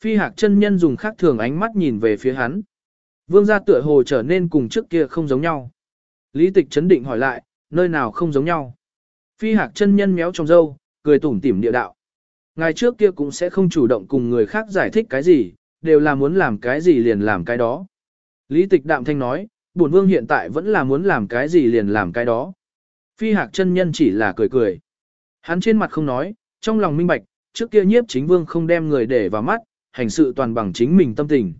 Phi hạc chân nhân dùng khác thường ánh mắt nhìn về phía hắn. Vương gia tựa hồ trở nên cùng trước kia không giống nhau. Lý tịch chấn định hỏi lại, nơi nào không giống nhau. Phi hạc chân nhân méo trong râu, cười tủm tỉm địa đạo. Ngài trước kia cũng sẽ không chủ động cùng người khác giải thích cái gì, đều là muốn làm cái gì liền làm cái đó. Lý tịch đạm thanh nói, bổn vương hiện tại vẫn là muốn làm cái gì liền làm cái đó. Phi hạc chân nhân chỉ là cười cười. Hắn trên mặt không nói, trong lòng minh bạch, trước kia nhiếp chính vương không đem người để vào mắt, hành sự toàn bằng chính mình tâm tình.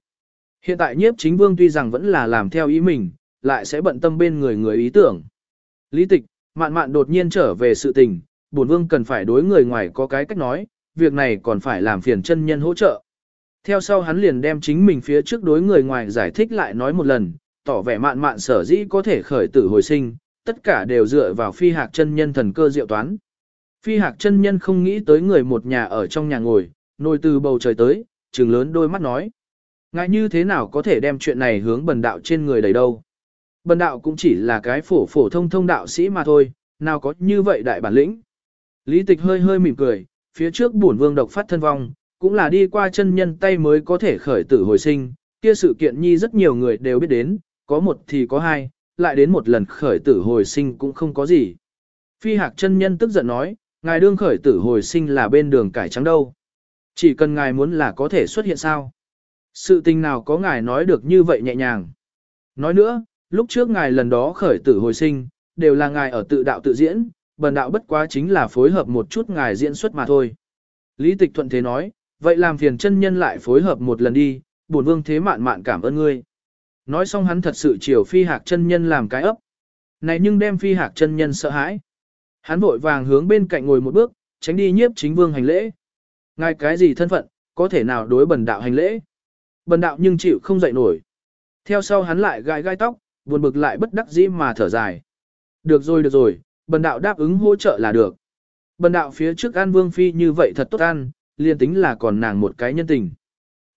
Hiện tại nhiếp chính vương tuy rằng vẫn là làm theo ý mình, lại sẽ bận tâm bên người người ý tưởng. Lý tịch, mạn mạn đột nhiên trở về sự tình, bổn vương cần phải đối người ngoài có cái cách nói, việc này còn phải làm phiền chân nhân hỗ trợ. Theo sau hắn liền đem chính mình phía trước đối người ngoài giải thích lại nói một lần, tỏ vẻ mạn mạn sở dĩ có thể khởi tử hồi sinh, tất cả đều dựa vào phi hạc chân nhân thần cơ diệu toán. Phi hạc chân nhân không nghĩ tới người một nhà ở trong nhà ngồi, nồi từ bầu trời tới, trừng lớn đôi mắt nói. ngài như thế nào có thể đem chuyện này hướng bần đạo trên người đầy đâu. Bần đạo cũng chỉ là cái phổ phổ thông thông đạo sĩ mà thôi, nào có như vậy đại bản lĩnh. Lý tịch hơi hơi mỉm cười, phía trước bổn vương độc phát thân vong, cũng là đi qua chân nhân tay mới có thể khởi tử hồi sinh, kia sự kiện nhi rất nhiều người đều biết đến, có một thì có hai, lại đến một lần khởi tử hồi sinh cũng không có gì. Phi hạc chân nhân tức giận nói, ngài đương khởi tử hồi sinh là bên đường cải trắng đâu. Chỉ cần ngài muốn là có thể xuất hiện sao. Sự tình nào có ngài nói được như vậy nhẹ nhàng. Nói nữa, lúc trước ngài lần đó khởi tử hồi sinh, đều là ngài ở tự đạo tự diễn, bần đạo bất quá chính là phối hợp một chút ngài diễn xuất mà thôi. Lý tịch thuận thế nói, vậy làm phiền chân nhân lại phối hợp một lần đi, bổn vương thế mạn mạn cảm ơn ngươi. Nói xong hắn thật sự chiều phi hạc chân nhân làm cái ấp. Này nhưng đem phi hạc chân nhân sợ hãi. Hắn vội vàng hướng bên cạnh ngồi một bước, tránh đi nhiếp chính vương hành lễ. Ngài cái gì thân phận, có thể nào đối bần đạo hành lễ. Bần đạo nhưng chịu không dậy nổi. Theo sau hắn lại gai gai tóc, buồn bực lại bất đắc dĩ mà thở dài. Được rồi được rồi, bần đạo đáp ứng hỗ trợ là được. Bần đạo phía trước An Vương Phi như vậy thật tốt ăn, liền tính là còn nàng một cái nhân tình.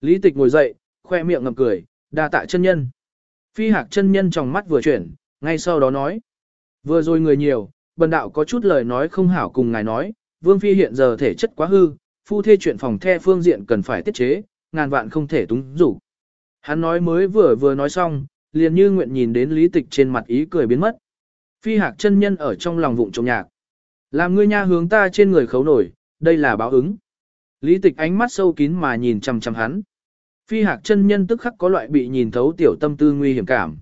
Lý tịch ngồi dậy, khoe miệng ngầm cười, đa tạ chân nhân. Phi hạc chân nhân trong mắt vừa chuyển, ngay sau đó nói. Vừa rồi người nhiều, bần đạo có chút lời nói không hảo cùng ngài nói, Vương Phi hiện giờ thể chất quá hư, phu thê chuyện phòng the phương diện cần phải tiết chế, ngàn vạn không thể túng rủ. Hắn nói mới vừa vừa nói xong, liền như nguyện nhìn đến lý tịch trên mặt ý cười biến mất. Phi hạc chân nhân ở trong lòng vụng trộm nhạc. Làm ngươi nha hướng ta trên người khấu nổi, đây là báo ứng. Lý tịch ánh mắt sâu kín mà nhìn chằm chằm hắn. Phi hạc chân nhân tức khắc có loại bị nhìn thấu tiểu tâm tư nguy hiểm cảm.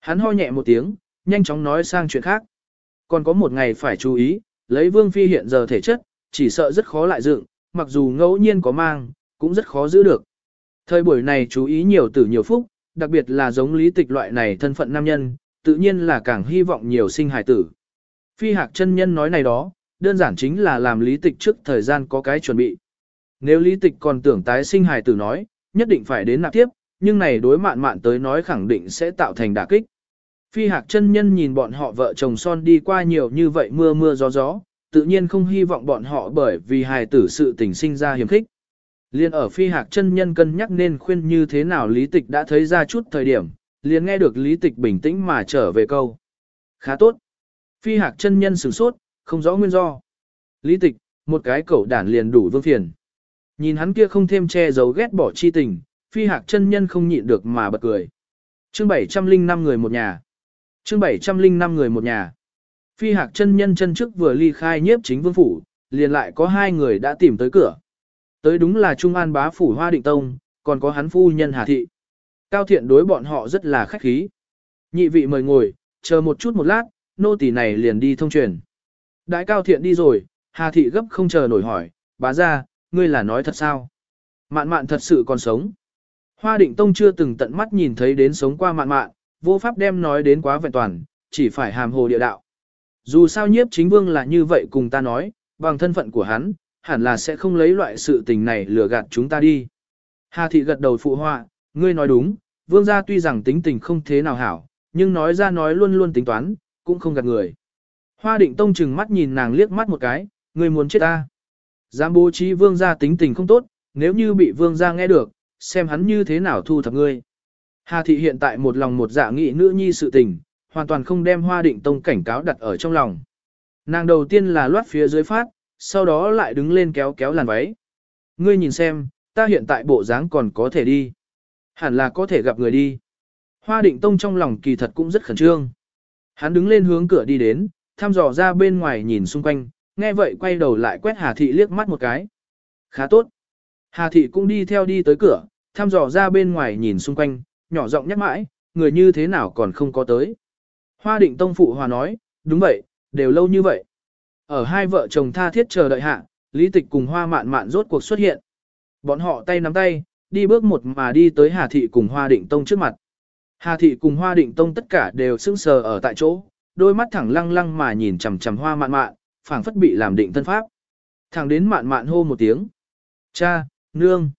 Hắn ho nhẹ một tiếng, nhanh chóng nói sang chuyện khác. Còn có một ngày phải chú ý, lấy vương phi hiện giờ thể chất, chỉ sợ rất khó lại dựng, mặc dù ngẫu nhiên có mang, cũng rất khó giữ được. Thời buổi này chú ý nhiều tử nhiều phúc, đặc biệt là giống lý tịch loại này thân phận nam nhân, tự nhiên là càng hy vọng nhiều sinh hài tử. Phi hạc chân nhân nói này đó, đơn giản chính là làm lý tịch trước thời gian có cái chuẩn bị. Nếu lý tịch còn tưởng tái sinh hài tử nói, nhất định phải đến nạp tiếp, nhưng này đối mạn mạn tới nói khẳng định sẽ tạo thành đả kích. Phi hạc chân nhân nhìn bọn họ vợ chồng son đi qua nhiều như vậy mưa mưa gió gió, tự nhiên không hy vọng bọn họ bởi vì hài tử sự tình sinh ra hiểm khích. Liên ở phi hạc chân nhân cân nhắc nên khuyên như thế nào lý tịch đã thấy ra chút thời điểm, liền nghe được lý tịch bình tĩnh mà trở về câu. Khá tốt. Phi hạc chân nhân sửng sốt, không rõ nguyên do. Lý tịch, một cái cẩu đản liền đủ vương phiền. Nhìn hắn kia không thêm che giấu ghét bỏ chi tình, phi hạc chân nhân không nhịn được mà bật cười. Chương 705 người một nhà. Chương 705 người một nhà. Phi hạc chân nhân chân trước vừa ly khai nhiếp chính vương phủ, liền lại có hai người đã tìm tới cửa. Tới đúng là Trung An bá phủ Hoa Định Tông, còn có hắn phu nhân Hà Thị. Cao thiện đối bọn họ rất là khách khí. Nhị vị mời ngồi, chờ một chút một lát, nô tỳ này liền đi thông truyền. Đại cao thiện đi rồi, Hà Thị gấp không chờ nổi hỏi, bá ra, ngươi là nói thật sao? Mạn mạn thật sự còn sống. Hoa định tông chưa từng tận mắt nhìn thấy đến sống qua mạn mạn, vô pháp đem nói đến quá vẹn toàn, chỉ phải hàm hồ địa đạo. Dù sao nhiếp chính vương là như vậy cùng ta nói, bằng thân phận của hắn, hẳn là sẽ không lấy loại sự tình này lừa gạt chúng ta đi. Hà thị gật đầu phụ họa, ngươi nói đúng, vương gia tuy rằng tính tình không thế nào hảo, nhưng nói ra nói luôn luôn tính toán, cũng không gạt người. Hoa định tông chừng mắt nhìn nàng liếc mắt một cái, ngươi muốn chết ta. Dám bố trí vương gia tính tình không tốt, nếu như bị vương gia nghe được, xem hắn như thế nào thu thập ngươi. Hà thị hiện tại một lòng một dạ nghị nữ nhi sự tình, hoàn toàn không đem hoa định tông cảnh cáo đặt ở trong lòng. Nàng đầu tiên là loát phía dưới phát, sau đó lại đứng lên kéo kéo làn váy. Ngươi nhìn xem, ta hiện tại bộ dáng còn có thể đi. Hẳn là có thể gặp người đi. Hoa định tông trong lòng kỳ thật cũng rất khẩn trương. Hắn đứng lên hướng cửa đi đến, thăm dò ra bên ngoài nhìn xung quanh, nghe vậy quay đầu lại quét Hà Thị liếc mắt một cái. Khá tốt. Hà Thị cũng đi theo đi tới cửa, thăm dò ra bên ngoài nhìn xung quanh, nhỏ giọng nhắc mãi, người như thế nào còn không có tới. Hoa định tông phụ hòa nói, đúng vậy, đều lâu như vậy. Ở hai vợ chồng tha thiết chờ đợi hạ, lý tịch cùng hoa mạn mạn rốt cuộc xuất hiện. Bọn họ tay nắm tay, đi bước một mà đi tới Hà Thị cùng Hoa Định Tông trước mặt. Hà Thị cùng Hoa Định Tông tất cả đều sững sờ ở tại chỗ, đôi mắt thẳng lăng lăng mà nhìn chằm chằm Hoa Mạn Mạn, phảng phất bị làm định thân pháp. Thẳng đến Mạn Mạn hô một tiếng. Cha, nương.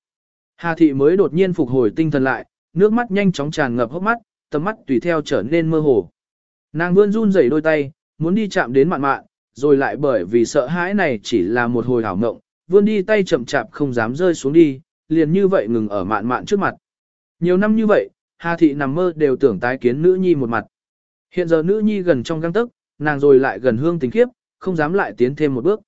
Hà Thị mới đột nhiên phục hồi tinh thần lại, nước mắt nhanh chóng tràn ngập hốc mắt, tầm mắt tùy theo trở nên mơ hồ. Nàng vươn run rẩy đôi tay, muốn đi chạm đến Mạn Mạn, rồi lại bởi vì sợ hãi này chỉ là một hồi hảo mộng, vươn đi tay chậm chạp không dám rơi xuống đi, liền như vậy ngừng ở Mạn Mạn trước mặt. Nhiều năm như vậy, Hà Thị nằm mơ đều tưởng tái kiến nữ nhi một mặt. Hiện giờ nữ nhi gần trong găng tức, nàng rồi lại gần hương tình khiếp, không dám lại tiến thêm một bước.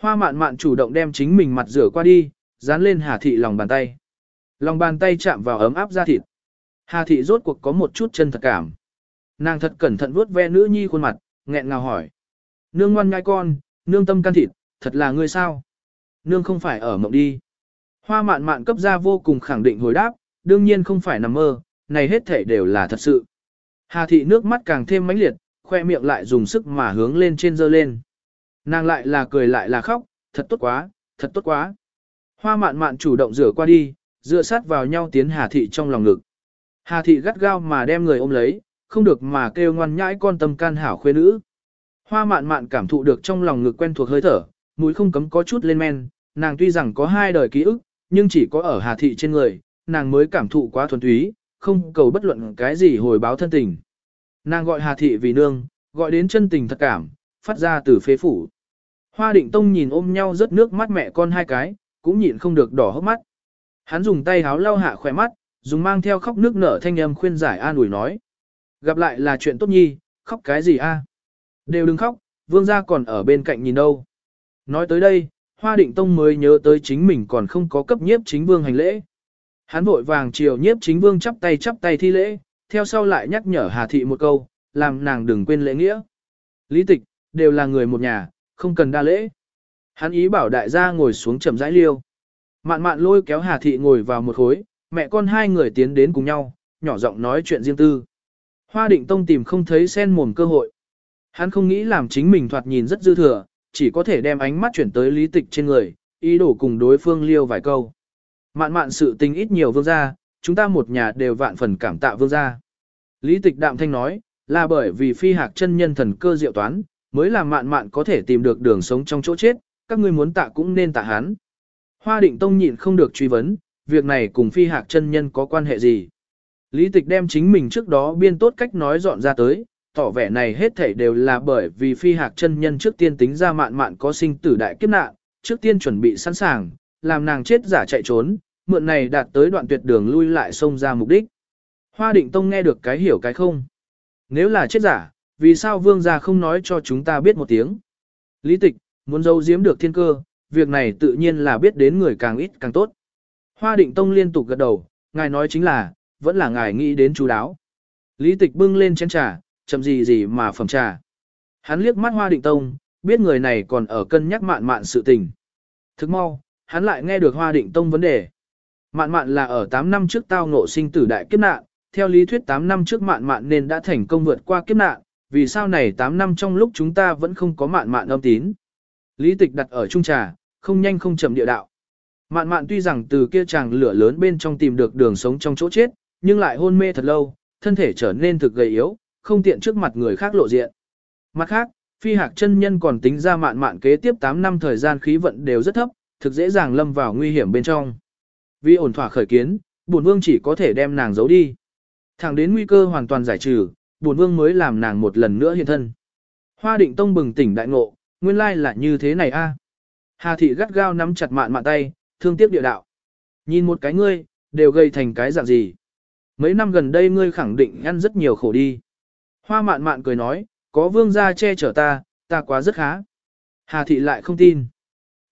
Hoa mạn mạn chủ động đem chính mình mặt rửa qua đi, dán lên Hà Thị lòng bàn tay. Lòng bàn tay chạm vào ấm áp da thịt. Hà Thị rốt cuộc có một chút chân thật cảm. Nàng thật cẩn thận vuốt ve nữ nhi khuôn mặt, nghẹn ngào hỏi. Nương ngoan ngai con, nương tâm can thịt, thật là ngươi sao? Nương không phải ở mộng đi. Hoa mạn mạn cấp ra vô cùng khẳng định hồi đáp, đương nhiên không phải nằm mơ, này hết thể đều là thật sự. Hà thị nước mắt càng thêm mãnh liệt, khoe miệng lại dùng sức mà hướng lên trên dơ lên. Nàng lại là cười lại là khóc, thật tốt quá, thật tốt quá. Hoa mạn mạn chủ động rửa qua đi, dựa sát vào nhau tiến Hà thị trong lòng ngực. Hà thị gắt gao mà đem người ôm lấy, không được mà kêu ngoan nhãi con tâm can hảo khuê nữ. Hoa mạn mạn cảm thụ được trong lòng ngực quen thuộc hơi thở, mũi không cấm có chút lên men, nàng tuy rằng có hai đời ký ức, nhưng chỉ có ở Hà thị trên người, nàng mới cảm thụ quá thuần túy, không cầu bất luận cái gì hồi báo thân tình. Nàng gọi Hà Thị vì nương, gọi đến chân tình thật cảm, phát ra từ phế phủ. Hoa định tông nhìn ôm nhau rớt nước mắt mẹ con hai cái, cũng nhịn không được đỏ hốc mắt. Hắn dùng tay háo lau hạ khỏe mắt, dùng mang theo khóc nước nở thanh âm khuyên giải an ủi nói. Gặp lại là chuyện tốt nhi, khóc cái gì a? À? Đều đừng khóc, vương gia còn ở bên cạnh nhìn đâu. Nói tới đây, Hoa Định Tông mới nhớ tới chính mình còn không có cấp nhiếp chính vương hành lễ. Hắn vội vàng chiều nhiếp chính vương chắp tay chắp tay thi lễ, theo sau lại nhắc nhở Hà Thị một câu, làm nàng đừng quên lễ nghĩa. Lý tịch, đều là người một nhà, không cần đa lễ. Hắn ý bảo đại gia ngồi xuống chậm rãi liêu. Mạn mạn lôi kéo Hà Thị ngồi vào một khối, mẹ con hai người tiến đến cùng nhau, nhỏ giọng nói chuyện riêng tư. Hoa định tông tìm không thấy sen mồm cơ hội. Hắn không nghĩ làm chính mình thoạt nhìn rất dư thừa, chỉ có thể đem ánh mắt chuyển tới lý tịch trên người, ý đồ cùng đối phương liêu vài câu. Mạn mạn sự tình ít nhiều vương gia, chúng ta một nhà đều vạn phần cảm tạ vương gia. Lý tịch đạm thanh nói, là bởi vì phi hạc chân nhân thần cơ diệu toán, mới làm mạn mạn có thể tìm được đường sống trong chỗ chết, các ngươi muốn tạ cũng nên tạ hắn. Hoa định tông nhịn không được truy vấn, việc này cùng phi hạc chân nhân có quan hệ gì. Lý tịch đem chính mình trước đó biên tốt cách nói dọn ra tới, tỏ vẻ này hết thảy đều là bởi vì phi hạc chân nhân trước tiên tính ra mạn mạn có sinh tử đại kiếp nạn, trước tiên chuẩn bị sẵn sàng, làm nàng chết giả chạy trốn, mượn này đạt tới đoạn tuyệt đường lui lại xông ra mục đích. Hoa định tông nghe được cái hiểu cái không. Nếu là chết giả, vì sao vương gia không nói cho chúng ta biết một tiếng? Lý tịch, muốn giấu giếm được thiên cơ, việc này tự nhiên là biết đến người càng ít càng tốt. Hoa định tông liên tục gật đầu, ngài nói chính là, vẫn là ngài nghĩ đến chú đáo. Lý tịch bưng lên chén trà, chậm gì gì mà phẩm trà. Hắn liếc mắt hoa định tông, biết người này còn ở cân nhắc mạn mạn sự tình. Thức mau, hắn lại nghe được hoa định tông vấn đề. Mạn mạn là ở 8 năm trước tao ngộ sinh tử đại kiếp nạn, theo lý thuyết 8 năm trước mạn mạn nên đã thành công vượt qua kiếp nạn, vì sao này 8 năm trong lúc chúng ta vẫn không có mạn mạn âm tín. Lý tịch đặt ở trung trà, không nhanh không chậm địa đạo. Mạn mạn tuy rằng từ kia chàng lửa lớn bên trong tìm được đường sống trong chỗ chết, nhưng lại hôn mê thật lâu, thân thể trở nên thực gầy yếu, không tiện trước mặt người khác lộ diện. Mặt khác, phi hạc chân nhân còn tính ra mạn mạn kế tiếp 8 năm thời gian khí vận đều rất thấp, thực dễ dàng lâm vào nguy hiểm bên trong. Vì ổn thỏa khởi kiến, bổn vương chỉ có thể đem nàng giấu đi. Thẳng đến nguy cơ hoàn toàn giải trừ, bổn vương mới làm nàng một lần nữa hiện thân. Hoa định tông bừng tỉnh đại ngộ, nguyên lai là như thế này a. Hà thị gắt gao nắm chặt mạn mạn tay, thương tiếc địa đạo. Nhìn một cái ngươi, đều gây thành cái dạng gì. Mấy năm gần đây ngươi khẳng định ăn rất nhiều khổ đi. Hoa mạn mạn cười nói, có vương gia che chở ta, ta quá rất khá. Hà thị lại không tin.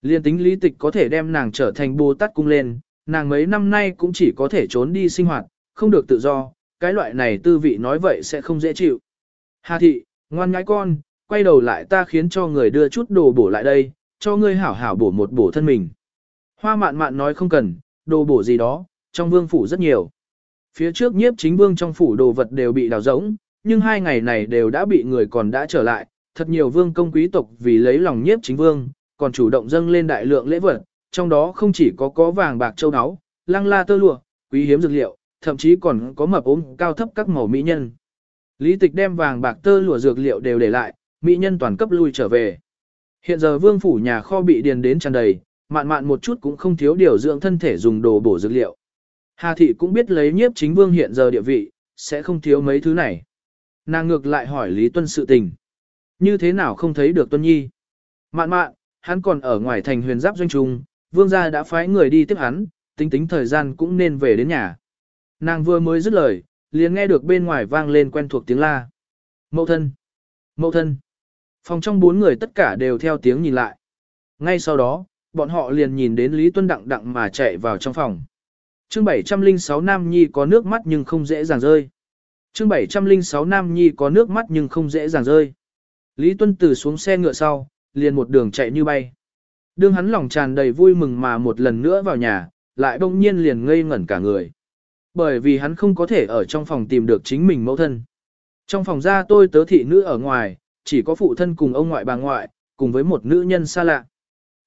Liên tính lý tịch có thể đem nàng trở thành Bồ Tát cung lên, nàng mấy năm nay cũng chỉ có thể trốn đi sinh hoạt, không được tự do, cái loại này tư vị nói vậy sẽ không dễ chịu. Hà thị, ngoan nhãi con, quay đầu lại ta khiến cho người đưa chút đồ bổ lại đây, cho ngươi hảo hảo bổ một bổ thân mình. Hoa mạn mạn nói không cần, đồ bổ gì đó, trong vương phủ rất nhiều. Phía trước nhiếp chính vương trong phủ đồ vật đều bị đào rỗng, nhưng hai ngày này đều đã bị người còn đã trở lại, thật nhiều vương công quý tộc vì lấy lòng nhiếp chính vương, còn chủ động dâng lên đại lượng lễ vật, trong đó không chỉ có có vàng bạc châu áo, lăng la tơ lụa, quý hiếm dược liệu, thậm chí còn có mập ốm cao thấp các màu mỹ nhân. Lý tịch đem vàng bạc tơ lụa dược liệu đều để lại, mỹ nhân toàn cấp lui trở về. Hiện giờ vương phủ nhà kho bị điền đến tràn đầy, mạn mạn một chút cũng không thiếu điều dưỡng thân thể dùng đồ bổ dược liệu. Hà thị cũng biết lấy nhiếp chính vương hiện giờ địa vị, sẽ không thiếu mấy thứ này. Nàng ngược lại hỏi Lý Tuân sự tình. Như thế nào không thấy được Tuân Nhi? Mạn mạn, hắn còn ở ngoài thành huyền giáp doanh trung, vương gia đã phái người đi tiếp hắn, tính tính thời gian cũng nên về đến nhà. Nàng vừa mới dứt lời, liền nghe được bên ngoài vang lên quen thuộc tiếng la. Mậu thân! Mậu thân! Phòng trong bốn người tất cả đều theo tiếng nhìn lại. Ngay sau đó, bọn họ liền nhìn đến Lý Tuân đặng đặng mà chạy vào trong phòng. Chương 706 Nam Nhi có nước mắt nhưng không dễ dàng rơi. Chương 706 Nam Nhi có nước mắt nhưng không dễ dàng rơi. Lý Tuân Tử xuống xe ngựa sau, liền một đường chạy như bay. Đương hắn lòng tràn đầy vui mừng mà một lần nữa vào nhà, lại bỗng nhiên liền ngây ngẩn cả người. Bởi vì hắn không có thể ở trong phòng tìm được chính mình mẫu thân. Trong phòng ra tôi tớ thị nữ ở ngoài, chỉ có phụ thân cùng ông ngoại bà ngoại, cùng với một nữ nhân xa lạ.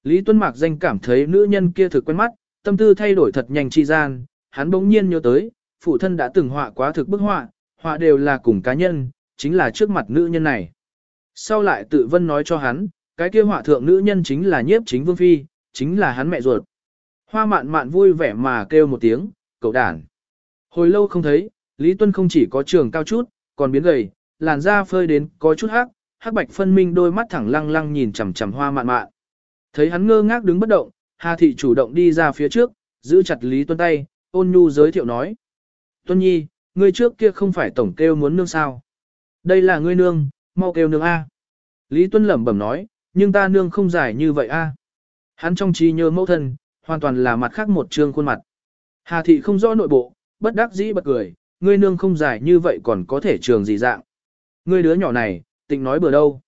Lý Tuân Mạc danh cảm thấy nữ nhân kia thực quen mắt, tâm tư thay đổi thật nhanh chi gian, hắn bỗng nhiên nhớ tới, phụ thân đã từng họa quá thực bức họa, họa đều là cùng cá nhân, chính là trước mặt nữ nhân này. Sau lại tự vân nói cho hắn, cái kia họa thượng nữ nhân chính là nhiếp chính vương phi, chính là hắn mẹ ruột. Hoa mạn mạn vui vẻ mà kêu một tiếng, cậu đàn. Hồi lâu không thấy, Lý Tuân không chỉ có trường cao chút, còn biến gầy, làn da phơi đến có chút hắc, hắc bạch phân minh đôi mắt thẳng lăng lăng nhìn chằm chằm hoa mạn mạn. Thấy hắn ngơ ngác đứng bất động, Hà Thị chủ động đi ra phía trước, giữ chặt Lý Tuân tay, ôn nhu giới thiệu nói. Tuân Nhi, ngươi trước kia không phải tổng kêu muốn nương sao. Đây là ngươi nương, mau kêu nương A. Lý Tuân lẩm bẩm nói, nhưng ta nương không giải như vậy A. Hắn trong trí nhớ mẫu thân, hoàn toàn là mặt khác một trương khuôn mặt. Hà Thị không rõ nội bộ, bất đắc dĩ bật cười, ngươi nương không giải như vậy còn có thể trường gì dạng. Ngươi đứa nhỏ này, tịnh nói bừa đâu.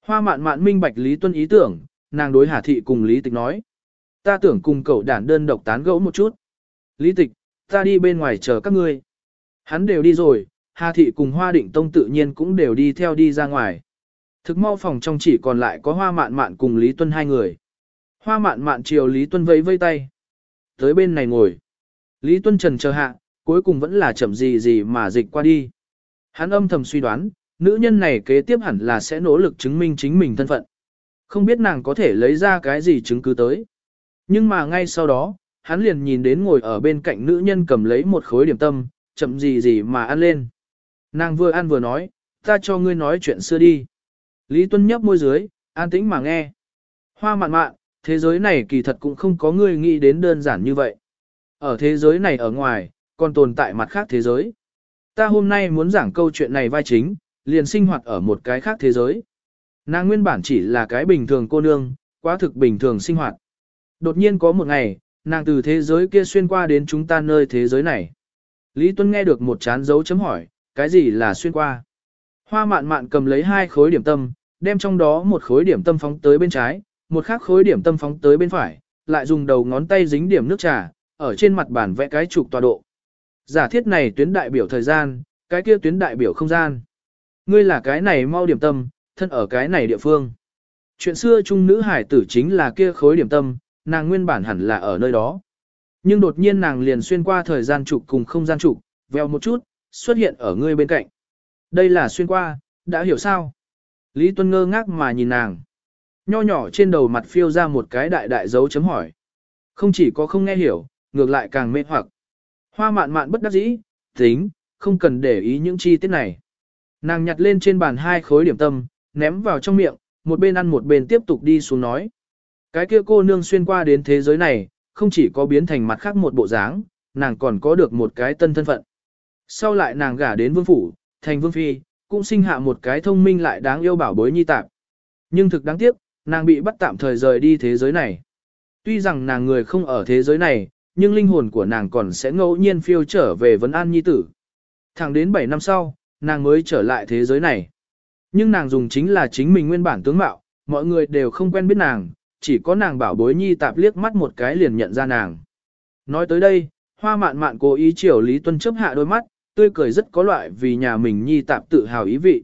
Hoa mạn mạn minh bạch Lý Tuân ý tưởng, nàng đối Hà Thị cùng Lý Tịch nói. Ta tưởng cùng cậu đản đơn độc tán gẫu một chút. Lý Tịch, ta đi bên ngoài chờ các ngươi. Hắn đều đi rồi, Hà Thị cùng Hoa Định Tông tự nhiên cũng đều đi theo đi ra ngoài. Thực mau phòng trong chỉ còn lại có Hoa Mạn Mạn cùng Lý Tuân hai người. Hoa Mạn Mạn chiều Lý Tuân vẫy vây tay. Tới bên này ngồi. Lý Tuân trần chờ hạ, cuối cùng vẫn là chậm gì gì mà dịch qua đi. Hắn âm thầm suy đoán, nữ nhân này kế tiếp hẳn là sẽ nỗ lực chứng minh chính mình thân phận. Không biết nàng có thể lấy ra cái gì chứng cứ tới. Nhưng mà ngay sau đó, hắn liền nhìn đến ngồi ở bên cạnh nữ nhân cầm lấy một khối điểm tâm, chậm gì gì mà ăn lên. Nàng vừa ăn vừa nói, ta cho ngươi nói chuyện xưa đi. Lý Tuân nhấp môi dưới, an tĩnh mà nghe. Hoa mạn mạn, thế giới này kỳ thật cũng không có ngươi nghĩ đến đơn giản như vậy. Ở thế giới này ở ngoài, còn tồn tại mặt khác thế giới. Ta hôm nay muốn giảng câu chuyện này vai chính, liền sinh hoạt ở một cái khác thế giới. Nàng nguyên bản chỉ là cái bình thường cô nương, quá thực bình thường sinh hoạt. Đột nhiên có một ngày, nàng từ thế giới kia xuyên qua đến chúng ta nơi thế giới này. Lý Tuấn nghe được một chán dấu chấm hỏi, cái gì là xuyên qua? Hoa mạn mạn cầm lấy hai khối điểm tâm, đem trong đó một khối điểm tâm phóng tới bên trái, một khác khối điểm tâm phóng tới bên phải, lại dùng đầu ngón tay dính điểm nước trà, ở trên mặt bản vẽ cái trục tọa độ. Giả thiết này tuyến đại biểu thời gian, cái kia tuyến đại biểu không gian. Ngươi là cái này mau điểm tâm, thân ở cái này địa phương. Chuyện xưa trung nữ hải tử chính là kia khối điểm tâm, nàng nguyên bản hẳn là ở nơi đó. Nhưng đột nhiên nàng liền xuyên qua thời gian trục cùng không gian trục, veo một chút, xuất hiện ở ngươi bên cạnh. Đây là xuyên qua, đã hiểu sao? Lý Tuân ngơ ngác mà nhìn nàng. Nho nhỏ trên đầu mặt phiêu ra một cái đại đại dấu chấm hỏi. Không chỉ có không nghe hiểu, ngược lại càng mê hoặc. Hoa mạn mạn bất đắc dĩ, tính, không cần để ý những chi tiết này. Nàng nhặt lên trên bàn hai khối điểm tâm, ném vào trong miệng, một bên ăn một bên tiếp tục đi xuống nói. Cái kia cô nương xuyên qua đến thế giới này, không chỉ có biến thành mặt khác một bộ dáng, nàng còn có được một cái tân thân phận. Sau lại nàng gả đến vương phủ, thành vương phi, cũng sinh hạ một cái thông minh lại đáng yêu bảo bối nhi tạp. Nhưng thực đáng tiếc, nàng bị bắt tạm thời rời đi thế giới này. Tuy rằng nàng người không ở thế giới này, nhưng linh hồn của nàng còn sẽ ngẫu nhiên phiêu trở về vấn an nhi tử. Thẳng đến 7 năm sau, nàng mới trở lại thế giới này. Nhưng nàng dùng chính là chính mình nguyên bản tướng mạo, mọi người đều không quen biết nàng, chỉ có nàng bảo bối nhi tạp liếc mắt một cái liền nhận ra nàng. Nói tới đây, hoa mạn mạn cố ý chiều Lý Tuân chấp hạ đôi mắt, tươi cười rất có loại vì nhà mình nhi tạp tự hào ý vị.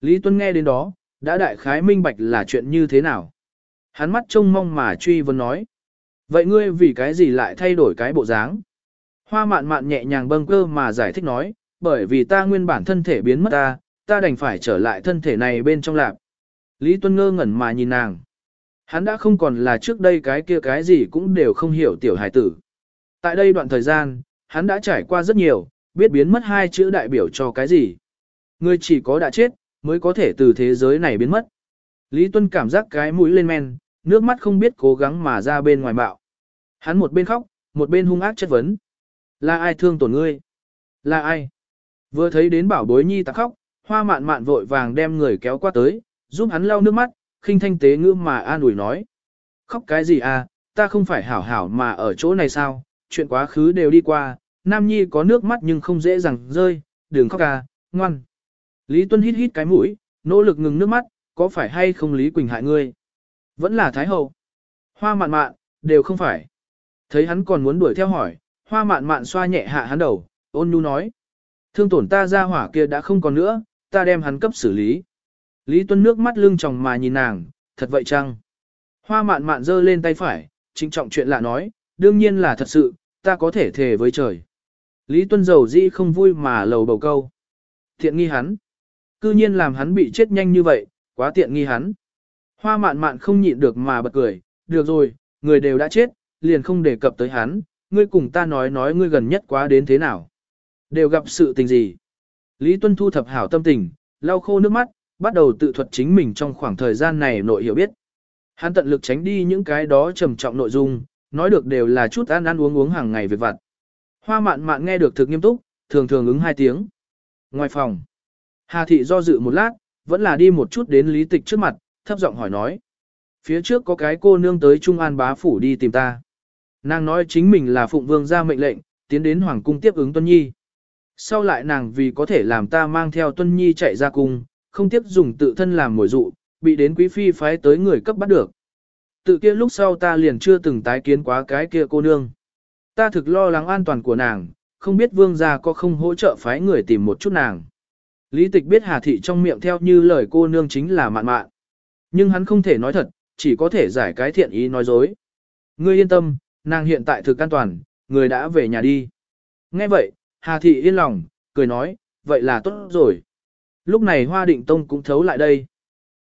Lý Tuân nghe đến đó, đã đại khái minh bạch là chuyện như thế nào. Hắn mắt trông mong mà truy vấn nói. Vậy ngươi vì cái gì lại thay đổi cái bộ dáng? Hoa mạn mạn nhẹ nhàng bâng cơ mà giải thích nói, bởi vì ta nguyên bản thân thể biến mất ta, ta đành phải trở lại thân thể này bên trong lạp. Lý Tuân ngơ ngẩn mà nhìn nàng. Hắn đã không còn là trước đây cái kia cái gì cũng đều không hiểu tiểu hải tử. Tại đây đoạn thời gian, hắn đã trải qua rất nhiều, biết biến mất hai chữ đại biểu cho cái gì. Người chỉ có đã chết, mới có thể từ thế giới này biến mất. Lý Tuân cảm giác cái mũi lên men, nước mắt không biết cố gắng mà ra bên ngoài bạo. Hắn một bên khóc, một bên hung ác chất vấn. Là ai thương tổn ngươi? Là ai? Vừa thấy đến bảo bối nhi ta khóc, hoa mạn mạn vội vàng đem người kéo qua tới, giúp hắn lau nước mắt, khinh thanh tế ngữ mà an ủi nói. Khóc cái gì à, ta không phải hảo hảo mà ở chỗ này sao, chuyện quá khứ đều đi qua, Nam Nhi có nước mắt nhưng không dễ dàng rơi, đừng khóc à, ngoan. Lý Tuân hít hít cái mũi, nỗ lực ngừng nước mắt, có phải hay không Lý Quỳnh hại ngươi? Vẫn là Thái Hậu. Hoa mạn mạn, đều không phải. Thấy hắn còn muốn đuổi theo hỏi, hoa mạn mạn xoa nhẹ hạ hắn đầu, ôn nhu nói. Thương tổn ta ra hỏa kia đã không còn nữa, ta đem hắn cấp xử lý. Lý Tuân nước mắt lưng tròng mà nhìn nàng, thật vậy chăng? Hoa mạn mạn giơ lên tay phải, trinh trọng chuyện lạ nói, đương nhiên là thật sự, ta có thể thề với trời. Lý Tuân giàu dĩ không vui mà lầu bầu câu. Thiện nghi hắn. Cư nhiên làm hắn bị chết nhanh như vậy, quá tiện nghi hắn. Hoa mạn mạn không nhịn được mà bật cười, được rồi, người đều đã chết, liền không đề cập tới hắn, ngươi cùng ta nói nói ngươi gần nhất quá đến thế nào. Đều gặp sự tình gì. Lý Tuân thu thập hảo tâm tình, lau khô nước mắt, bắt đầu tự thuật chính mình trong khoảng thời gian này nội hiểu biết. Hắn tận lực tránh đi những cái đó trầm trọng nội dung, nói được đều là chút ăn ăn uống uống hàng ngày về vặt. Hoa mạn mạn nghe được thực nghiêm túc, thường thường ứng hai tiếng. Ngoài phòng, Hà Thị do dự một lát, vẫn là đi một chút đến lý tịch trước mặt, thấp giọng hỏi nói. Phía trước có cái cô nương tới Trung An bá phủ đi tìm ta. Nàng nói chính mình là phụng vương ra mệnh lệnh, tiến đến Hoàng cung tiếp ứng Tuân Nhi. Sau lại nàng vì có thể làm ta mang theo Tuân Nhi chạy ra cung, không tiếp dùng tự thân làm mồi dụ, bị đến quý phi phái tới người cấp bắt được. Tự kia lúc sau ta liền chưa từng tái kiến quá cái kia cô nương. Ta thực lo lắng an toàn của nàng, không biết vương gia có không hỗ trợ phái người tìm một chút nàng. Lý tịch biết Hà Thị trong miệng theo như lời cô nương chính là mạn mạn. Nhưng hắn không thể nói thật, chỉ có thể giải cái thiện ý nói dối. Ngươi yên tâm, nàng hiện tại thực an toàn, người đã về nhà đi. Nghe vậy, Hà Thị yên lòng, cười nói, vậy là tốt rồi. Lúc này Hoa Định Tông cũng thấu lại đây.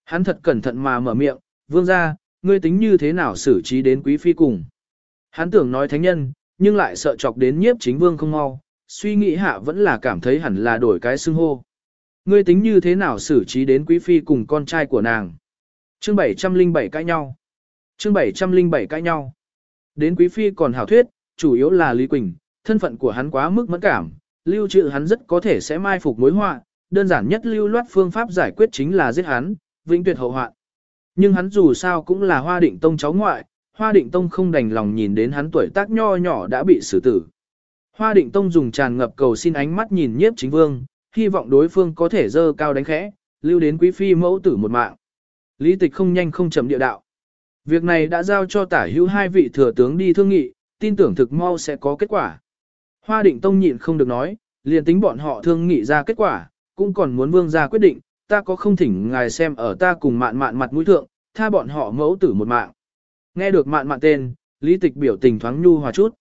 Hắn thật cẩn thận mà mở miệng, vương ra, ngươi tính như thế nào xử trí đến quý phi cùng. Hắn tưởng nói thánh nhân, nhưng lại sợ chọc đến nhiếp chính vương không mau, suy nghĩ hạ vẫn là cảm thấy hẳn là đổi cái xưng hô. Ngươi tính như thế nào xử trí đến quý phi cùng con trai của nàng. Chương 707 cãi nhau. Chương 707 cãi nhau. Đến quý phi còn hảo thuyết, chủ yếu là Lý Quỳnh, thân phận của hắn quá mức mẫn cảm, lưu trữ hắn rất có thể sẽ mai phục mối họa, đơn giản nhất lưu loát phương pháp giải quyết chính là giết hắn, vĩnh tuyệt hậu hoạn. Nhưng hắn dù sao cũng là hoa định tông cháu ngoại, hoa định tông không đành lòng nhìn đến hắn tuổi tác nho nhỏ đã bị xử tử. Hoa định tông dùng tràn ngập cầu xin ánh mắt nhìn nhiếp chính vương, hy vọng đối phương có thể dơ cao đánh khẽ, lưu đến quý phi mẫu tử một mạng. Lý tịch không nhanh không chậm địa đạo. Việc này đã giao cho tả hữu hai vị thừa tướng đi thương nghị, tin tưởng thực mau sẽ có kết quả. Hoa định tông nhịn không được nói, liền tính bọn họ thương nghị ra kết quả, cũng còn muốn vương gia quyết định, ta có không thỉnh ngài xem ở ta cùng mạn mạn mặt mũi thượng, tha bọn họ mẫu tử một mạng. Nghe được mạn mạn tên, lý tịch biểu tình thoáng nhu hòa chút.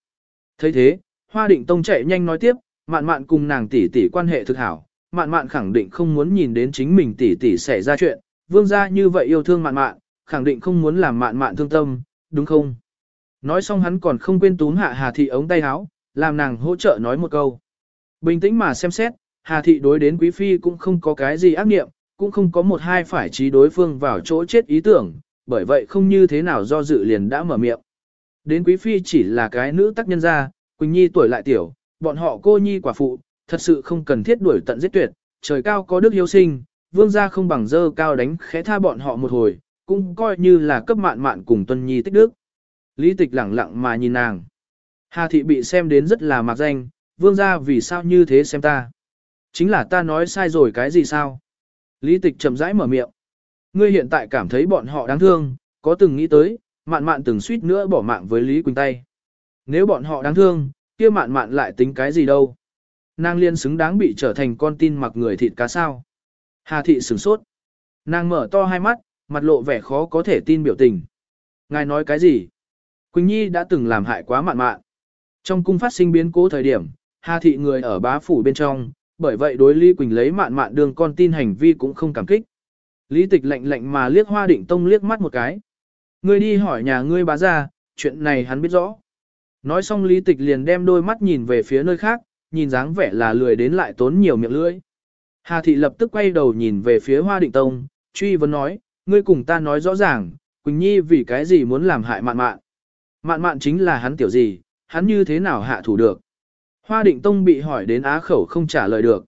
thấy thế, hoa định tông chạy nhanh nói tiếp, mạn mạn cùng nàng tỷ tỷ quan hệ thực hảo, mạn mạn khẳng định không muốn nhìn đến chính mình tỷ tỷ xảy ra chuyện, vương gia như vậy yêu thương mạn mạn, khẳng định không muốn làm mạn mạn thương tâm, đúng không? Nói xong hắn còn không quên túm hạ Hà Thị ống tay áo, làm nàng hỗ trợ nói một câu. Bình tĩnh mà xem xét, Hà Thị đối đến Quý Phi cũng không có cái gì ác nghiệm, cũng không có một hai phải trí đối phương vào chỗ chết ý tưởng, bởi vậy không như thế nào do dự liền đã mở miệng. Đến Quý Phi chỉ là cái nữ tác nhân gia, Quỳnh Nhi tuổi lại tiểu, bọn họ cô Nhi quả phụ, thật sự không cần thiết đuổi tận giết tuyệt, trời cao có đức hiếu sinh, vương gia không bằng dơ cao đánh khẽ tha bọn họ một hồi, cũng coi như là cấp mạn mạn cùng Tuân Nhi tích đức. Lý tịch lẳng lặng mà nhìn nàng. Hà thị bị xem đến rất là mạc danh, vương gia vì sao như thế xem ta. Chính là ta nói sai rồi cái gì sao? Lý tịch chậm rãi mở miệng. Ngươi hiện tại cảm thấy bọn họ đáng thương, có từng nghĩ tới, mạn mạn từng suýt nữa bỏ mạng với Lý Quỳnh tay. Nếu bọn họ đáng thương, kia mạn mạn lại tính cái gì đâu. Nàng liên xứng đáng bị trở thành con tin mặc người thịt cá sao. Hà thị sửng sốt. Nàng mở to hai mắt, mặt lộ vẻ khó có thể tin biểu tình. Ngài nói cái gì? Quỳnh Nhi đã từng làm hại quá mạn mạn. Trong cung phát sinh biến cố thời điểm, Hà thị người ở bá phủ bên trong, bởi vậy đối Lý Quỳnh lấy mạn mạn đường con tin hành vi cũng không cảm kích. Lý tịch lạnh lạnh mà liếc hoa định tông liếc mắt một cái. Ngươi đi hỏi nhà ngươi bá ra, chuyện này hắn biết rõ. Nói xong lý tịch liền đem đôi mắt nhìn về phía nơi khác, nhìn dáng vẻ là lười đến lại tốn nhiều miệng lưỡi. Hà thị lập tức quay đầu nhìn về phía hoa định tông, truy vấn nói, ngươi cùng ta nói rõ ràng, Quỳnh Nhi vì cái gì muốn làm hại mạn mạn. Mạn mạn chính là hắn tiểu gì, hắn như thế nào hạ thủ được. Hoa định tông bị hỏi đến á khẩu không trả lời được.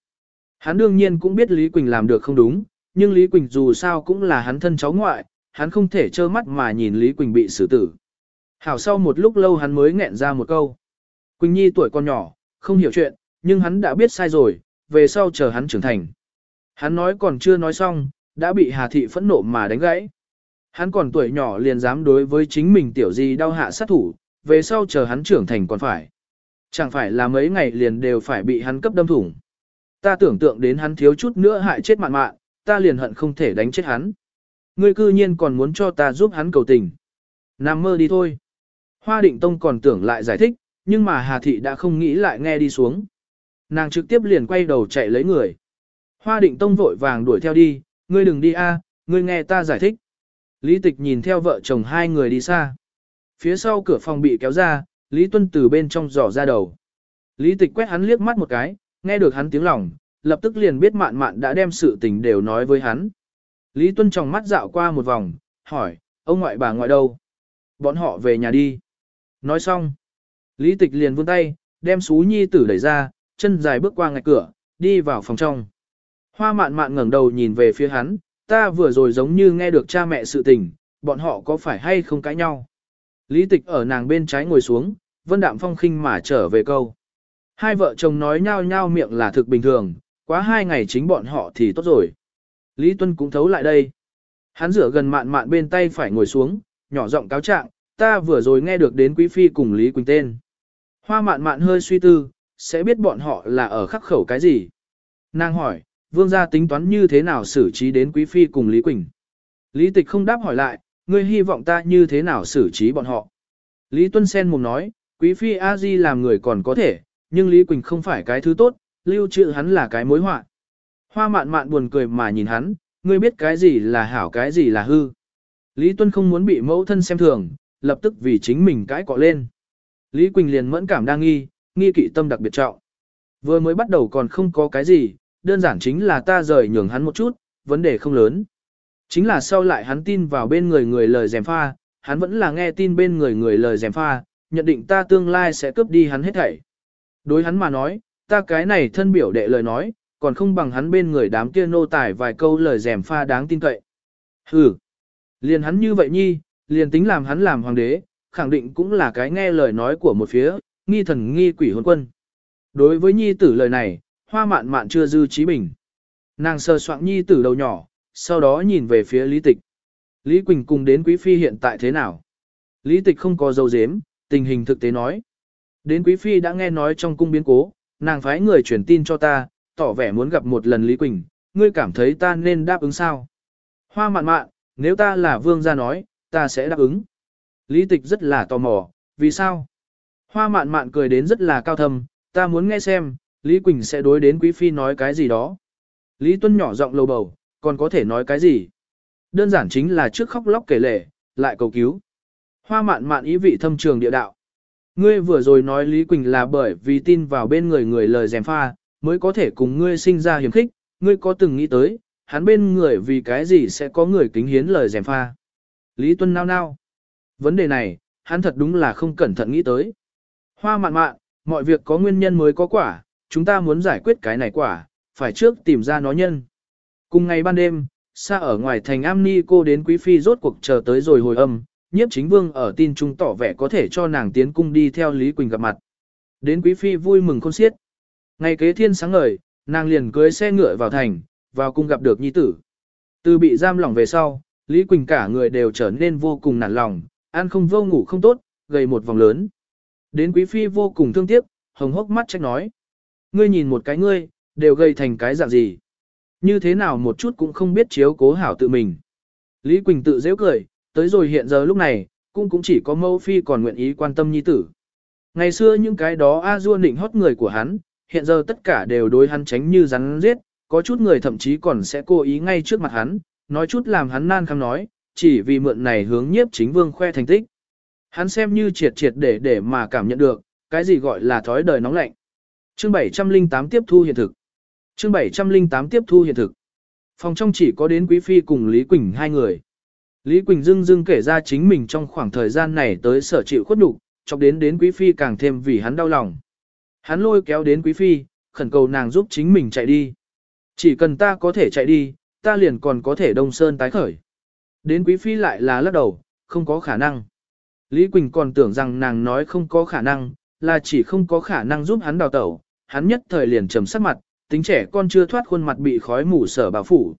Hắn đương nhiên cũng biết Lý Quỳnh làm được không đúng, nhưng Lý Quỳnh dù sao cũng là hắn thân cháu ngoại, hắn không thể trơ mắt mà nhìn Lý Quỳnh bị xử tử. Hảo sau một lúc lâu hắn mới nghẹn ra một câu. Quỳnh Nhi tuổi còn nhỏ, không hiểu chuyện, nhưng hắn đã biết sai rồi, về sau chờ hắn trưởng thành. Hắn nói còn chưa nói xong, đã bị Hà Thị phẫn nộ mà đánh gãy. Hắn còn tuổi nhỏ liền dám đối với chính mình tiểu gì đau hạ sát thủ, về sau chờ hắn trưởng thành còn phải. Chẳng phải là mấy ngày liền đều phải bị hắn cấp đâm thủng. Ta tưởng tượng đến hắn thiếu chút nữa hại chết mạn mạn, ta liền hận không thể đánh chết hắn. Ngươi cư nhiên còn muốn cho ta giúp hắn cầu tình. Nằm mơ đi thôi. Hoa định tông còn tưởng lại giải thích, nhưng mà Hà Thị đã không nghĩ lại nghe đi xuống. Nàng trực tiếp liền quay đầu chạy lấy người. Hoa định tông vội vàng đuổi theo đi, ngươi đừng đi a, ngươi nghe ta giải thích. Lý tịch nhìn theo vợ chồng hai người đi xa. Phía sau cửa phòng bị kéo ra, Lý Tuân từ bên trong dò ra đầu. Lý tịch quét hắn liếc mắt một cái, nghe được hắn tiếng lòng, lập tức liền biết mạn mạn đã đem sự tình đều nói với hắn. Lý Tuân trong mắt dạo qua một vòng, hỏi, ông ngoại bà ngoại đâu? Bọn họ về nhà đi. Nói xong. Lý tịch liền vươn tay, đem xú nhi tử đẩy ra, chân dài bước qua ngạch cửa, đi vào phòng trong. Hoa mạn mạn ngẩng đầu nhìn về phía hắn, ta vừa rồi giống như nghe được cha mẹ sự tình, bọn họ có phải hay không cãi nhau. Lý tịch ở nàng bên trái ngồi xuống, vân đạm phong khinh mà trở về câu. Hai vợ chồng nói nhau nhau miệng là thực bình thường, quá hai ngày chính bọn họ thì tốt rồi. Lý Tuân cũng thấu lại đây. Hắn rửa gần mạn mạn bên tay phải ngồi xuống, nhỏ giọng cáo trạng, ta vừa rồi nghe được đến Quý Phi cùng Lý Quỳnh tên. Hoa mạn mạn hơi suy tư, sẽ biết bọn họ là ở khắc khẩu cái gì. Nàng hỏi, vương gia tính toán như thế nào xử trí đến Quý Phi cùng Lý Quỳnh. Lý Tịch không đáp hỏi lại, ngươi hy vọng ta như thế nào xử trí bọn họ. Lý Tuân Sen mồm nói, Quý Phi A Di làm người còn có thể, nhưng Lý Quỳnh không phải cái thứ tốt, lưu trữ hắn là cái mối họa. Hoa mạn mạn buồn cười mà nhìn hắn, ngươi biết cái gì là hảo cái gì là hư. Lý Tuân không muốn bị mẫu thân xem thường, lập tức vì chính mình cãi cọ lên. Lý Quỳnh liền mẫn cảm đang nghi, nghi kỵ tâm đặc biệt trọng. Vừa mới bắt đầu còn không có cái gì, đơn giản chính là ta rời nhường hắn một chút, vấn đề không lớn. Chính là sau lại hắn tin vào bên người người lời dèm pha, hắn vẫn là nghe tin bên người người lời dèm pha, nhận định ta tương lai sẽ cướp đi hắn hết thảy. Đối hắn mà nói, ta cái này thân biểu đệ lời nói, còn không bằng hắn bên người đám kia nô tài vài câu lời dèm pha đáng tin cậy. Hừ, liền hắn như vậy nhi, liền tính làm hắn làm hoàng đế, khẳng định cũng là cái nghe lời nói của một phía, nghi thần nghi quỷ hồn quân. Đối với nhi tử lời này, hoa mạn mạn chưa dư trí bình. Nàng sơ soạn nhi tử đầu nhỏ, sau đó nhìn về phía Lý Tịch. Lý Quỳnh cùng đến Quý Phi hiện tại thế nào? Lý Tịch không có dấu dếm, tình hình thực tế nói. Đến Quý Phi đã nghe nói trong cung biến cố, nàng phái người truyền tin cho ta, tỏ vẻ muốn gặp một lần Lý Quỳnh, ngươi cảm thấy ta nên đáp ứng sao? Hoa mạn mạn, nếu ta là vương gia nói, ta sẽ đáp ứng. Lý tịch rất là tò mò, vì sao? Hoa mạn mạn cười đến rất là cao thâm, ta muốn nghe xem, Lý Quỳnh sẽ đối đến Quý Phi nói cái gì đó. Lý Tuân nhỏ giọng lầu bầu, còn có thể nói cái gì? Đơn giản chính là trước khóc lóc kể lể, lại cầu cứu. Hoa mạn mạn ý vị thâm trường địa đạo. Ngươi vừa rồi nói Lý Quỳnh là bởi vì tin vào bên người người lời dèm pha, mới có thể cùng ngươi sinh ra hiểm khích, ngươi có từng nghĩ tới, hắn bên người vì cái gì sẽ có người kính hiến lời dèm pha. Lý Tuân nao nao. Vấn đề này, hắn thật đúng là không cẩn thận nghĩ tới. Hoa mạn mạn, mọi việc có nguyên nhân mới có quả, chúng ta muốn giải quyết cái này quả, phải trước tìm ra nó nhân. Cùng ngày ban đêm, xa ở ngoài thành am ni cô đến quý phi rốt cuộc chờ tới rồi hồi âm, nhiếp chính vương ở tin trung tỏ vẻ có thể cho nàng tiến cung đi theo Lý Quỳnh gặp mặt. Đến quý phi vui mừng khôn xiết. Ngày kế thiên sáng ngời, nàng liền cưới xe ngựa vào thành, vào cung gặp được nhi tử. Từ bị giam lỏng về sau, Lý Quỳnh cả người đều trở nên vô cùng nản lòng, ăn không vô ngủ không tốt, gầy một vòng lớn. Đến quý phi vô cùng thương tiếc, hồng hốc mắt trách nói. Ngươi nhìn một cái ngươi, đều gầy thành cái dạng gì. Như thế nào một chút cũng không biết chiếu cố hảo tự mình. Lý Quỳnh tự dễ cười, tới rồi hiện giờ lúc này, cũng cũng chỉ có mẫu phi còn nguyện ý quan tâm nhi tử. Ngày xưa những cái đó a dua nịnh hót người của hắn, hiện giờ tất cả đều đối hắn tránh như rắn giết, có chút người thậm chí còn sẽ cố ý ngay trước mặt hắn, nói chút làm hắn nan khăm nói, chỉ vì mượn này hướng nhiếp chính vương khoe thành tích. Hắn xem như triệt triệt để để mà cảm nhận được, cái gì gọi là thói đời nóng lạnh. Chương 708 tiếp thu hiện thực. Chương 708 tiếp thu hiện thực. Phòng trong chỉ có đến Quý Phi cùng Lý Quỳnh hai người. Lý Quỳnh dưng dưng kể ra chính mình trong khoảng thời gian này tới sở chịu khuất nhục, chọc đến đến Quý Phi càng thêm vì hắn đau lòng. Hắn lôi kéo đến Quý Phi, khẩn cầu nàng giúp chính mình chạy đi. Chỉ cần ta có thể chạy đi, ta liền còn có thể đông sơn tái khởi. Đến Quý Phi lại là lắc đầu, không có khả năng. Lý Quỳnh còn tưởng rằng nàng nói không có khả năng, là chỉ không có khả năng giúp hắn đào tẩu, hắn nhất thời liền trầm sắc mặt, tính trẻ con chưa thoát khuôn mặt bị khói mù sở bảo phủ.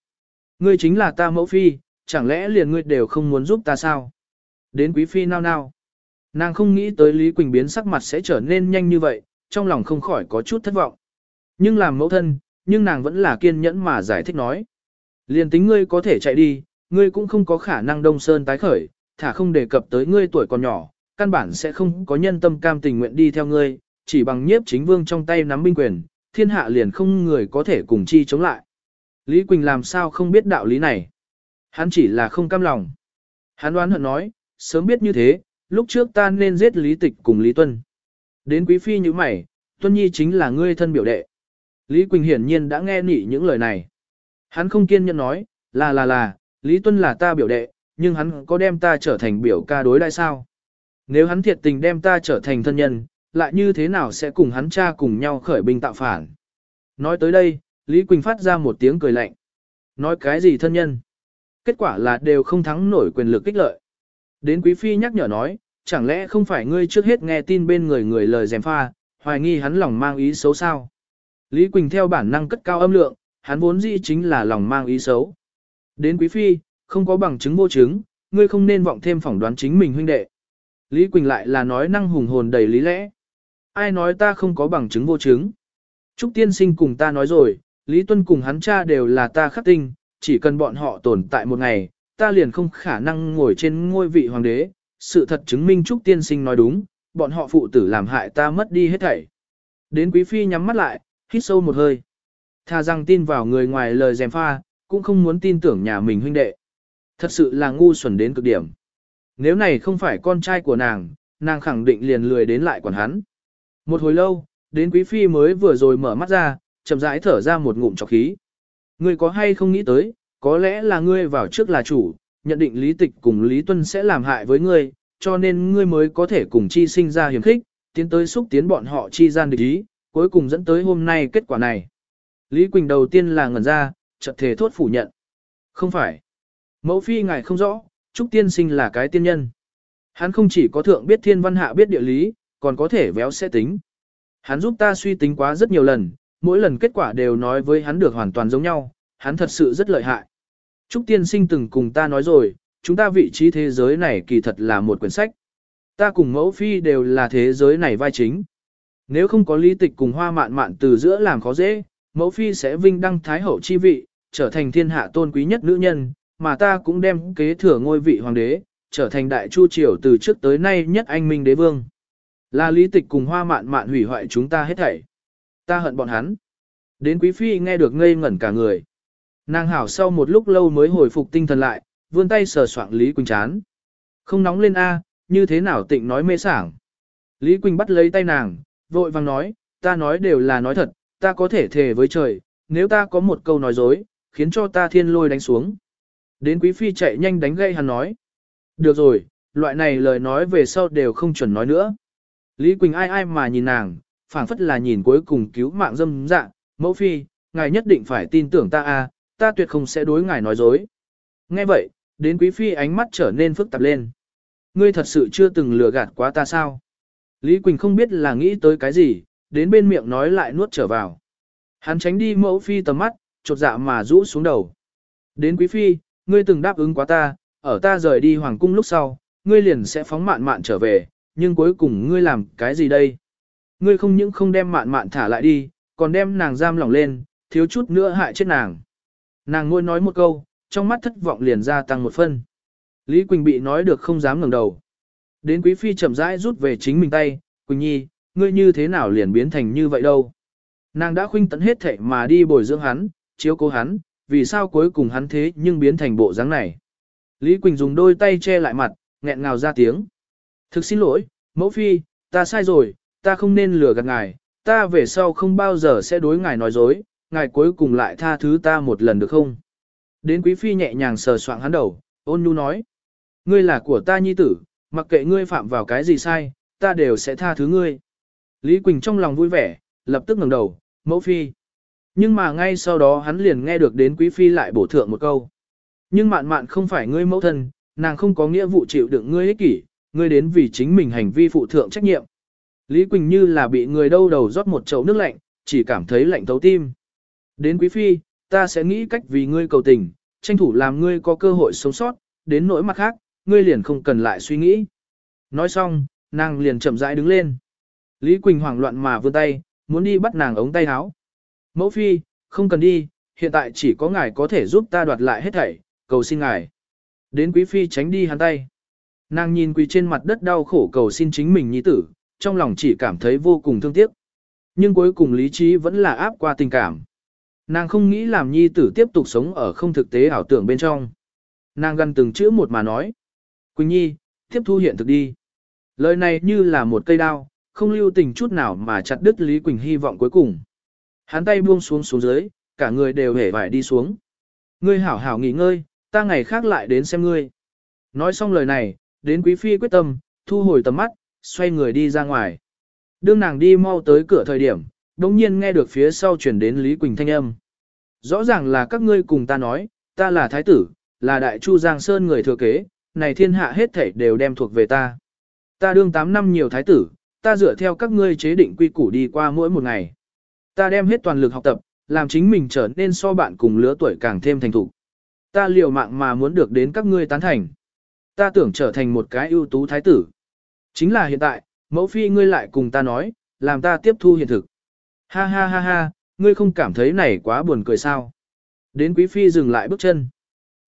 Ngươi chính là ta mẫu phi, chẳng lẽ liền ngươi đều không muốn giúp ta sao? Đến quý phi nao nao. Nàng không nghĩ tới Lý Quỳnh biến sắc mặt sẽ trở nên nhanh như vậy, trong lòng không khỏi có chút thất vọng. Nhưng làm mẫu thân, nhưng nàng vẫn là kiên nhẫn mà giải thích nói. Liền tính ngươi có thể chạy đi, ngươi cũng không có khả năng đông sơn tái khởi, thả không đề cập tới ngươi tuổi còn nhỏ, căn bản sẽ không có nhân tâm cam tình nguyện đi theo ngươi, chỉ bằng nhiếp chính vương trong tay nắm binh quyền, thiên hạ liền không người có thể cùng chi chống lại. Lý Quỳnh làm sao không biết đạo lý này? Hắn chỉ là không cam lòng. Hắn đoán hận nói, sớm biết như thế, lúc trước ta nên giết Lý Tịch cùng Lý Tuân. Đến quý phi như mày, Tuân Nhi chính là ngươi thân biểu đệ. Lý Quỳnh hiển nhiên đã nghe nỉ những lời này. Hắn không kiên nhẫn nói, là là là, Lý Tuân là ta biểu đệ, nhưng hắn có đem ta trở thành biểu ca đối đại sao? Nếu hắn thiệt tình đem ta trở thành thân nhân, lại như thế nào sẽ cùng hắn cha cùng nhau khởi binh tạo phản? Nói tới đây, Lý Quỳnh phát ra một tiếng cười lạnh. Nói cái gì thân nhân? Kết quả là đều không thắng nổi quyền lực kích lợi. Đến Quý Phi nhắc nhở nói, chẳng lẽ không phải ngươi trước hết nghe tin bên người người lời dèm pha, hoài nghi hắn lòng mang ý xấu sao? Lý Quỳnh theo bản năng cất cao âm lượng, hắn vốn dĩ chính là lòng mang ý xấu. Đến Quý Phi, không có bằng chứng vô chứng, ngươi không nên vọng thêm phỏng đoán chính mình huynh đệ. Lý Quỳnh lại là nói năng hùng hồn đầy lý lẽ. Ai nói ta không có bằng chứng vô chứng? Trúc tiên sinh cùng ta nói rồi, Lý Tuân cùng hắn cha đều là ta khắc tinh, chỉ cần bọn họ tồn tại một ngày, ta liền không khả năng ngồi trên ngôi vị hoàng đế. Sự thật chứng minh Trúc tiên sinh nói đúng, bọn họ phụ tử làm hại ta mất đi hết thảy. Đến quý phi nhắm mắt lại, hít sâu một hơi. Tha rằng tin vào người ngoài lời dèm pha, cũng không muốn tin tưởng nhà mình huynh đệ. Thật sự là ngu xuẩn đến cực điểm. Nếu này không phải con trai của nàng, nàng khẳng định liền lười đến lại quản hắn. Một hồi lâu, đến quý phi mới vừa rồi mở mắt ra, chậm rãi thở ra một ngụm trọc khí. Ngươi có hay không nghĩ tới, có lẽ là ngươi vào trước là chủ, nhận định lý tịch cùng lý tuân sẽ làm hại với ngươi, cho nên ngươi mới có thể cùng chi sinh ra hiểm khích, tiến tới xúc tiến bọn họ chi gian địch ý, cuối cùng dẫn tới hôm nay kết quả này. Lý Quỳnh đầu tiên là ngẩn ra, chợt thể thốt phủ nhận. Không phải. Mẫu phi ngài không rõ, Trúc tiên sinh là cái tiên nhân. Hắn không chỉ có thượng biết thiên văn hạ biết địa lý, còn có thể véo sẽ tính. Hắn giúp ta suy tính quá rất nhiều lần, mỗi lần kết quả đều nói với hắn được hoàn toàn giống nhau, hắn thật sự rất lợi hại. Trúc tiên sinh từng cùng ta nói rồi, chúng ta vị trí thế giới này kỳ thật là một quyển sách. Ta cùng mẫu phi đều là thế giới này vai chính. Nếu không có lý tịch cùng hoa mạn mạn từ giữa làm khó dễ, mẫu phi sẽ vinh đăng thái hậu chi vị, trở thành thiên hạ tôn quý nhất nữ nhân, mà ta cũng đem kế thừa ngôi vị hoàng đế, trở thành đại chu triều từ trước tới nay nhất anh minh đế vương. Là lý tịch cùng hoa mạn mạn hủy hoại chúng ta hết thảy. Ta hận bọn hắn. Đến quý phi nghe được ngây ngẩn cả người. Nàng hảo sau một lúc lâu mới hồi phục tinh thần lại, vươn tay sờ soạng Lý Quỳnh chán. Không nóng lên A, như thế nào tịnh nói mê sảng. Lý Quỳnh bắt lấy tay nàng, vội vàng nói, ta nói đều là nói thật, ta có thể thề với trời, nếu ta có một câu nói dối, khiến cho ta thiên lôi đánh xuống. Đến quý phi chạy nhanh đánh gây hắn nói. Được rồi, loại này lời nói về sau đều không chuẩn nói nữa. Lý Quỳnh ai ai mà nhìn nàng, phảng phất là nhìn cuối cùng cứu mạng dâm dạ, mẫu phi, ngài nhất định phải tin tưởng ta a, ta tuyệt không sẽ đối ngài nói dối. Nghe vậy, đến quý phi ánh mắt trở nên phức tạp lên. Ngươi thật sự chưa từng lừa gạt quá ta sao? Lý Quỳnh không biết là nghĩ tới cái gì, đến bên miệng nói lại nuốt trở vào. Hắn tránh đi mẫu phi tầm mắt, chột dạ mà rũ xuống đầu. Đến quý phi, ngươi từng đáp ứng quá ta, ở ta rời đi hoàng cung lúc sau, ngươi liền sẽ phóng mạn mạn trở về, nhưng cuối cùng ngươi làm cái gì đây? Ngươi không những không đem mạn mạn thả lại đi, còn đem nàng giam lỏng lên, thiếu chút nữa hại chết nàng. Nàng ngôi nói một câu, trong mắt thất vọng liền gia tăng một phân. Lý Quỳnh bị nói được không dám ngẩng đầu. Đến quý phi chậm rãi rút về chính mình tay, Quỳnh Nhi, ngươi như thế nào liền biến thành như vậy đâu? Nàng đã khuynh tận hết thệ mà đi bồi dưỡng hắn, chiếu cố hắn, vì sao cuối cùng hắn thế nhưng biến thành bộ dáng này? Lý Quỳnh dùng đôi tay che lại mặt, nghẹn ngào ra tiếng. Thực xin lỗi, mẫu phi, ta sai rồi, ta không nên lừa gạt ngài, ta về sau không bao giờ sẽ đối ngài nói dối, ngài cuối cùng lại tha thứ ta một lần được không? Đến quý phi nhẹ nhàng sờ soạng hắn đầu, ôn nhu nói. Ngươi là của ta nhi tử, mặc kệ ngươi phạm vào cái gì sai, ta đều sẽ tha thứ ngươi. Lý Quỳnh trong lòng vui vẻ, lập tức ngẩng đầu, mẫu phi. Nhưng mà ngay sau đó hắn liền nghe được đến quý phi lại bổ thượng một câu. Nhưng mạn mạn không phải ngươi mẫu thân, nàng không có nghĩa vụ chịu đựng ngươi ích kỷ, ngươi đến vì chính mình hành vi phụ thượng trách nhiệm. Lý Quỳnh như là bị người đâu đầu rót một chậu nước lạnh, chỉ cảm thấy lạnh thấu tim. Đến quý phi, ta sẽ nghĩ cách vì ngươi cầu tình, tranh thủ làm ngươi có cơ hội sống sót, đến nỗi mặt khác, ngươi liền không cần lại suy nghĩ. Nói xong, nàng liền chậm rãi đứng lên. Lý Quỳnh hoảng loạn mà vươn tay, muốn đi bắt nàng ống tay áo. Mẫu phi, không cần đi, hiện tại chỉ có ngài có thể giúp ta đoạt lại hết thảy, cầu xin ngài. Đến quý phi tránh đi hắn tay. Nàng nhìn quỳ trên mặt đất đau khổ cầu xin chính mình nhi tử, trong lòng chỉ cảm thấy vô cùng thương tiếc. Nhưng cuối cùng lý trí vẫn là áp qua tình cảm. Nàng không nghĩ làm nhi tử tiếp tục sống ở không thực tế ảo tưởng bên trong. Nàng gần từng chữ một mà nói. Quỳnh Nhi, tiếp thu hiện thực đi. Lời này như là một cây đao, không lưu tình chút nào mà chặt đứt Lý Quỳnh hy vọng cuối cùng. Hắn tay buông xuống xuống dưới, cả người đều hề vải đi xuống. Ngươi hảo hảo nghỉ ngơi, ta ngày khác lại đến xem ngươi. Nói xong lời này, đến quý phi quyết tâm, thu hồi tầm mắt, xoay người đi ra ngoài. Đương nàng đi mau tới cửa thời điểm, đồng nhiên nghe được phía sau chuyển đến Lý Quỳnh thanh âm. Rõ ràng là các ngươi cùng ta nói, ta là thái tử, là đại chu Giang Sơn người thừa kế, này thiên hạ hết thảy đều đem thuộc về ta. Ta đương 8 năm nhiều thái tử, ta dựa theo các ngươi chế định quy củ đi qua mỗi một ngày. Ta đem hết toàn lực học tập, làm chính mình trở nên so bạn cùng lứa tuổi càng thêm thành thục. Ta liều mạng mà muốn được đến các ngươi tán thành. Ta tưởng trở thành một cái ưu tú thái tử. Chính là hiện tại, mẫu phi ngươi lại cùng ta nói, làm ta tiếp thu hiện thực. Ha ha ha ha, ngươi không cảm thấy này quá buồn cười sao. Đến quý phi dừng lại bước chân.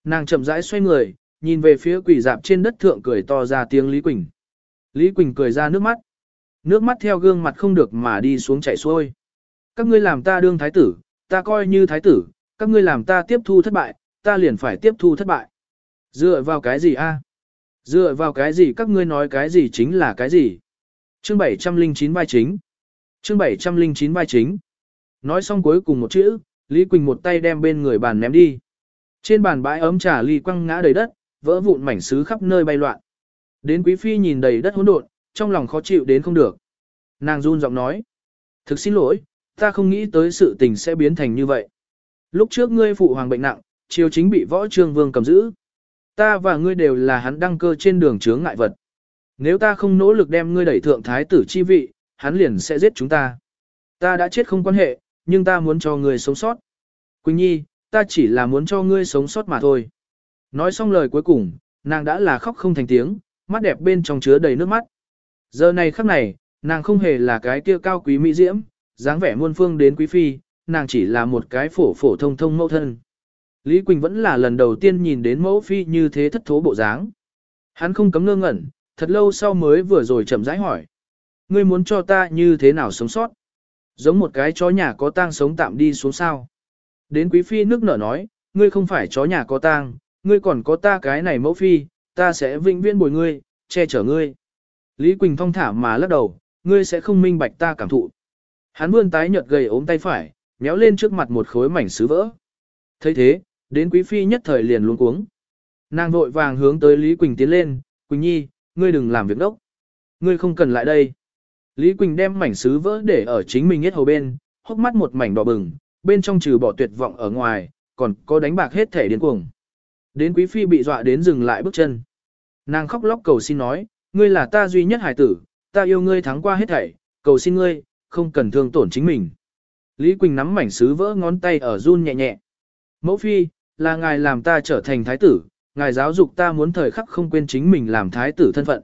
Nàng chậm rãi xoay người, nhìn về phía quỷ dạp trên đất thượng cười to ra tiếng Lý Quỳnh. Lý Quỳnh cười ra nước mắt. Nước mắt theo gương mặt không được mà đi xuống chảy xuôi. Các ngươi làm ta đương thái tử, ta coi như thái tử, các ngươi làm ta tiếp thu thất bại, ta liền phải tiếp thu thất bại. Dựa vào cái gì a? Dựa vào cái gì các ngươi nói cái gì chính là cái gì? Chương 709 vai chính. Chương 709 vai chính. Nói xong cuối cùng một chữ, Lý Quỳnh một tay đem bên người bàn ném đi. Trên bàn bãi ấm trà ly quăng ngã đầy đất, vỡ vụn mảnh sứ khắp nơi bay loạn. Đến quý phi nhìn đầy đất hỗn độn, trong lòng khó chịu đến không được. Nàng run giọng nói. Thực xin lỗi, ta không nghĩ tới sự tình sẽ biến thành như vậy. Lúc trước ngươi phụ hoàng bệnh nặng, triều chính bị võ trương vương cầm giữ. Ta và ngươi đều là hắn đăng cơ trên đường chướng ngại vật. Nếu ta không nỗ lực đem ngươi đẩy thượng thái tử chi vị, hắn liền sẽ giết chúng ta. Ta đã chết không quan hệ, nhưng ta muốn cho ngươi sống sót. Quỳnh Nhi, ta chỉ là muốn cho ngươi sống sót mà thôi. Nói xong lời cuối cùng, nàng đã là khóc không thành tiếng, mắt đẹp bên trong chứa đầy nước mắt. Giờ này khắc này, nàng không hề là cái kia cao quý mỹ diễm, dáng vẻ muôn phương đến quý phi, nàng chỉ là một cái phổ phổ thông thông mẫu thân. Lý Quỳnh vẫn là lần đầu tiên nhìn đến mẫu phi như thế thất thố bộ dáng. Hắn không cấm ngơ ngẩn, thật lâu sau mới vừa rồi chậm rãi hỏi. Ngươi muốn cho ta như thế nào sống sót? Giống một cái chó nhà có tang sống tạm đi xuống sao. Đến quý phi nước nở nói, ngươi không phải chó nhà có tang, ngươi còn có ta cái này mẫu phi, ta sẽ vinh viễn bồi ngươi, che chở ngươi. Lý Quỳnh thong thả mà lắc đầu, ngươi sẽ không minh bạch ta cảm thụ. Hắn vươn tái nhợt gầy ốm tay phải, méo lên trước mặt một khối mảnh sứ vỡ. thấy thế, đến quý phi nhất thời liền luống cuống. Nàng vội vàng hướng tới Lý Quỳnh tiến lên, Quỳnh Nhi, ngươi đừng làm việc đốc. Ngươi không cần lại đây. Lý Quỳnh đem mảnh sứ vỡ để ở chính mình hết hầu bên, hốc mắt một mảnh đỏ bừng, bên trong trừ bỏ tuyệt vọng ở ngoài, còn có đánh bạc hết thể điên cuồng. Đến quý phi bị dọa đến dừng lại bước chân. Nàng khóc lóc cầu xin nói, ngươi là ta duy nhất hải tử, ta yêu ngươi thắng qua hết thảy, cầu xin ngươi, không cần thương tổn chính mình. Lý Quỳnh nắm mảnh sứ vỡ ngón tay ở run nhẹ nhẹ. Mẫu phi, là ngài làm ta trở thành thái tử, ngài giáo dục ta muốn thời khắc không quên chính mình làm thái tử thân phận.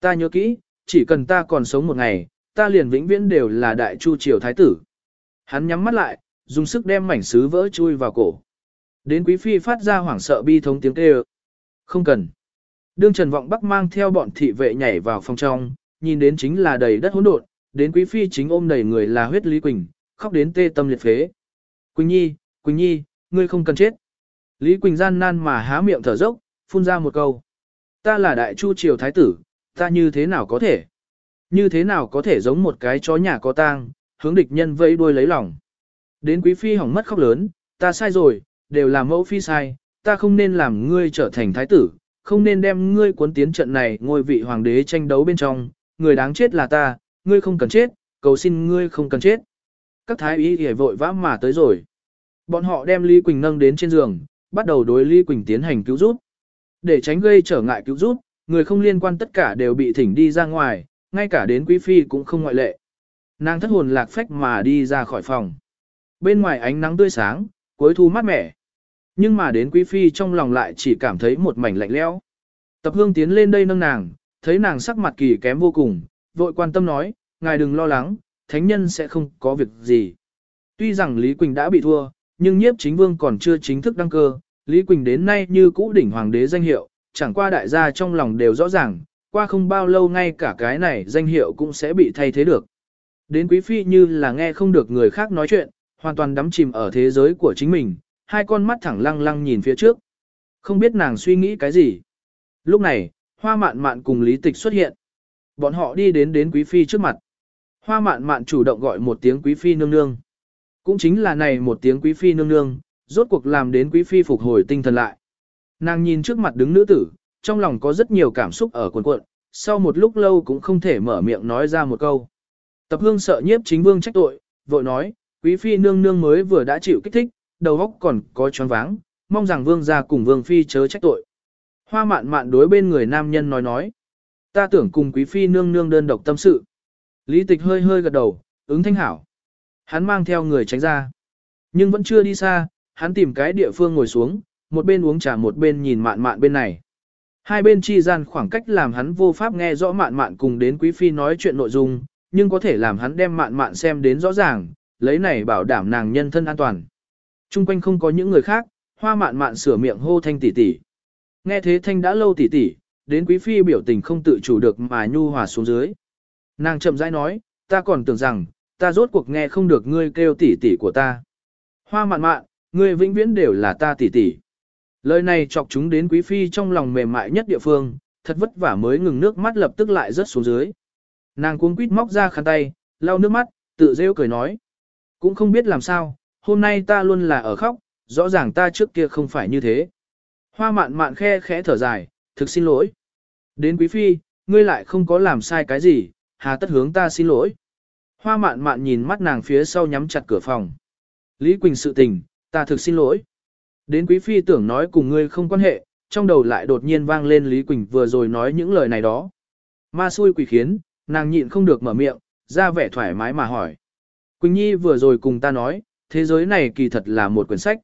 Ta nhớ kỹ, chỉ cần ta còn sống một ngày, ta liền vĩnh viễn đều là đại chu triều thái tử. Hắn nhắm mắt lại, dùng sức đem mảnh sứ vỡ chui vào cổ. Đến quý phi phát ra hoảng sợ bi thống tiếng kêu. Không cần. Đương Trần Vọng Bắc mang theo bọn thị vệ nhảy vào phòng trong, nhìn đến chính là đầy đất hỗn độn, đến quý phi chính ôm đầy người là huyết Lý Quỳnh, khóc đến tê tâm liệt phế. Quỳnh Nhi, Quỳnh Nhi, ngươi không cần chết. Lý Quỳnh gian nan mà há miệng thở dốc, phun ra một câu. Ta là đại chu triều thái tử, ta như thế nào có thể? Như thế nào có thể giống một cái chó nhà có tang, hướng địch nhân vây đuôi lấy lòng. Đến quý phi hỏng mất khóc lớn, ta sai rồi, đều là mẫu phi sai, ta không nên làm ngươi trở thành thái tử, không nên đem ngươi cuốn tiến trận này ngôi vị hoàng đế tranh đấu bên trong, người đáng chết là ta, ngươi không cần chết, cầu xin ngươi không cần chết. Các thái y hề vội vã mà tới rồi. Bọn họ đem Lý Quỳnh nâng đến trên giường, bắt đầu đối Lý Quỳnh tiến hành cứu giúp. Để tránh gây trở ngại cứu giúp, người không liên quan tất cả đều bị thỉnh đi ra ngoài, ngay cả đến quý phi cũng không ngoại lệ. Nàng thất hồn lạc phách mà đi ra khỏi phòng. Bên ngoài ánh nắng tươi sáng, cuối thu mát mẻ. Nhưng mà đến quý phi trong lòng lại chỉ cảm thấy một mảnh lạnh lẽo. Tập hương tiến lên đây nâng nàng, thấy nàng sắc mặt kỳ kém vô cùng, vội quan tâm nói, ngài đừng lo lắng, thánh nhân sẽ không có việc gì. Tuy rằng Lý Quỳnh đã bị thua, nhưng nhiếp chính vương còn chưa chính thức đăng cơ, Lý Quỳnh đến nay như cũ đỉnh hoàng đế danh hiệu, chẳng qua đại gia trong lòng đều rõ ràng, qua không bao lâu ngay cả cái này danh hiệu cũng sẽ bị thay thế được. Đến quý phi như là nghe không được người khác nói chuyện, hoàn toàn đắm chìm ở thế giới của chính mình, hai con mắt thẳng lăng lăng nhìn phía trước. Không biết nàng suy nghĩ cái gì. Lúc này, hoa mạn mạn cùng lý tịch xuất hiện. Bọn họ đi đến đến quý phi trước mặt. Hoa mạn mạn chủ động gọi một tiếng quý phi nương nương. Cũng chính là này một tiếng quý phi nương nương, rốt cuộc làm đến quý phi phục hồi tinh thần lại. Nàng nhìn trước mặt đứng nữ tử, trong lòng có rất nhiều cảm xúc ở cuộn cuộn, sau một lúc lâu cũng không thể mở miệng nói ra một câu. Tập hương sợ nhiếp chính vương trách tội, vội nói, quý phi nương nương mới vừa đã chịu kích thích, đầu óc còn có choáng váng, mong rằng vương gia cùng vương phi chớ trách tội. Hoa mạn mạn đối bên người nam nhân nói nói, ta tưởng cùng quý phi nương nương đơn độc tâm sự. Lý tịch hơi hơi gật đầu, ứng thanh hảo. Hắn mang theo người tránh ra. Nhưng vẫn chưa đi xa, hắn tìm cái địa phương ngồi xuống, một bên uống trà một bên nhìn mạn mạn bên này. Hai bên chi gian khoảng cách làm hắn vô pháp nghe rõ mạn mạn cùng đến quý phi nói chuyện nội dung, nhưng có thể làm hắn đem mạn mạn xem đến rõ ràng, lấy này bảo đảm nàng nhân thân an toàn. Trung quanh không có những người khác, hoa mạn mạn sửa miệng hô thanh tỷ tỷ. Nghe thế thanh đã lâu tỷ tỷ, đến quý phi biểu tình không tự chủ được mà nhu hòa xuống dưới. Nàng chậm rãi nói, ta còn tưởng rằng, ta rốt cuộc nghe không được ngươi kêu tỷ tỷ của ta. Hoa mạn mạn, ngươi vĩnh viễn đều là ta tỷ tỷ. Lời này chọc chúng đến quý phi trong lòng mềm mại nhất địa phương, thật vất vả mới ngừng nước mắt lập tức lại rớt xuống dưới. Nàng cuống quýt móc ra khăn tay, lau nước mắt, tự rêu cười nói. Cũng không biết làm sao, hôm nay ta luôn là ở khóc, rõ ràng ta trước kia không phải như thế. Hoa mạn mạn khe khẽ thở dài, thực xin lỗi. Đến quý phi, ngươi lại không có làm sai cái gì, hà tất hướng ta xin lỗi. Hoa mạn mạn nhìn mắt nàng phía sau nhắm chặt cửa phòng. Lý Quỳnh sự tình, ta thực xin lỗi. Đến quý phi tưởng nói cùng ngươi không quan hệ, trong đầu lại đột nhiên vang lên Lý Quỳnh vừa rồi nói những lời này đó. Ma xui quỷ khiến, nàng nhịn không được mở miệng, ra vẻ thoải mái mà hỏi. Quỳnh Nhi vừa rồi cùng ta nói, thế giới này kỳ thật là một quyển sách.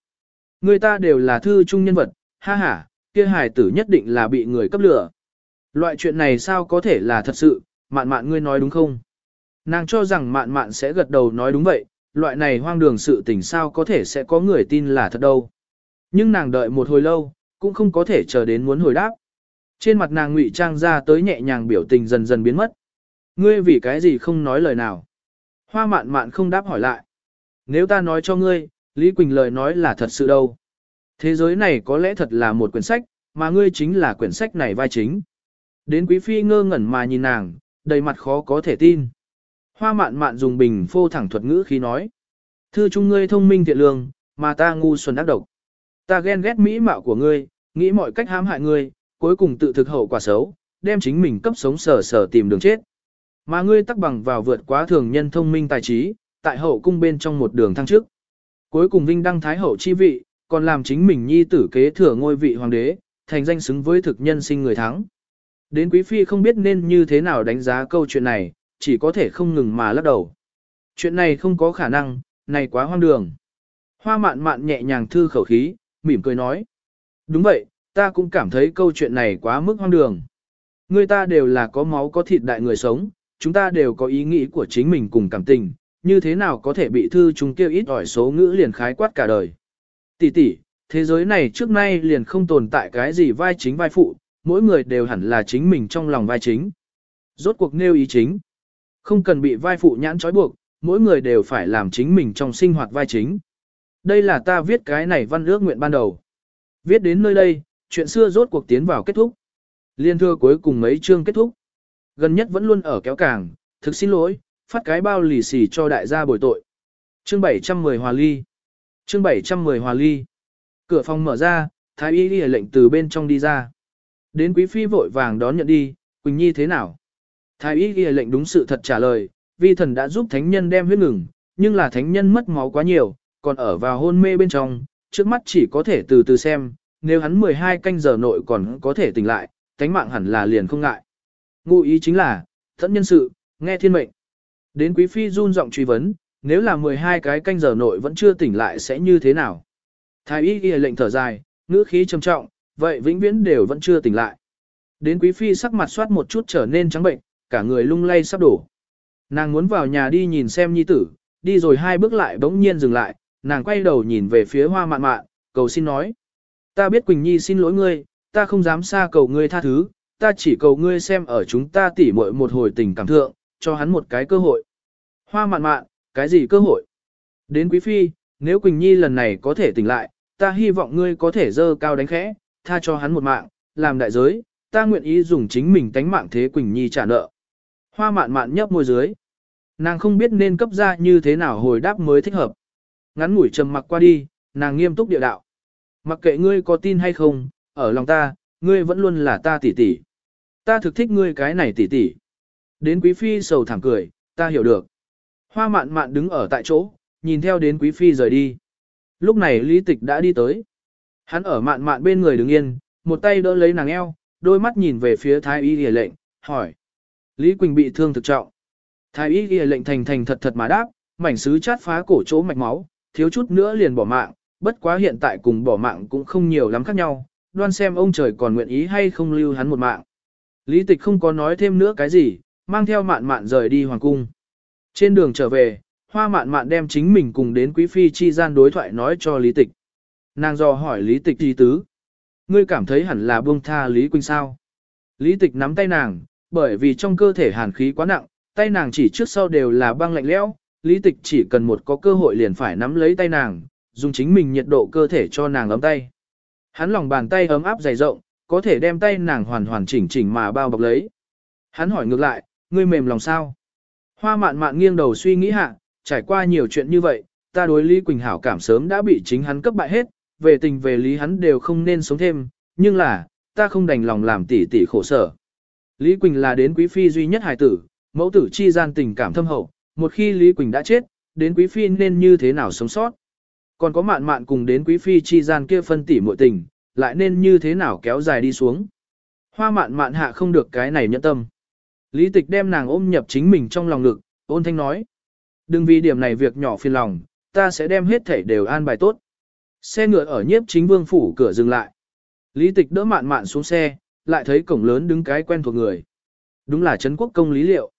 Người ta đều là thư trung nhân vật, ha ha, kia hài tử nhất định là bị người cấp lửa. Loại chuyện này sao có thể là thật sự, mạn mạn ngươi nói đúng không? Nàng cho rằng mạn mạn sẽ gật đầu nói đúng vậy, loại này hoang đường sự tình sao có thể sẽ có người tin là thật đâu. Nhưng nàng đợi một hồi lâu, cũng không có thể chờ đến muốn hồi đáp. Trên mặt nàng ngụy trang ra tới nhẹ nhàng biểu tình dần dần biến mất. Ngươi vì cái gì không nói lời nào? Hoa mạn mạn không đáp hỏi lại. Nếu ta nói cho ngươi, Lý Quỳnh lời nói là thật sự đâu. Thế giới này có lẽ thật là một quyển sách, mà ngươi chính là quyển sách này vai chính. Đến quý phi ngơ ngẩn mà nhìn nàng, đầy mặt khó có thể tin. Hoa mạn mạn dùng bình phô thẳng thuật ngữ khi nói. Thư chung ngươi thông minh thiện lương, mà ta ngu xuẩn ác độc. Ta ghen ghét mỹ mạo của ngươi, nghĩ mọi cách hãm hại ngươi, cuối cùng tự thực hậu quả xấu, đem chính mình cấp sống sở sở tìm đường chết. Mà ngươi tắc bằng vào vượt quá thường nhân thông minh tài trí, tại hậu cung bên trong một đường thăng trước. Cuối cùng vinh đăng thái hậu chi vị, còn làm chính mình nhi tử kế thừa ngôi vị hoàng đế, thành danh xứng với thực nhân sinh người thắng. Đến quý phi không biết nên như thế nào đánh giá câu chuyện này, chỉ có thể không ngừng mà lắc đầu. Chuyện này không có khả năng, này quá hoang đường. Hoa mạn mạn nhẹ nhàng thư khẩu khí, mỉm cười nói. Đúng vậy, ta cũng cảm thấy câu chuyện này quá mức hoang đường. Người ta đều là có máu có thịt đại người sống, chúng ta đều có ý nghĩ của chính mình cùng cảm tình, như thế nào có thể bị thư chúng kêu ít ỏi số ngữ liền khái quát cả đời. Tỷ tỷ, thế giới này trước nay liền không tồn tại cái gì vai chính vai phụ, mỗi người đều hẳn là chính mình trong lòng vai chính. Rốt cuộc nêu ý chính. Không cần bị vai phụ nhãn trói buộc, mỗi người đều phải làm chính mình trong sinh hoạt vai chính. Đây là ta viết cái này văn ước nguyện ban đầu. Viết đến nơi đây, chuyện xưa rốt cuộc tiến vào kết thúc. Liên thưa cuối cùng mấy chương kết thúc. Gần nhất vẫn luôn ở kéo càng, thực xin lỗi, phát cái bao lì xì cho đại gia bồi tội. Chương 710 Hòa Ly Chương 710 Hòa Ly Cửa phòng mở ra, Thái Y ghi lệnh từ bên trong đi ra. Đến quý phi vội vàng đón nhận đi, Quỳnh Nhi thế nào? Thái Y ghi lệnh đúng sự thật trả lời, vi thần đã giúp thánh nhân đem huyết ngừng, nhưng là thánh nhân mất máu quá nhiều, còn ở vào hôn mê bên trong, trước mắt chỉ có thể từ từ xem, nếu hắn 12 canh giờ nội còn có thể tỉnh lại, thánh mạng hẳn là liền không ngại. Ngụ ý chính là, thẫn nhân sự, nghe thiên mệnh. Đến quý phi run giọng truy vấn, nếu là 12 cái canh giờ nội vẫn chưa tỉnh lại sẽ như thế nào? Thái y ghi lệnh thở dài, ngữ khí trầm trọng, vậy vĩnh viễn đều vẫn chưa tỉnh lại. Đến quý phi sắc mặt soát một chút trở nên trắng bệnh, cả người lung lay sắp đổ. Nàng muốn vào nhà đi nhìn xem nhi tử, đi rồi hai bước lại bỗng nhiên dừng lại, nàng quay đầu nhìn về phía hoa mạn mạn, cầu xin nói. Ta biết Quỳnh Nhi xin lỗi ngươi, ta không dám xa cầu ngươi tha thứ, ta chỉ cầu ngươi xem ở chúng ta tỉ muội một hồi tình cảm thượng, cho hắn một cái cơ hội. Hoa mạn mạn, cái gì cơ hội? Đến quý phi, nếu Quỳnh Nhi lần này có thể tỉnh lại, ta hy vọng ngươi có thể dơ cao đánh khẽ, tha cho hắn một mạng, làm đại giới, ta nguyện ý dùng chính mình tánh mạng thế Quỳnh Nhi trả nợ. Hoa mạn mạn nhấp môi dưới. Nàng không biết nên cấp ra như thế nào hồi đáp mới thích hợp. Ngắn ngủi trầm mặc qua đi, nàng nghiêm túc địa đạo. Mặc kệ ngươi có tin hay không, ở lòng ta, ngươi vẫn luôn là ta tỷ tỷ. Ta thực thích ngươi cái này tỷ tỷ. Đến quý phi sầu thảm cười, ta hiểu được. Hoa mạn mạn đứng ở tại chỗ, nhìn theo đến quý phi rời đi. Lúc này lý tịch đã đi tới. Hắn ở mạn mạn bên người đứng yên, một tay đỡ lấy nàng eo, đôi mắt nhìn về phía thái y hề lệnh, hỏi. Lý Quỳnh bị thương thực trọng. Thái y ghi lệnh thành thành thật thật mà đáp, mảnh sứ chát phá cổ chỗ mạch máu, thiếu chút nữa liền bỏ mạng, bất quá hiện tại cùng bỏ mạng cũng không nhiều lắm khác nhau, đoan xem ông trời còn nguyện ý hay không lưu hắn một mạng. Lý tịch không có nói thêm nữa cái gì, mang theo mạn mạn rời đi hoàng cung. Trên đường trở về, hoa mạn mạn đem chính mình cùng đến quý phi chi gian đối thoại nói cho lý tịch. Nàng dò hỏi lý tịch gì tứ. Ngươi cảm thấy hẳn là buông tha Lý Quỳnh sao? Lý tịch nắm tay nàng, bởi vì trong cơ thể hàn khí quá nặng, tay nàng chỉ trước sau đều là băng lạnh lẽo, lý tịch chỉ cần một có cơ hội liền phải nắm lấy tay nàng, dùng chính mình nhiệt độ cơ thể cho nàng ấm tay. Hắn lòng bàn tay ấm áp dày rộng, có thể đem tay nàng hoàn hoàn chỉnh chỉnh mà bao bọc lấy. Hắn hỏi ngược lại, ngươi mềm lòng sao? Hoa mạn mạn nghiêng đầu suy nghĩ hạ, trải qua nhiều chuyện như vậy, ta đối Lý Quỳnh hảo cảm sớm đã bị chính hắn cấp bại hết, về tình về lý hắn đều không nên sống thêm, nhưng là, ta không đành lòng làm tỉ tỉ khổ sở. Lý Quỳnh là đến quý phi duy nhất hài tử, mẫu tử chi gian tình cảm thâm hậu, một khi Lý Quỳnh đã chết, đến quý phi nên như thế nào sống sót. Còn có mạn mạn cùng đến quý phi chi gian kia phân tỉ muội tình, lại nên như thế nào kéo dài đi xuống. Hoa mạn mạn hạ không được cái này nhẫn tâm. Lý tịch đem nàng ôm nhập chính mình trong lòng ngực, ôn thanh nói. Đừng vì điểm này việc nhỏ phiền lòng, ta sẽ đem hết thể đều an bài tốt. Xe ngựa ở nhiếp chính vương phủ cửa dừng lại. Lý tịch đỡ mạn mạn xuống xe, lại thấy cổng lớn đứng cái quen thuộc người. Đúng là Trấn Quốc công Lý Liệu.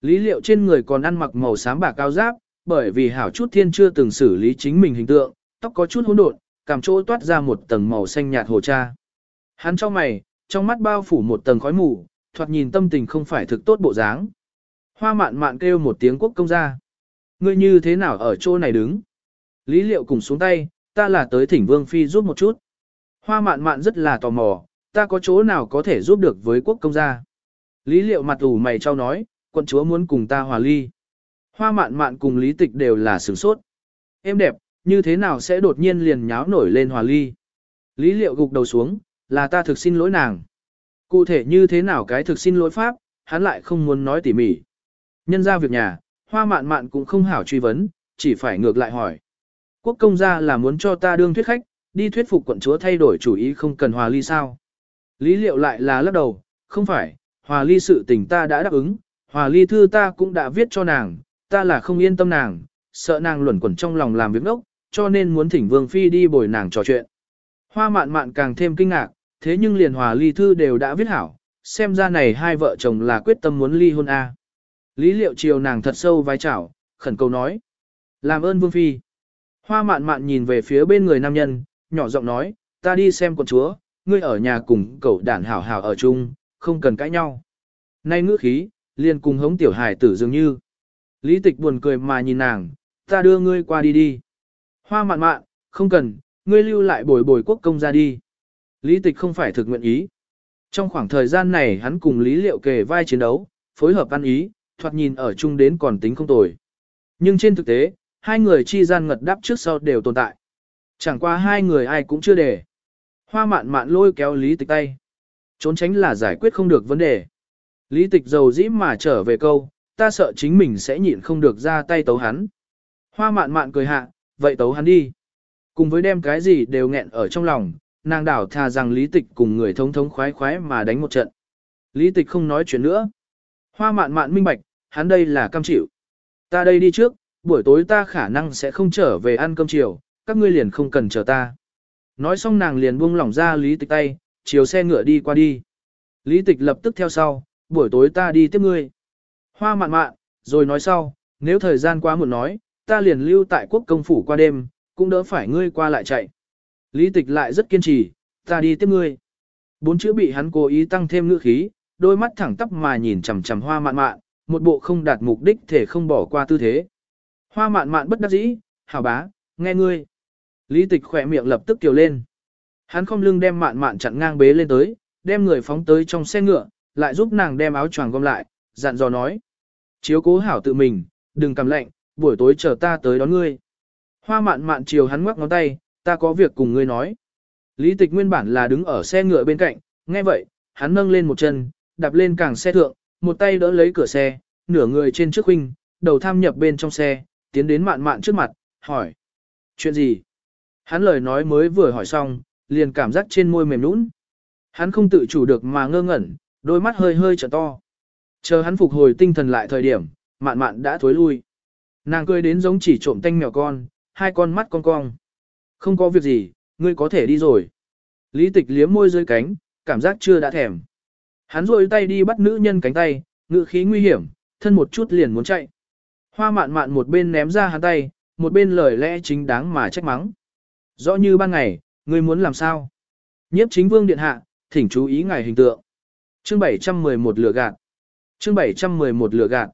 Lý Liệu trên người còn ăn mặc màu xám bạc cao giáp, bởi vì hảo chút thiên chưa từng xử lý chính mình hình tượng, tóc có chút hỗn độn, cảm chỗ toát ra một tầng màu xanh nhạt hồ cha. Hắn trong mày, trong mắt bao phủ một tầng khói mù, thoạt nhìn tâm tình không phải thực tốt bộ dáng. Hoa mạn mạn kêu một tiếng quốc công ra. Ngươi như thế nào ở chỗ này đứng? Lý liệu cùng xuống tay, ta là tới thỉnh vương phi giúp một chút. Hoa mạn mạn rất là tò mò, ta có chỗ nào có thể giúp được với quốc công gia. Lý liệu mặt ủ mày trao nói, quận chúa muốn cùng ta hòa ly. Hoa mạn mạn cùng lý tịch đều là sửng sốt. Em đẹp, như thế nào sẽ đột nhiên liền nháo nổi lên hòa ly. Lý liệu gục đầu xuống, là ta thực xin lỗi nàng. Cụ thể như thế nào cái thực xin lỗi pháp, hắn lại không muốn nói tỉ mỉ. Nhân ra việc nhà, hoa mạn mạn cũng không hảo truy vấn, chỉ phải ngược lại hỏi. Quốc công gia là muốn cho ta đương thuyết khách, đi thuyết phục quận chúa thay đổi chủ ý không cần hòa ly sao. Lý liệu lại là lắc đầu, không phải, hòa ly sự tình ta đã đáp ứng, hòa ly thư ta cũng đã viết cho nàng, ta là không yên tâm nàng, sợ nàng luẩn quẩn trong lòng làm việc đốc, cho nên muốn thỉnh Vương Phi đi bồi nàng trò chuyện. Hoa mạn mạn càng thêm kinh ngạc, thế nhưng liền hòa ly thư đều đã viết hảo, xem ra này hai vợ chồng là quyết tâm muốn ly hôn A. Lý liệu chiều nàng thật sâu vai chảo, khẩn cầu nói. Làm ơn Vương Phi. Hoa mạn mạn nhìn về phía bên người nam nhân, nhỏ giọng nói, ta đi xem con chúa, ngươi ở nhà cùng cậu đản hảo hảo ở chung, không cần cãi nhau. Nay ngữ khí, liền cùng hống tiểu hải tử dường như. Lý tịch buồn cười mà nhìn nàng, ta đưa ngươi qua đi đi. Hoa mạn mạn, không cần, ngươi lưu lại bồi bồi quốc công ra đi. Lý tịch không phải thực nguyện ý. Trong khoảng thời gian này hắn cùng Lý Liệu kề vai chiến đấu, phối hợp ăn ý, thoạt nhìn ở chung đến còn tính không tồi. Nhưng trên thực tế, hai người chi gian ngật đáp trước sau đều tồn tại. Chẳng qua hai người ai cũng chưa để. Hoa mạn mạn lôi kéo Lý tịch tay. Trốn tránh là giải quyết không được vấn đề. Lý tịch dầu dĩ mà trở về câu, ta sợ chính mình sẽ nhịn không được ra tay tấu hắn. Hoa mạn mạn cười hạ, vậy tấu hắn đi. Cùng với đem cái gì đều nghẹn ở trong lòng, nàng đảo thà rằng lý tịch cùng người thống thống khoái khoái mà đánh một trận. Lý tịch không nói chuyện nữa. Hoa mạn mạn minh bạch, hắn đây là cam chịu. Ta đây đi trước, buổi tối ta khả năng sẽ không trở về ăn cơm chiều, các ngươi liền không cần chờ ta. Nói xong nàng liền buông lỏng ra lý tịch tay, chiều xe ngựa đi qua đi. Lý tịch lập tức theo sau, buổi tối ta đi tiếp ngươi. Hoa mạn mạn, rồi nói sau, nếu thời gian quá muộn nói, ta liền lưu tại quốc công phủ qua đêm, cũng đỡ phải ngươi qua lại chạy. Lý tịch lại rất kiên trì, ta đi tiếp ngươi. Bốn chữ bị hắn cố ý tăng thêm ngữ khí, đôi mắt thẳng tắp mà nhìn chằm chằm hoa mạn mạn, một bộ không đạt mục đích thể không bỏ qua tư thế. Hoa mạn mạn bất đắc dĩ, hảo bá, nghe ngươi. Lý tịch khỏe miệng lập tức kiều lên. Hắn không lưng đem mạn mạn chặn ngang bế lên tới, đem người phóng tới trong xe ngựa, lại giúp nàng đem áo choàng gom lại, dặn dò nói. Chiếu cố hảo tự mình, đừng cầm lạnh, buổi tối chờ ta tới đón ngươi. Hoa mạn mạn chiều hắn ngoắc ngón tay, ta có việc cùng ngươi nói. Lý tịch nguyên bản là đứng ở xe ngựa bên cạnh, nghe vậy, hắn nâng lên một chân, đạp lên càng xe thượng, một tay đỡ lấy cửa xe, nửa người trên trước huynh, đầu tham nhập bên trong xe, tiến đến mạn mạn trước mặt, hỏi. Chuyện gì? Hắn lời nói mới vừa hỏi xong, liền cảm giác trên môi mềm nũng. Hắn không tự chủ được mà ngơ ngẩn, đôi mắt hơi hơi trở to. Chờ hắn phục hồi tinh thần lại thời điểm, mạn mạn đã thối lui. Nàng cười đến giống chỉ trộm tanh mèo con, hai con mắt con cong. Không có việc gì, ngươi có thể đi rồi. Lý tịch liếm môi dưới cánh, cảm giác chưa đã thèm. Hắn rôi tay đi bắt nữ nhân cánh tay, ngự khí nguy hiểm, thân một chút liền muốn chạy. Hoa mạn mạn một bên ném ra hắn tay, một bên lời lẽ chính đáng mà trách mắng. Rõ như ban ngày, ngươi muốn làm sao? Nhiếp chính vương điện hạ, thỉnh chú ý ngài hình tượng. Chương 711 lửa gạt. Chương 711 lửa gạt.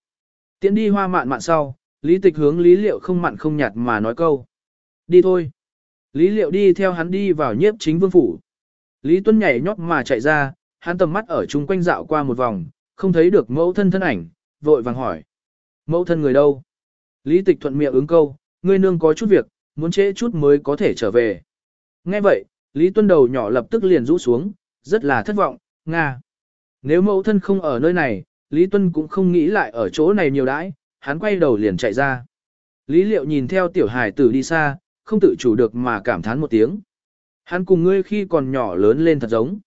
Tiến đi hoa mạn mạn sau, lý tịch hướng lý liệu không mặn không nhạt mà nói câu. Đi thôi. Lý liệu đi theo hắn đi vào nhiếp chính vương phủ. Lý tuân nhảy nhót mà chạy ra, hắn tầm mắt ở chung quanh dạo qua một vòng, không thấy được mẫu thân thân ảnh, vội vàng hỏi. Mẫu thân người đâu? Lý tịch thuận miệng ứng câu, ngươi nương có chút việc, muốn trễ chút mới có thể trở về. Nghe vậy, Lý tuân đầu nhỏ lập tức liền rũ xuống, rất là thất vọng, Nga. Nếu mẫu thân không ở nơi này, Lý Tuân cũng không nghĩ lại ở chỗ này nhiều đãi, hắn quay đầu liền chạy ra. Lý Liệu nhìn theo tiểu hải tử đi xa, không tự chủ được mà cảm thán một tiếng. Hắn cùng ngươi khi còn nhỏ lớn lên thật giống.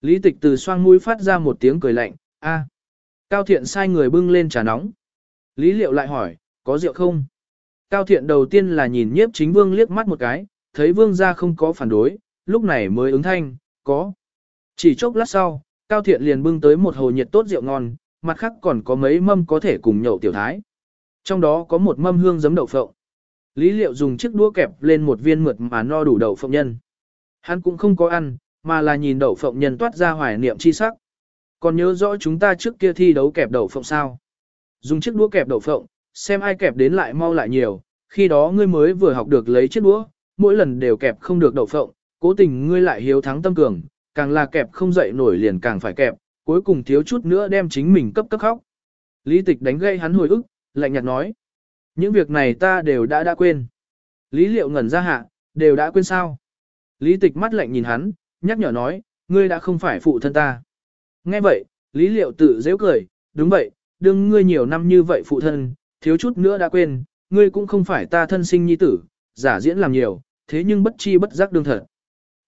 Lý tịch từ xoang mũi phát ra một tiếng cười lạnh, a. Cao thiện sai người bưng lên trà nóng. Lý liệu lại hỏi, có rượu không? Cao thiện đầu tiên là nhìn nhiếp chính vương liếc mắt một cái, thấy vương ra không có phản đối, lúc này mới ứng thanh, có. Chỉ chốc lát sau, Cao thiện liền bưng tới một hồ nhiệt tốt rượu ngon, mặt khác còn có mấy mâm có thể cùng nhậu tiểu thái. Trong đó có một mâm hương giấm đậu phộng. Lý liệu dùng chiếc đũa kẹp lên một viên mượt mà no đủ đậu phộng nhân. Hắn cũng không có ăn, mà là nhìn đậu phộng nhân toát ra hoài niệm chi sắc. Còn nhớ rõ chúng ta trước kia thi đấu kẹp đậu phộng sao? Dùng chiếc đũa kẹp đậu phộng, xem ai kẹp đến lại mau lại nhiều, khi đó ngươi mới vừa học được lấy chiếc đũa, mỗi lần đều kẹp không được đậu phộng, cố tình ngươi lại hiếu thắng tâm cường, càng là kẹp không dậy nổi liền càng phải kẹp, cuối cùng thiếu chút nữa đem chính mình cấp cấp khóc. Lý tịch đánh gây hắn hồi ức, lạnh nhạt nói. Những việc này ta đều đã đã quên. Lý liệu ngẩn ra hạ, đều đã quên sao? Lý tịch mắt lạnh nhìn hắn, nhắc nhở nói, ngươi đã không phải phụ thân ta. Nghe vậy, Lý liệu tự dễ cười, đúng vậy, đừng ngươi nhiều năm như vậy phụ thân, thiếu chút nữa đã quên, ngươi cũng không phải ta thân sinh nhi tử, giả diễn làm nhiều, thế nhưng bất chi bất giác đương thật.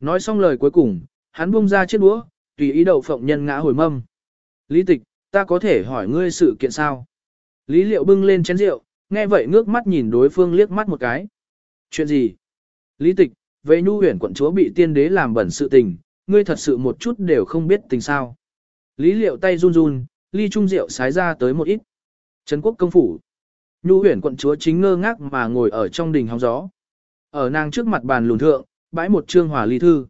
Nói xong lời cuối cùng, hắn buông ra chiếc đũa, tùy ý đậu phộng nhân ngã hồi mâm. Lý tịch, ta có thể hỏi ngươi sự kiện sao? Lý liệu bưng lên chén rượu, nghe vậy ngước mắt nhìn đối phương liếc mắt một cái. Chuyện gì? Lý tịch, về nhu huyền quận chúa bị tiên đế làm bẩn sự tình, ngươi thật sự một chút đều không biết tình sao. Lý liệu tay run run, ly trung rượu sái ra tới một ít. Trấn quốc công phủ. Nhu huyền quận chúa chính ngơ ngác mà ngồi ở trong đình hóng gió. Ở nàng trước mặt bàn lùn thượng, bãi một trương hòa ly thư.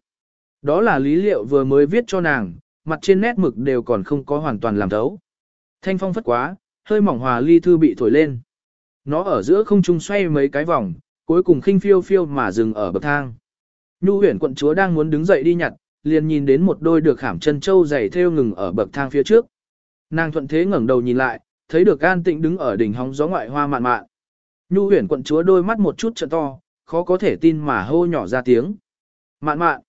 Đó là lý liệu vừa mới viết cho nàng, mặt trên nét mực đều còn không có hoàn toàn làm thấu. Thanh phong phất quá, hơi mỏng hòa ly thư bị thổi lên. Nó ở giữa không trung xoay mấy cái vòng, cuối cùng khinh phiêu phiêu mà dừng ở bậc thang. Nhu huyền quận chúa đang muốn đứng dậy đi nhặt, liền nhìn đến một đôi được khảm chân châu dày theo ngừng ở bậc thang phía trước. Nàng thuận thế ngẩng đầu nhìn lại, thấy được an tịnh đứng ở đỉnh hóng gió ngoại hoa mạn mạn. Nhu huyền quận chúa đôi mắt một chút trợ to, khó có thể tin mà hô nhỏ ra tiếng. Mạn mạn.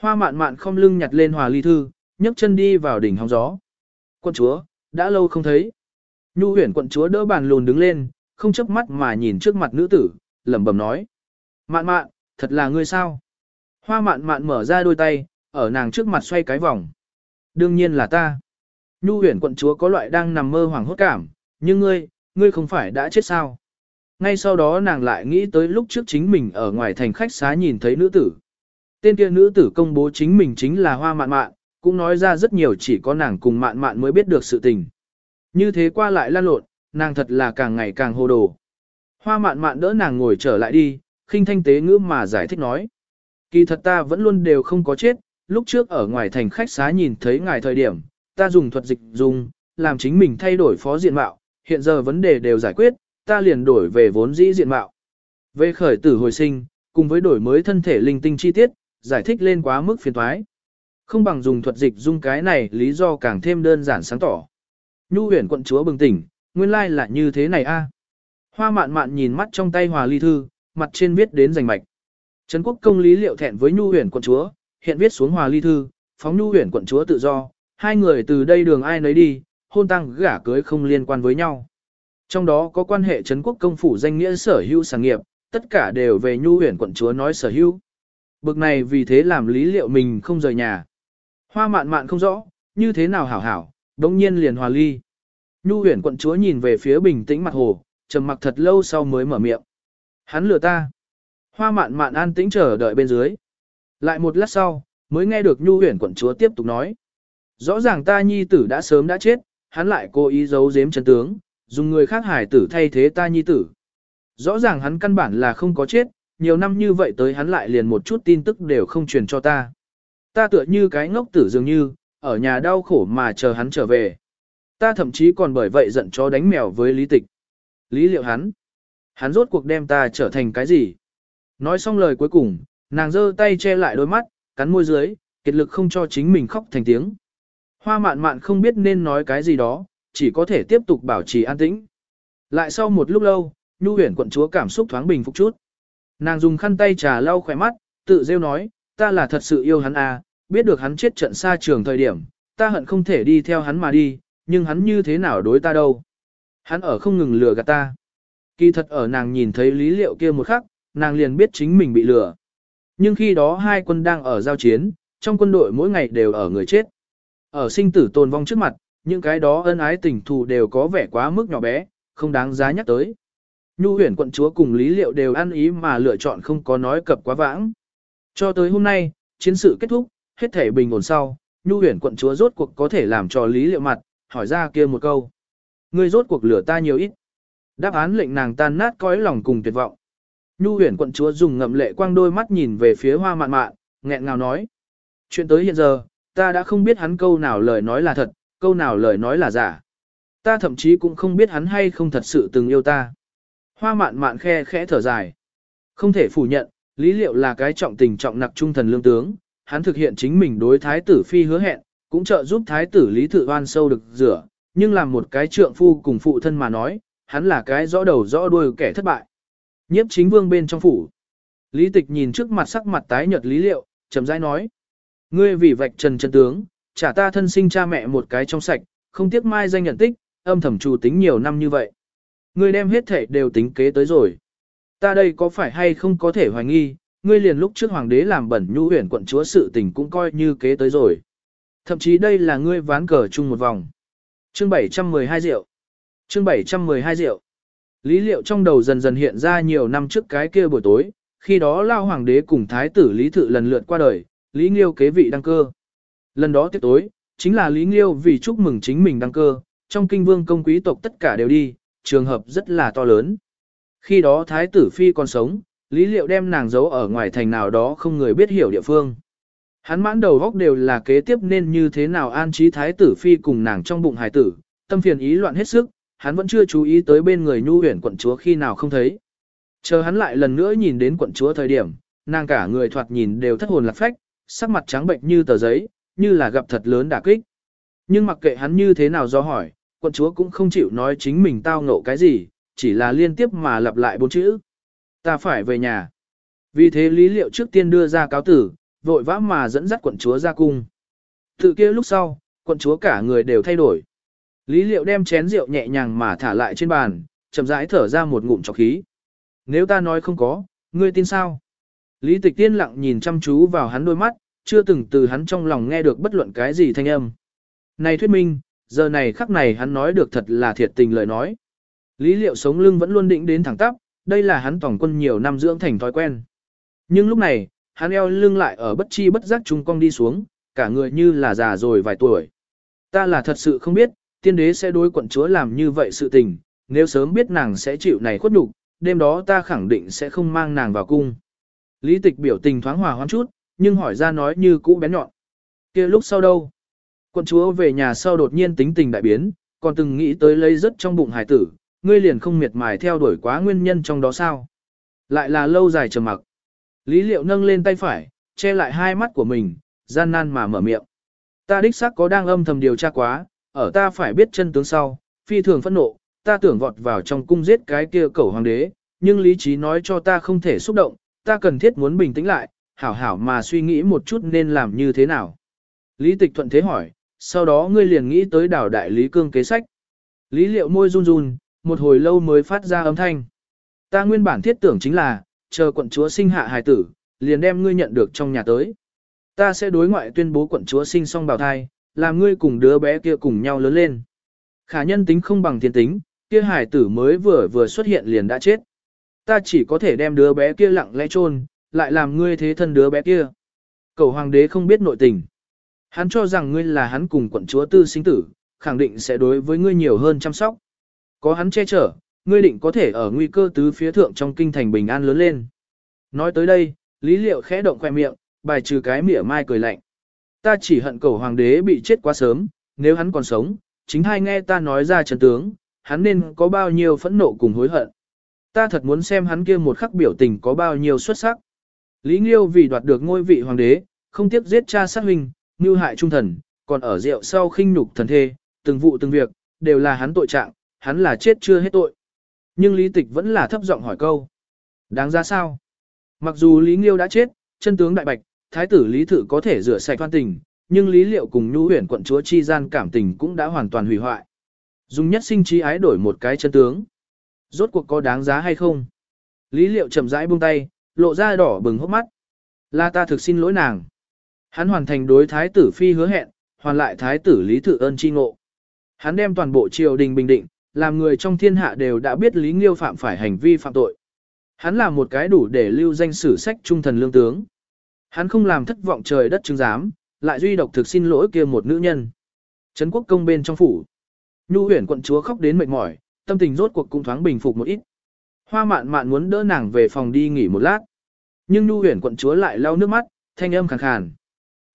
Hoa mạn mạn không lưng nhặt lên hòa ly thư, nhấc chân đi vào đỉnh hóng gió. Quận chúa, đã lâu không thấy. Nhu huyền quận chúa đỡ bàn lùn đứng lên, không chớp mắt mà nhìn trước mặt nữ tử, lẩm bẩm nói. Mạn mạn, thật là ngươi sao? Hoa mạn mạn mở ra đôi tay, ở nàng trước mặt xoay cái vòng. Đương nhiên là ta. Nhu huyền quận chúa có loại đang nằm mơ hoàng hốt cảm, nhưng ngươi, ngươi không phải đã chết sao? Ngay sau đó nàng lại nghĩ tới lúc trước chính mình ở ngoài thành khách xá nhìn thấy nữ tử. Tên kia nữ tử công bố chính mình chính là hoa mạn mạn, cũng nói ra rất nhiều chỉ có nàng cùng mạn mạn mới biết được sự tình. Như thế qua lại lan lộn, nàng thật là càng ngày càng hồ đồ. Hoa mạn mạn đỡ nàng ngồi trở lại đi, khinh thanh tế ngữ mà giải thích nói. Kỳ thật ta vẫn luôn đều không có chết, lúc trước ở ngoài thành khách xá nhìn thấy ngài thời điểm, ta dùng thuật dịch dùng, làm chính mình thay đổi phó diện mạo, hiện giờ vấn đề đều giải quyết, ta liền đổi về vốn dĩ diện mạo. Về khởi tử hồi sinh, cùng với đổi mới thân thể linh tinh chi tiết, giải thích lên quá mức phiền thoái. Không bằng dùng thuật dịch dung cái này lý do càng thêm đơn giản sáng tỏ. Nhu huyền quận chúa bừng tỉnh, nguyên lai là như thế này a. À. Hoa mạn mạn nhìn mắt trong tay hòa ly thư, mặt trên viết đến rành mạch. Trấn quốc công lý liệu thẹn với Nhu huyền quận chúa, hiện viết xuống hòa ly thư, phóng Nhu huyền quận chúa tự do, hai người từ đây đường ai nấy đi, hôn tăng gả cưới không liên quan với nhau. Trong đó có quan hệ Trấn quốc công phủ danh nghĩa sở hữu sản nghiệp, tất cả đều về Nhu huyền quận chúa nói sở hữu. Bực này vì thế làm lý liệu mình không rời nhà. Hoa mạn mạn không rõ, như thế nào hảo hảo, đống nhiên liền hòa ly. Nhu huyền quận chúa nhìn về phía bình tĩnh mặt hồ, trầm mặc thật lâu sau mới mở miệng. Hắn lừa ta. Hoa mạn mạn an tĩnh chờ đợi bên dưới. Lại một lát sau, mới nghe được Nhu huyền quận chúa tiếp tục nói. Rõ ràng ta nhi tử đã sớm đã chết, hắn lại cố ý giấu giếm chân tướng, dùng người khác hải tử thay thế ta nhi tử. Rõ ràng hắn căn bản là không có chết, nhiều năm như vậy tới hắn lại liền một chút tin tức đều không truyền cho ta. Ta tựa như cái ngốc tử dường như, ở nhà đau khổ mà chờ hắn trở về. Ta thậm chí còn bởi vậy giận chó đánh mèo với lý tịch. Lý liệu hắn. Hắn rốt cuộc đem ta trở thành cái gì? Nói xong lời cuối cùng, nàng giơ tay che lại đôi mắt, cắn môi dưới, kiệt lực không cho chính mình khóc thành tiếng. Hoa mạn mạn không biết nên nói cái gì đó, chỉ có thể tiếp tục bảo trì an tĩnh. Lại sau một lúc lâu, nhu huyền quận chúa cảm xúc thoáng bình phục chút. Nàng dùng khăn tay trà lau khỏe mắt, tự rêu nói, ta là thật sự yêu hắn à, biết được hắn chết trận xa trường thời điểm, ta hận không thể đi theo hắn mà đi, nhưng hắn như thế nào đối ta đâu. Hắn ở không ngừng lừa gạt ta. Kỳ thật ở nàng nhìn thấy lý liệu kia một khắc, nàng liền biết chính mình bị lừa. Nhưng khi đó hai quân đang ở giao chiến, trong quân đội mỗi ngày đều ở người chết. Ở sinh tử tồn vong trước mặt, những cái đó ân ái tình thù đều có vẻ quá mức nhỏ bé, không đáng giá nhắc tới. Nhu huyền quận chúa cùng lý liệu đều ăn ý mà lựa chọn không có nói cập quá vãng. Cho tới hôm nay, chiến sự kết thúc, hết thể bình ổn sau, Nhu huyền quận chúa rốt cuộc có thể làm cho lý liệu mặt, hỏi ra kia một câu. Ngươi rốt cuộc lửa ta nhiều ít. Đáp án lệnh nàng tan nát cõi lòng cùng tuyệt vọng. Nhu huyền quận chúa dùng ngậm lệ quang đôi mắt nhìn về phía hoa mạn mạn, nghẹn ngào nói. Chuyện tới hiện giờ, ta đã không biết hắn câu nào lời nói là thật, câu nào lời nói là giả. Ta thậm chí cũng không biết hắn hay không thật sự từng yêu ta. Hoa mạn mạn khe khẽ thở dài. Không thể phủ nhận, lý liệu là cái trọng tình trọng nặc trung thần lương tướng, hắn thực hiện chính mình đối thái tử phi hứa hẹn, cũng trợ giúp thái tử lý thự oan sâu được rửa, nhưng làm một cái trượng phu cùng phụ thân mà nói, hắn là cái rõ đầu rõ đuôi kẻ thất bại. Nhiếp chính vương bên trong phủ. Lý tịch nhìn trước mặt sắc mặt tái nhợt lý liệu, chậm rãi nói. Ngươi vì vạch trần chân tướng, trả ta thân sinh cha mẹ một cái trong sạch, không tiếc mai danh nhận tích, âm thầm chủ tính nhiều năm như vậy. Ngươi đem hết thể đều tính kế tới rồi. Ta đây có phải hay không có thể hoài nghi, ngươi liền lúc trước hoàng đế làm bẩn nhu huyền quận chúa sự tình cũng coi như kế tới rồi. Thậm chí đây là ngươi ván cờ chung một vòng. Chương 712 rượu. Chương 712 rượu. Lý liệu trong đầu dần dần hiện ra nhiều năm trước cái kia buổi tối, khi đó lao hoàng đế cùng thái tử Lý Thự lần lượt qua đời, Lý Nghiêu kế vị đăng cơ. Lần đó tiết tối, chính là Lý Nghiêu vì chúc mừng chính mình đăng cơ, trong kinh vương công quý tộc tất cả đều đi, trường hợp rất là to lớn. Khi đó thái tử phi còn sống, Lý Liệu đem nàng giấu ở ngoài thành nào đó không người biết hiểu địa phương. Hắn mãn đầu góc đều là kế tiếp nên như thế nào an trí thái tử phi cùng nàng trong bụng hài tử, tâm phiền ý loạn hết sức, hắn vẫn chưa chú ý tới bên người nhu huyển quận chúa khi nào không thấy. Chờ hắn lại lần nữa nhìn đến quận chúa thời điểm, nàng cả người thoạt nhìn đều thất hồn lạc phách, sắc mặt trắng bệnh như tờ giấy, như là gặp thật lớn đả kích. Nhưng mặc kệ hắn như thế nào do hỏi, quận chúa cũng không chịu nói chính mình tao ngộ cái gì, chỉ là liên tiếp mà lặp lại bốn chữ. Ta phải về nhà. Vì thế lý liệu trước tiên đưa ra cáo tử, vội vã mà dẫn dắt quận chúa ra cung. Từ kia lúc sau, quận chúa cả người đều thay đổi. Lý liệu đem chén rượu nhẹ nhàng mà thả lại trên bàn, chậm rãi thở ra một ngụm trọc khí. Nếu ta nói không có, ngươi tin sao? Lý tịch tiên lặng nhìn chăm chú vào hắn đôi mắt, chưa từng từ hắn trong lòng nghe được bất luận cái gì thanh âm. Này thuyết minh, giờ này khắc này hắn nói được thật là thiệt tình lời nói. Lý liệu sống lưng vẫn luôn định đến thẳng tắp, đây là hắn tổng quân nhiều năm dưỡng thành thói quen. Nhưng lúc này, hắn eo lưng lại ở bất chi bất giác trung cong đi xuống, cả người như là già rồi vài tuổi. Ta là thật sự không biết, tiên đế sẽ đối quận chúa làm như vậy sự tình, nếu sớm biết nàng sẽ chịu này khuất nhục, đêm đó ta khẳng định sẽ không mang nàng vào cung. Lý tịch biểu tình thoáng hòa hoãn chút, nhưng hỏi ra nói như cũ bén nhọn. kia lúc sau đâu? Quân chúa về nhà sau đột nhiên tính tình đại biến, còn từng nghĩ tới lấy rất trong bụng hải tử, ngươi liền không miệt mài theo đuổi quá nguyên nhân trong đó sao? Lại là lâu dài trầm mặc. Lý liệu nâng lên tay phải, che lại hai mắt của mình, gian nan mà mở miệng. Ta đích xác có đang âm thầm điều tra quá, ở ta phải biết chân tướng sau, phi thường phẫn nộ, ta tưởng vọt vào trong cung giết cái kia cẩu hoàng đế, nhưng lý trí nói cho ta không thể xúc động, ta cần thiết muốn bình tĩnh lại, hảo hảo mà suy nghĩ một chút nên làm như thế nào. Lý tịch thuận thế hỏi, sau đó ngươi liền nghĩ tới đảo đại lý cương kế sách. Lý liệu môi run run, một hồi lâu mới phát ra âm thanh. Ta nguyên bản thiết tưởng chính là, chờ quận chúa sinh hạ hài tử, liền đem ngươi nhận được trong nhà tới. Ta sẽ đối ngoại tuyên bố quận chúa sinh xong bào thai, làm ngươi cùng đứa bé kia cùng nhau lớn lên. Khả nhân tính không bằng thiên tính, kia hài tử mới vừa vừa xuất hiện liền đã chết. Ta chỉ có thể đem đứa bé kia lặng lẽ chôn, lại làm ngươi thế thân đứa bé kia. Cầu hoàng đế không biết nội tình. Hắn cho rằng ngươi là hắn cùng quận chúa tư sinh tử, khẳng định sẽ đối với ngươi nhiều hơn chăm sóc. Có hắn che chở, ngươi định có thể ở nguy cơ tứ phía thượng trong kinh thành bình an lớn lên. Nói tới đây, Lý Liệu khẽ động khoe miệng, bài trừ cái mỉa mai cười lạnh. Ta chỉ hận cầu hoàng đế bị chết quá sớm, nếu hắn còn sống, chính hai nghe ta nói ra trần tướng, hắn nên có bao nhiêu phẫn nộ cùng hối hận. Ta thật muốn xem hắn kia một khắc biểu tình có bao nhiêu xuất sắc. Lý Nghiêu vì đoạt được ngôi vị hoàng đế, không tiếc giết cha sát huynh, như hại trung thần, còn ở rượu sau khinh nhục thần thê, từng vụ từng việc, đều là hắn tội trạng, hắn là chết chưa hết tội. Nhưng Lý Tịch vẫn là thấp giọng hỏi câu. Đáng ra sao? Mặc dù Lý Nghiêu đã chết, chân tướng đại bạch, thái tử Lý Thự có thể rửa sạch toan tình, nhưng Lý Liệu cùng Nhu huyền quận chúa chi gian cảm tình cũng đã hoàn toàn hủy hoại. Dùng nhất sinh trí ái đổi một cái chân tướng. Rốt cuộc có đáng giá hay không? Lý Liệu chậm rãi buông tay, lộ ra đỏ bừng hốc mắt. Là ta thực xin lỗi nàng. Hắn hoàn thành đối thái tử phi hứa hẹn, hoàn lại thái tử Lý Thự ơn chi ngộ. Hắn đem toàn bộ triều đình bình định, làm người trong thiên hạ đều đã biết Lý Nghiêu phạm phải hành vi phạm tội. Hắn là một cái đủ để lưu danh sử sách trung thần lương tướng. Hắn không làm thất vọng trời đất chứng giám, lại duy độc thực xin lỗi kia một nữ nhân. Trấn quốc công bên trong phủ. Nhu huyền quận chúa khóc đến mệt mỏi, tâm tình rốt cuộc cũng thoáng bình phục một ít. Hoa mạn mạn muốn đỡ nàng về phòng đi nghỉ một lát. Nhưng Nhu huyền quận chúa lại lau nước mắt, thanh âm khàn khàn.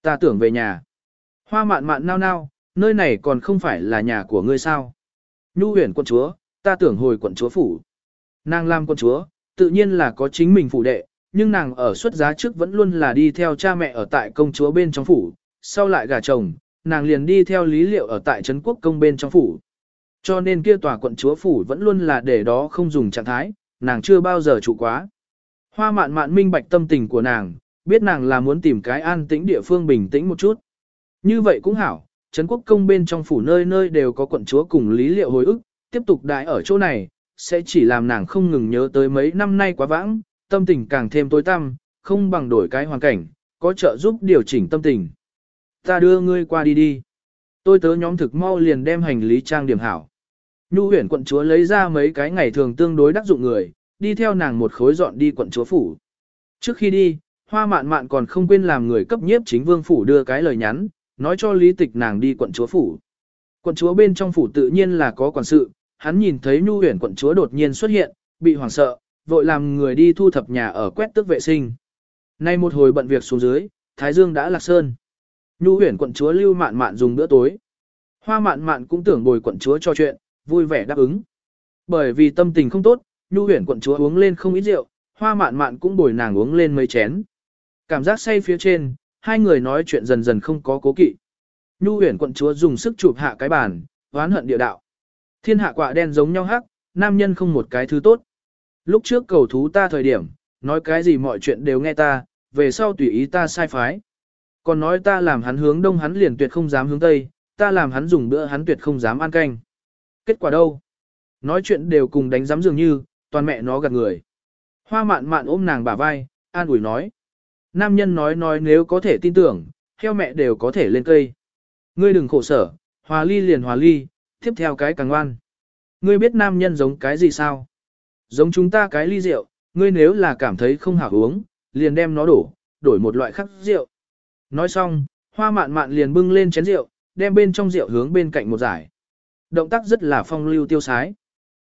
Ta tưởng về nhà. Hoa mạn mạn nao nao, nơi này còn không phải là nhà của ngươi sao. Nhu huyền quận chúa, ta tưởng hồi quận chúa phủ. Nàng làm quận chúa, tự nhiên là có chính mình phủ đệ, nhưng nàng ở xuất giá trước vẫn luôn là đi theo cha mẹ ở tại công chúa bên trong phủ, sau lại gả chồng, nàng liền đi theo lý liệu ở tại Trấn quốc công bên trong phủ. Cho nên kia tòa quận chúa phủ vẫn luôn là để đó không dùng trạng thái, nàng chưa bao giờ trụ quá. Hoa mạn mạn minh bạch tâm tình của nàng, biết nàng là muốn tìm cái an tĩnh địa phương bình tĩnh một chút. Như vậy cũng hảo, Trấn quốc công bên trong phủ nơi nơi đều có quận chúa cùng lý liệu hồi ức, tiếp tục đại ở chỗ này, sẽ chỉ làm nàng không ngừng nhớ tới mấy năm nay quá vãng, tâm tình càng thêm tối tăm, không bằng đổi cái hoàn cảnh, có trợ giúp điều chỉnh tâm tình. Ta đưa ngươi qua đi đi. Tôi tớ nhóm thực mau liền đem hành lý trang điểm hảo. Nhu huyển quận chúa lấy ra mấy cái ngày thường tương đối đắc dụng người, đi theo nàng một khối dọn đi quận chúa phủ. Trước khi đi, hoa mạn mạn còn không quên làm người cấp nhiếp chính vương phủ đưa cái lời nhắn, nói cho lý tịch nàng đi quận chúa phủ. Quận chúa bên trong phủ tự nhiên là có quản sự, hắn nhìn thấy nhu huyển quận chúa đột nhiên xuất hiện, bị hoảng sợ, vội làm người đi thu thập nhà ở quét tước vệ sinh. Nay một hồi bận việc xuống dưới, Thái Dương đã lạc sơn. Nhu huyển quận chúa lưu mạn mạn dùng bữa tối. Hoa mạn mạn cũng tưởng bồi quận chúa cho chuyện, vui vẻ đáp ứng. Bởi vì tâm tình không tốt, Nhu huyền quận chúa uống lên không ít rượu, hoa mạn mạn cũng bồi nàng uống lên mấy chén. Cảm giác say phía trên, hai người nói chuyện dần dần không có cố kỵ. Nhu huyền quận chúa dùng sức chụp hạ cái bàn, oán hận địa đạo. Thiên hạ quạ đen giống nhau hắc, nam nhân không một cái thứ tốt. Lúc trước cầu thú ta thời điểm, nói cái gì mọi chuyện đều nghe ta, về sau tùy ý ta sai phái. Còn nói ta làm hắn hướng đông hắn liền tuyệt không dám hướng tây, ta làm hắn dùng bữa hắn tuyệt không dám ăn canh. Kết quả đâu? Nói chuyện đều cùng đánh giám dường như, toàn mẹ nó gạt người. Hoa mạn mạn ôm nàng bả vai, an ủi nói. Nam nhân nói nói nếu có thể tin tưởng, theo mẹ đều có thể lên cây. Ngươi đừng khổ sở, hòa ly liền hòa ly, tiếp theo cái càng ngoan. Ngươi biết nam nhân giống cái gì sao? Giống chúng ta cái ly rượu, ngươi nếu là cảm thấy không hảo uống, liền đem nó đổ, đổi một loại khác rượu. Nói xong, hoa mạn mạn liền bưng lên chén rượu, đem bên trong rượu hướng bên cạnh một giải. Động tác rất là phong lưu tiêu sái.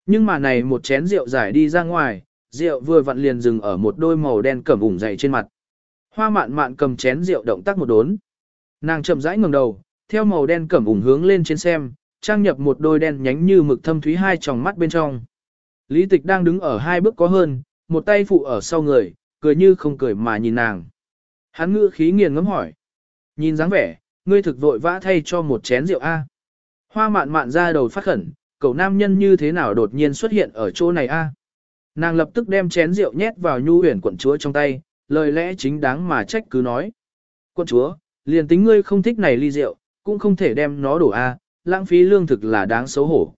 Nhưng mà này một chén rượu giải đi ra ngoài, rượu vừa vặn liền dừng ở một đôi màu đen cẩm ủng dày trên mặt. Hoa mạn mạn cầm chén rượu động tác một đốn. Nàng chậm rãi ngẩng đầu, theo màu đen cẩm ủng hướng lên trên xem, trang nhập một đôi đen nhánh như mực thâm thúy hai tròng mắt bên trong. Lý tịch đang đứng ở hai bước có hơn, một tay phụ ở sau người, cười như không cười mà nhìn nàng. Hắn ngữ khí nghiền ngấm hỏi. Nhìn dáng vẻ, ngươi thực vội vã thay cho một chén rượu A. Hoa mạn mạn ra đầu phát khẩn, cậu nam nhân như thế nào đột nhiên xuất hiện ở chỗ này A. Nàng lập tức đem chén rượu nhét vào nhu huyền quận chúa trong tay, lời lẽ chính đáng mà trách cứ nói. Quận chúa, liền tính ngươi không thích này ly rượu, cũng không thể đem nó đổ A, lãng phí lương thực là đáng xấu hổ.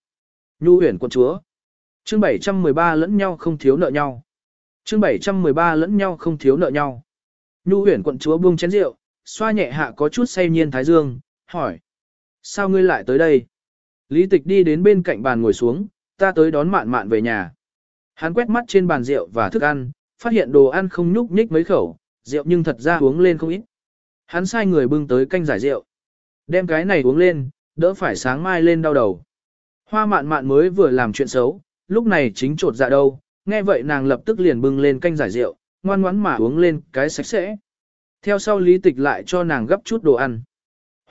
Nhu huyền quận chúa. Chương 713 lẫn nhau không thiếu nợ nhau. Chương 713 lẫn nhau không thiếu nợ nhau. Nhu huyền quận chúa buông chén rượu, xoa nhẹ hạ có chút say nhiên thái dương, hỏi. Sao ngươi lại tới đây? Lý tịch đi đến bên cạnh bàn ngồi xuống, ta tới đón mạn mạn về nhà. Hắn quét mắt trên bàn rượu và thức ăn, phát hiện đồ ăn không nhúc nhích mấy khẩu, rượu nhưng thật ra uống lên không ít. Hắn sai người bưng tới canh giải rượu. Đem cái này uống lên, đỡ phải sáng mai lên đau đầu. Hoa mạn mạn mới vừa làm chuyện xấu, lúc này chính trột dạ đâu, nghe vậy nàng lập tức liền bưng lên canh giải rượu, ngoan ngoãn mà uống lên cái sạch sẽ. Theo sau lý tịch lại cho nàng gấp chút đồ ăn.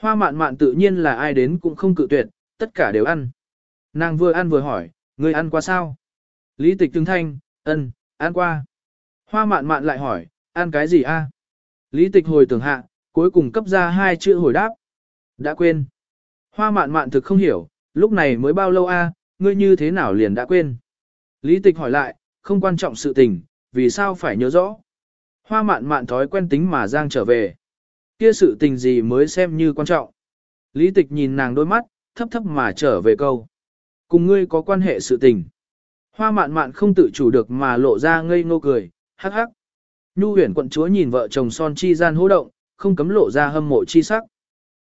Hoa mạn mạn tự nhiên là ai đến cũng không cự tuyệt, tất cả đều ăn. Nàng vừa ăn vừa hỏi, ngươi ăn qua sao? Lý tịch tương thanh, ân, ăn qua. Hoa mạn mạn lại hỏi, ăn cái gì a? Lý tịch hồi tưởng hạ, cuối cùng cấp ra hai chữ hồi đáp. Đã quên. Hoa mạn mạn thực không hiểu, lúc này mới bao lâu a, ngươi như thế nào liền đã quên. Lý tịch hỏi lại, không quan trọng sự tình, vì sao phải nhớ rõ. Hoa mạn mạn thói quen tính mà giang trở về. Kia sự tình gì mới xem như quan trọng. Lý tịch nhìn nàng đôi mắt, thấp thấp mà trở về câu. Cùng ngươi có quan hệ sự tình. Hoa mạn mạn không tự chủ được mà lộ ra ngây ngô cười, hắc hắc. Nhu huyền quận chúa nhìn vợ chồng son chi gian hô động, không cấm lộ ra hâm mộ chi sắc.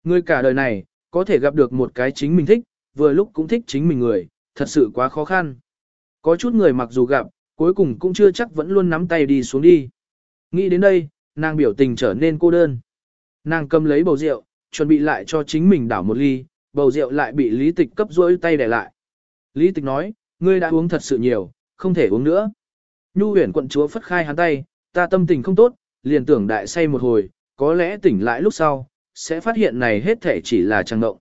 Ngươi cả đời này, có thể gặp được một cái chính mình thích, vừa lúc cũng thích chính mình người, thật sự quá khó khăn. Có chút người mặc dù gặp, cuối cùng cũng chưa chắc vẫn luôn nắm tay đi xuống đi. Nghĩ đến đây, nàng biểu tình trở nên cô đơn. Nàng cầm lấy bầu rượu, chuẩn bị lại cho chính mình đảo một ly, bầu rượu lại bị lý tịch cấp rỗi tay để lại. Lý tịch nói, ngươi đã uống thật sự nhiều, không thể uống nữa. Nhu huyền quận chúa phất khai hắn tay, ta tâm tình không tốt, liền tưởng đại say một hồi, có lẽ tỉnh lại lúc sau, sẽ phát hiện này hết thể chỉ là trăng động.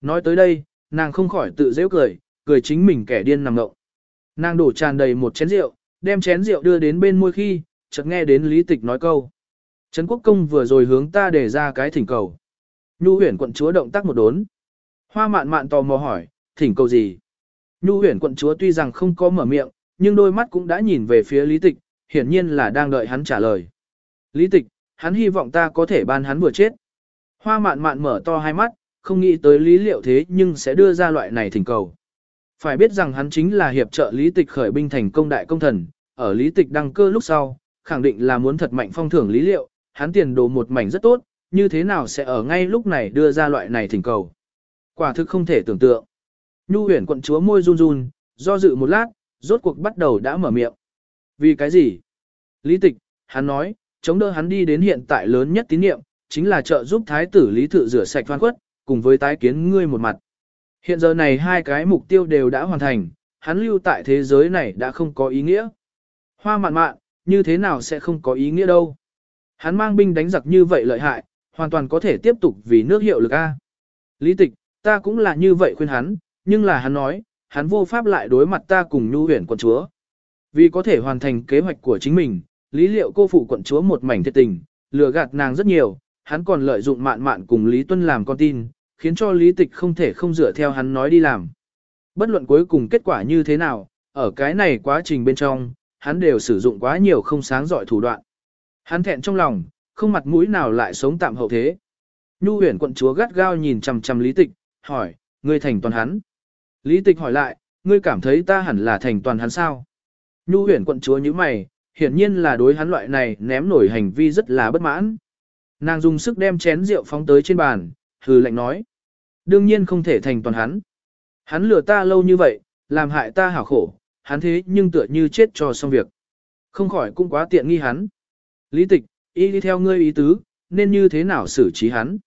Nói tới đây, nàng không khỏi tự dễ cười, cười chính mình kẻ điên nằm ngộng. Nàng đổ tràn đầy một chén rượu, đem chén rượu đưa đến bên môi khi, chợt nghe đến lý tịch nói câu. Trấn quốc công vừa rồi hướng ta để ra cái thỉnh cầu. Nhu huyền quận chúa động tác một đốn. Hoa mạn mạn tò mò hỏi, thỉnh cầu gì? Nhu huyền quận chúa tuy rằng không có mở miệng, nhưng đôi mắt cũng đã nhìn về phía lý tịch, hiển nhiên là đang đợi hắn trả lời. Lý tịch, hắn hy vọng ta có thể ban hắn vừa chết. Hoa mạn mạn mở to hai mắt, không nghĩ tới lý liệu thế nhưng sẽ đưa ra loại này thỉnh cầu. Phải biết rằng hắn chính là hiệp trợ lý tịch khởi binh thành công đại công thần, ở lý tịch đăng cơ lúc sau, khẳng định là muốn thật mạnh phong thưởng lý liệu, hắn tiền đồ một mảnh rất tốt, như thế nào sẽ ở ngay lúc này đưa ra loại này thỉnh cầu. Quả thực không thể tưởng tượng. Nhu huyền quận chúa môi run run, do dự một lát, rốt cuộc bắt đầu đã mở miệng. Vì cái gì? Lý tịch, hắn nói, chống đỡ hắn đi đến hiện tại lớn nhất tín nhiệm, chính là trợ giúp thái tử lý thự rửa sạch phan quất, cùng với tái kiến ngươi một mặt. Hiện giờ này hai cái mục tiêu đều đã hoàn thành, hắn lưu tại thế giới này đã không có ý nghĩa. Hoa mạn mạn, như thế nào sẽ không có ý nghĩa đâu. Hắn mang binh đánh giặc như vậy lợi hại, hoàn toàn có thể tiếp tục vì nước hiệu lực A. Lý tịch, ta cũng là như vậy khuyên hắn, nhưng là hắn nói, hắn vô pháp lại đối mặt ta cùng nhu huyền quận chúa. Vì có thể hoàn thành kế hoạch của chính mình, lý liệu cô phụ quận chúa một mảnh thiệt tình, lừa gạt nàng rất nhiều, hắn còn lợi dụng mạn mạn cùng Lý Tuân làm con tin, khiến cho lý tịch không thể không dựa theo hắn nói đi làm. Bất luận cuối cùng kết quả như thế nào, ở cái này quá trình bên trong, hắn đều sử dụng quá nhiều không sáng giỏi thủ đoạn. Hắn thẹn trong lòng, không mặt mũi nào lại sống tạm hậu thế. Nhu huyền quận chúa gắt gao nhìn chằm chằm lý tịch, hỏi, ngươi thành toàn hắn. Lý tịch hỏi lại, ngươi cảm thấy ta hẳn là thành toàn hắn sao? Nhu huyền quận chúa như mày, hiển nhiên là đối hắn loại này ném nổi hành vi rất là bất mãn. Nàng dùng sức đem chén rượu phóng tới trên bàn, hừ lạnh nói. Đương nhiên không thể thành toàn hắn. Hắn lừa ta lâu như vậy, làm hại ta hảo khổ, hắn thế nhưng tựa như chết cho xong việc. Không khỏi cũng quá tiện nghi hắn. Lý tịch, y đi theo ngươi ý tứ, nên như thế nào xử trí hắn.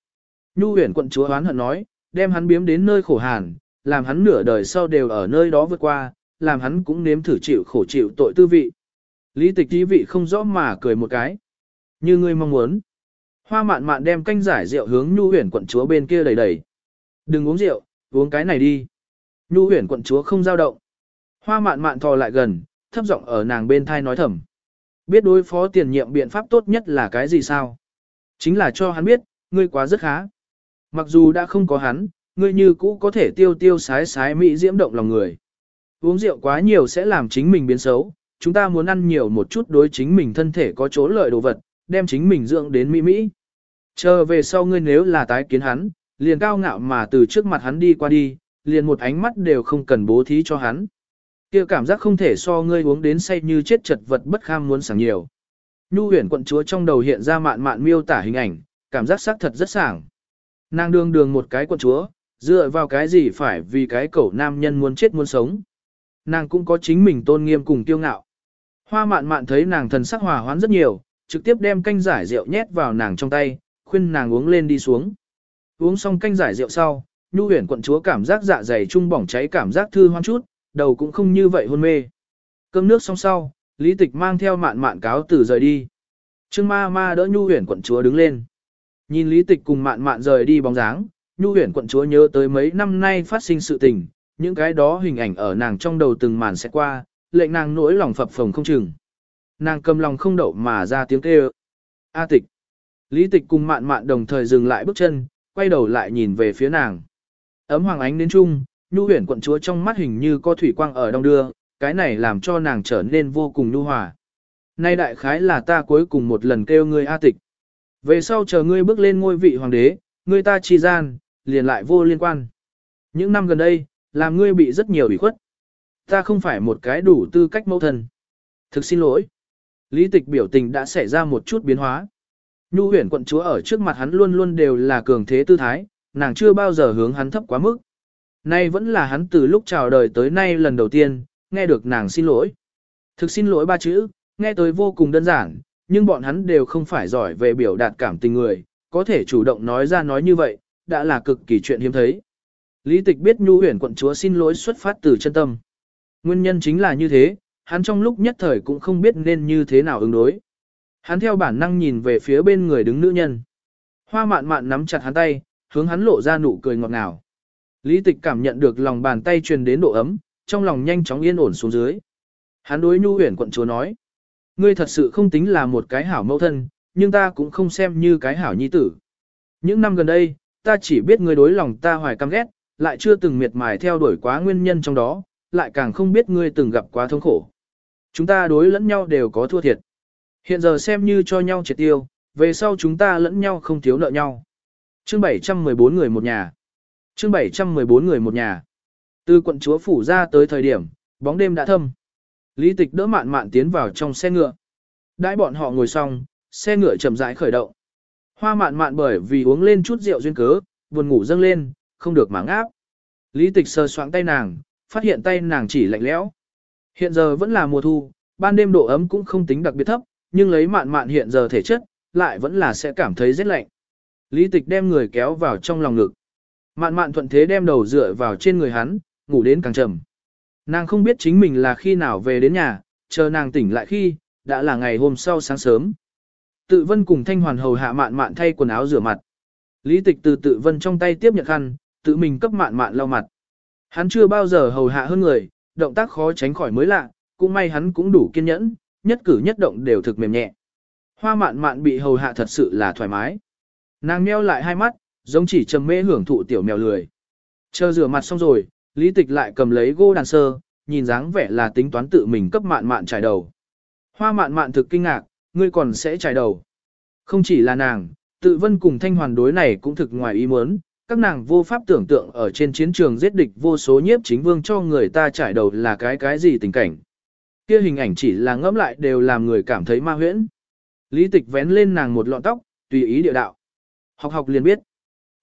Nhu huyền quận chúa hoán hận nói, đem hắn biếm đến nơi khổ hàn, làm hắn nửa đời sau đều ở nơi đó vượt qua, làm hắn cũng nếm thử chịu khổ chịu tội tư vị. Lý tịch ý vị không rõ mà cười một cái. Như ngươi mong muốn. Hoa mạn mạn đem canh giải rượu hướng nhu huyền quận chúa bên kia đẩy đẩy. Đừng uống rượu, uống cái này đi. Nhu huyền quận chúa không giao động. Hoa mạn mạn thò lại gần, thấp giọng ở nàng bên thai nói thầm. Biết đối phó tiền nhiệm biện pháp tốt nhất là cái gì sao? Chính là cho hắn biết, ngươi quá rất khá. Mặc dù đã không có hắn, ngươi như cũ có thể tiêu tiêu sái sái mỹ diễm động lòng người. Uống rượu quá nhiều sẽ làm chính mình biến xấu, chúng ta muốn ăn nhiều một chút đối chính mình thân thể có chỗ lợi đồ vật, đem chính mình dưỡng đến mỹ mỹ. Chờ về sau ngươi nếu là tái kiến hắn, liền cao ngạo mà từ trước mặt hắn đi qua đi, liền một ánh mắt đều không cần bố thí cho hắn kia cảm giác không thể so ngươi uống đến say như chết chật vật bất kham muốn sảng nhiều. Nhu huyền quận chúa trong đầu hiện ra mạn mạn miêu tả hình ảnh, cảm giác xác thật rất sảng. Nàng đương đường một cái quận chúa, dựa vào cái gì phải vì cái cẩu nam nhân muốn chết muốn sống. Nàng cũng có chính mình tôn nghiêm cùng tiêu ngạo. Hoa mạn mạn thấy nàng thần sắc hòa hoãn rất nhiều, trực tiếp đem canh giải rượu nhét vào nàng trong tay, khuyên nàng uống lên đi xuống. Uống xong canh giải rượu sau, nhu huyền quận chúa cảm giác dạ dày trung bỏng cháy cảm giác thư hoan chút, đầu cũng không như vậy hôn mê. Cơm nước xong sau, lý tịch mang theo mạn mạn cáo từ rời đi. Trương ma ma đỡ nhu huyền quận chúa đứng lên. Nhìn lý tịch cùng mạn mạn rời đi bóng dáng, nhu huyền quận chúa nhớ tới mấy năm nay phát sinh sự tình, những cái đó hình ảnh ở nàng trong đầu từng màn sẽ qua, lệnh nàng nỗi lòng phập phồng không chừng. Nàng cầm lòng không đậu mà ra tiếng kêu. A tịch. Lý tịch cùng mạn mạn đồng thời dừng lại bước chân, quay đầu lại nhìn về phía nàng. Ấm hoàng ánh đến chung, nhu huyền quận chúa trong mắt hình như có thủy quang ở đông đưa, cái này làm cho nàng trở nên vô cùng nhu hòa. Nay đại khái là ta cuối cùng một lần kêu ngươi A tịch. Về sau chờ ngươi bước lên ngôi vị hoàng đế, ngươi ta chi gian, liền lại vô liên quan. Những năm gần đây, làm ngươi bị rất nhiều ủy khuất. Ta không phải một cái đủ tư cách mẫu thần. Thực xin lỗi. Lý tịch biểu tình đã xảy ra một chút biến hóa. Nhu huyền quận chúa ở trước mặt hắn luôn luôn đều là cường thế tư thái, nàng chưa bao giờ hướng hắn thấp quá mức. Nay vẫn là hắn từ lúc chào đời tới nay lần đầu tiên, nghe được nàng xin lỗi. Thực xin lỗi ba chữ, nghe tới vô cùng đơn giản, nhưng bọn hắn đều không phải giỏi về biểu đạt cảm tình người, có thể chủ động nói ra nói như vậy, đã là cực kỳ chuyện hiếm thấy. Lý tịch biết nhu huyền quận chúa xin lỗi xuất phát từ chân tâm. Nguyên nhân chính là như thế, hắn trong lúc nhất thời cũng không biết nên như thế nào ứng đối. Hắn theo bản năng nhìn về phía bên người đứng nữ nhân. Hoa mạn mạn nắm chặt hắn tay, hướng hắn lộ ra nụ cười ngọt ngào. Lý tịch cảm nhận được lòng bàn tay truyền đến độ ấm, trong lòng nhanh chóng yên ổn xuống dưới. Hắn đối nhu huyền quận chúa nói. Ngươi thật sự không tính là một cái hảo mẫu thân, nhưng ta cũng không xem như cái hảo nhi tử. Những năm gần đây, ta chỉ biết ngươi đối lòng ta hoài căm ghét, lại chưa từng miệt mài theo đuổi quá nguyên nhân trong đó, lại càng không biết ngươi từng gặp quá thống khổ. Chúng ta đối lẫn nhau đều có thua thiệt. Hiện giờ xem như cho nhau triệt tiêu, về sau chúng ta lẫn nhau không thiếu nợ nhau. Chương 714 người một nhà. Chương 714 người một nhà. Từ quận chúa phủ ra tới thời điểm, bóng đêm đã thâm. Lý tịch đỡ mạn mạn tiến vào trong xe ngựa. Đãi bọn họ ngồi xong, xe ngựa chậm rãi khởi động. Hoa mạn mạn bởi vì uống lên chút rượu duyên cớ, buồn ngủ dâng lên, không được mảng áp. Lý tịch sờ soạng tay nàng, phát hiện tay nàng chỉ lạnh lẽo. Hiện giờ vẫn là mùa thu, ban đêm độ ấm cũng không tính đặc biệt thấp, nhưng lấy mạn mạn hiện giờ thể chất, lại vẫn là sẽ cảm thấy rất lạnh. Lý tịch đem người kéo vào trong lòng ngực. Mạn mạn thuận thế đem đầu dựa vào trên người hắn, ngủ đến càng trầm. Nàng không biết chính mình là khi nào về đến nhà, chờ nàng tỉnh lại khi, đã là ngày hôm sau sáng sớm. Tự vân cùng thanh hoàn hầu hạ mạn mạn thay quần áo rửa mặt. Lý tịch từ tự vân trong tay tiếp nhận khăn, tự mình cấp mạn mạn lau mặt. Hắn chưa bao giờ hầu hạ hơn người, động tác khó tránh khỏi mới lạ, cũng may hắn cũng đủ kiên nhẫn, nhất cử nhất động đều thực mềm nhẹ. Hoa mạn mạn bị hầu hạ thật sự là thoải mái. Nàng meo lại hai mắt, giống chỉ trầm mê hưởng thụ tiểu mèo lười. Chờ rửa mặt xong rồi, lý tịch lại cầm lấy gô đàn sơ, nhìn dáng vẻ là tính toán tự mình cấp mạn mạn trải đầu. Hoa mạn mạn thực kinh ngạc, ngươi còn sẽ trải đầu. Không chỉ là nàng, tự vân cùng thanh hoàn đối này cũng thực ngoài ý muốn, các nàng vô pháp tưởng tượng ở trên chiến trường giết địch vô số nhiếp chính vương cho người ta trải đầu là cái cái gì tình cảnh. Kia hình ảnh chỉ là ngẫm lại đều làm người cảm thấy ma huyễn. Lý tịch vén lên nàng một lọn tóc, tùy ý địa đạo. Học học liền biết.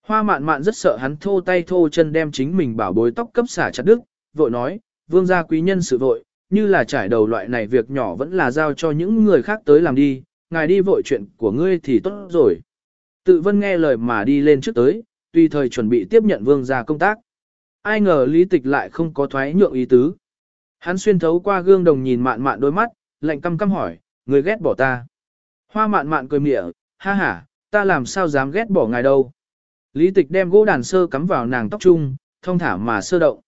Hoa mạn mạn rất sợ hắn thô tay thô chân đem chính mình bảo bối tóc cấp xả chặt đứt, vội nói, vương gia quý nhân sự vội, như là trải đầu loại này việc nhỏ vẫn là giao cho những người khác tới làm đi, ngài đi vội chuyện của ngươi thì tốt rồi. Tự vân nghe lời mà đi lên trước tới, tùy thời chuẩn bị tiếp nhận vương gia công tác. Ai ngờ lý tịch lại không có thoái nhượng ý tứ. Hắn xuyên thấu qua gương đồng nhìn mạn mạn đôi mắt, lạnh căm căm hỏi, người ghét bỏ ta. Hoa mạn mạn cười mỉa, ha ha, ta làm sao dám ghét bỏ ngài đâu. Lý tịch đem gỗ đàn sơ cắm vào nàng tóc trung, thông thả mà sơ động.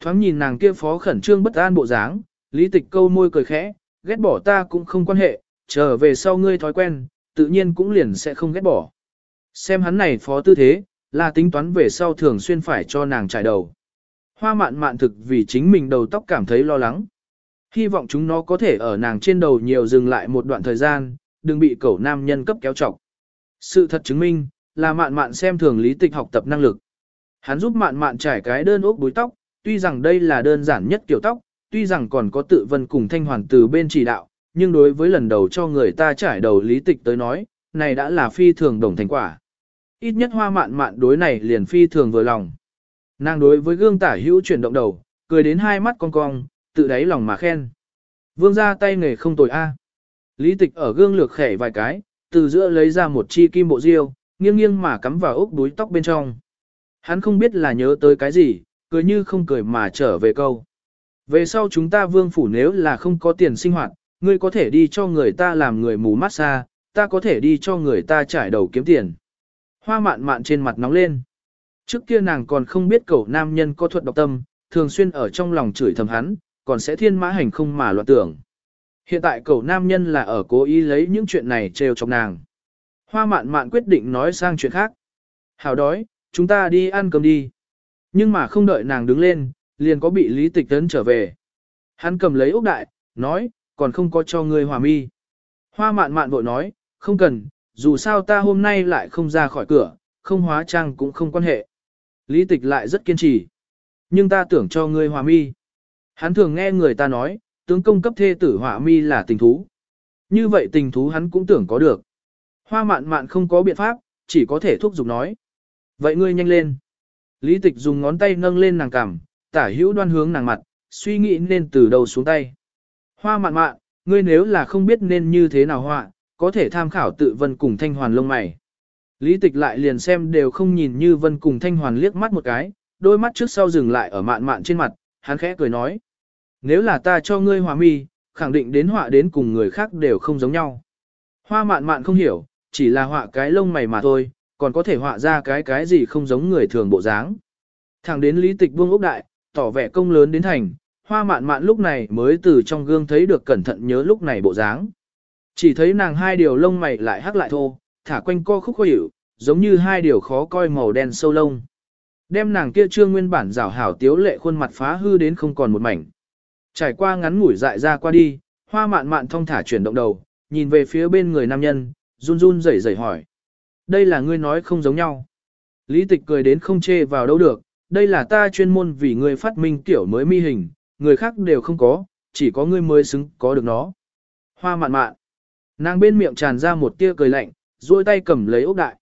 Thoáng nhìn nàng kia phó khẩn trương bất an bộ dáng, lý tịch câu môi cười khẽ, ghét bỏ ta cũng không quan hệ, trở về sau ngươi thói quen, tự nhiên cũng liền sẽ không ghét bỏ. Xem hắn này phó tư thế, là tính toán về sau thường xuyên phải cho nàng trải đầu. Hoa mạn mạn thực vì chính mình đầu tóc cảm thấy lo lắng. Hy vọng chúng nó có thể ở nàng trên đầu nhiều dừng lại một đoạn thời gian, đừng bị cẩu nam nhân cấp kéo trọc. Sự thật chứng minh, là mạn mạn xem thường lý tịch học tập năng lực. Hắn giúp mạn mạn trải cái đơn ốc búi tóc, tuy rằng đây là đơn giản nhất kiểu tóc, tuy rằng còn có tự vân cùng thanh hoàn từ bên chỉ đạo, nhưng đối với lần đầu cho người ta trải đầu lý tịch tới nói, này đã là phi thường đồng thành quả. Ít nhất hoa mạn mạn đối này liền phi thường vừa lòng. Nàng đối với gương tả hữu chuyển động đầu, cười đến hai mắt cong cong, tự đáy lòng mà khen. Vương ra tay nghề không tồi a. Lý tịch ở gương lược khẻ vài cái, từ giữa lấy ra một chi kim bộ diêu, nghiêng nghiêng mà cắm vào ốc đuối tóc bên trong. Hắn không biết là nhớ tới cái gì, cười như không cười mà trở về câu. Về sau chúng ta vương phủ nếu là không có tiền sinh hoạt, ngươi có thể đi cho người ta làm người mù massage, ta có thể đi cho người ta trải đầu kiếm tiền. Hoa mạn mạn trên mặt nóng lên. Trước kia nàng còn không biết cậu nam nhân có thuật độc tâm, thường xuyên ở trong lòng chửi thầm hắn, còn sẽ thiên mã hành không mà loạn tưởng. Hiện tại cậu nam nhân là ở cố ý lấy những chuyện này trêu chọc nàng. Hoa mạn mạn quyết định nói sang chuyện khác. Hảo đói, chúng ta đi ăn cơm đi. Nhưng mà không đợi nàng đứng lên, liền có bị lý tịch tấn trở về. Hắn cầm lấy ốc đại, nói, còn không có cho ngươi hòa mi. Hoa mạn mạn vội nói, không cần, dù sao ta hôm nay lại không ra khỏi cửa, không hóa trang cũng không quan hệ. Lý tịch lại rất kiên trì. Nhưng ta tưởng cho ngươi hòa mi. Hắn thường nghe người ta nói, tướng công cấp thê tử hòa mi là tình thú. Như vậy tình thú hắn cũng tưởng có được. Hoa mạn mạn không có biện pháp, chỉ có thể thúc giục nói. Vậy ngươi nhanh lên. Lý tịch dùng ngón tay nâng lên nàng cằm, tả hữu đoan hướng nàng mặt, suy nghĩ nên từ đầu xuống tay. Hoa mạn mạn, ngươi nếu là không biết nên như thế nào họa, có thể tham khảo tự vân cùng thanh hoàn lông mày. Lý tịch lại liền xem đều không nhìn như vân cùng thanh hoàn liếc mắt một cái, đôi mắt trước sau dừng lại ở mạn mạn trên mặt, hắn khẽ cười nói. Nếu là ta cho ngươi hòa mi, khẳng định đến họa đến cùng người khác đều không giống nhau. Hoa mạn mạn không hiểu, chỉ là họa cái lông mày mà thôi, còn có thể họa ra cái cái gì không giống người thường bộ dáng. Thẳng đến lý tịch buông ốc đại, tỏ vẻ công lớn đến thành, hoa mạn mạn lúc này mới từ trong gương thấy được cẩn thận nhớ lúc này bộ dáng. Chỉ thấy nàng hai điều lông mày lại hắc lại thô, thả quanh co khúc khó hiểu, giống như hai điều khó coi màu đen sâu lông. Đem nàng kia trương nguyên bản rảo hảo tiếu lệ khuôn mặt phá hư đến không còn một mảnh. Trải qua ngắn ngủi dại ra qua đi, hoa mạn mạn thong thả chuyển động đầu, nhìn về phía bên người nam nhân, run run rẩy rẩy hỏi. Đây là ngươi nói không giống nhau. Lý tịch cười đến không chê vào đâu được, đây là ta chuyên môn vì ngươi phát minh kiểu mới mi hình, người khác đều không có, chỉ có ngươi mới xứng có được nó. Hoa mạn mạn. Nàng bên miệng tràn ra một tia cười lạnh, duỗi tay cầm lấy ốc đại.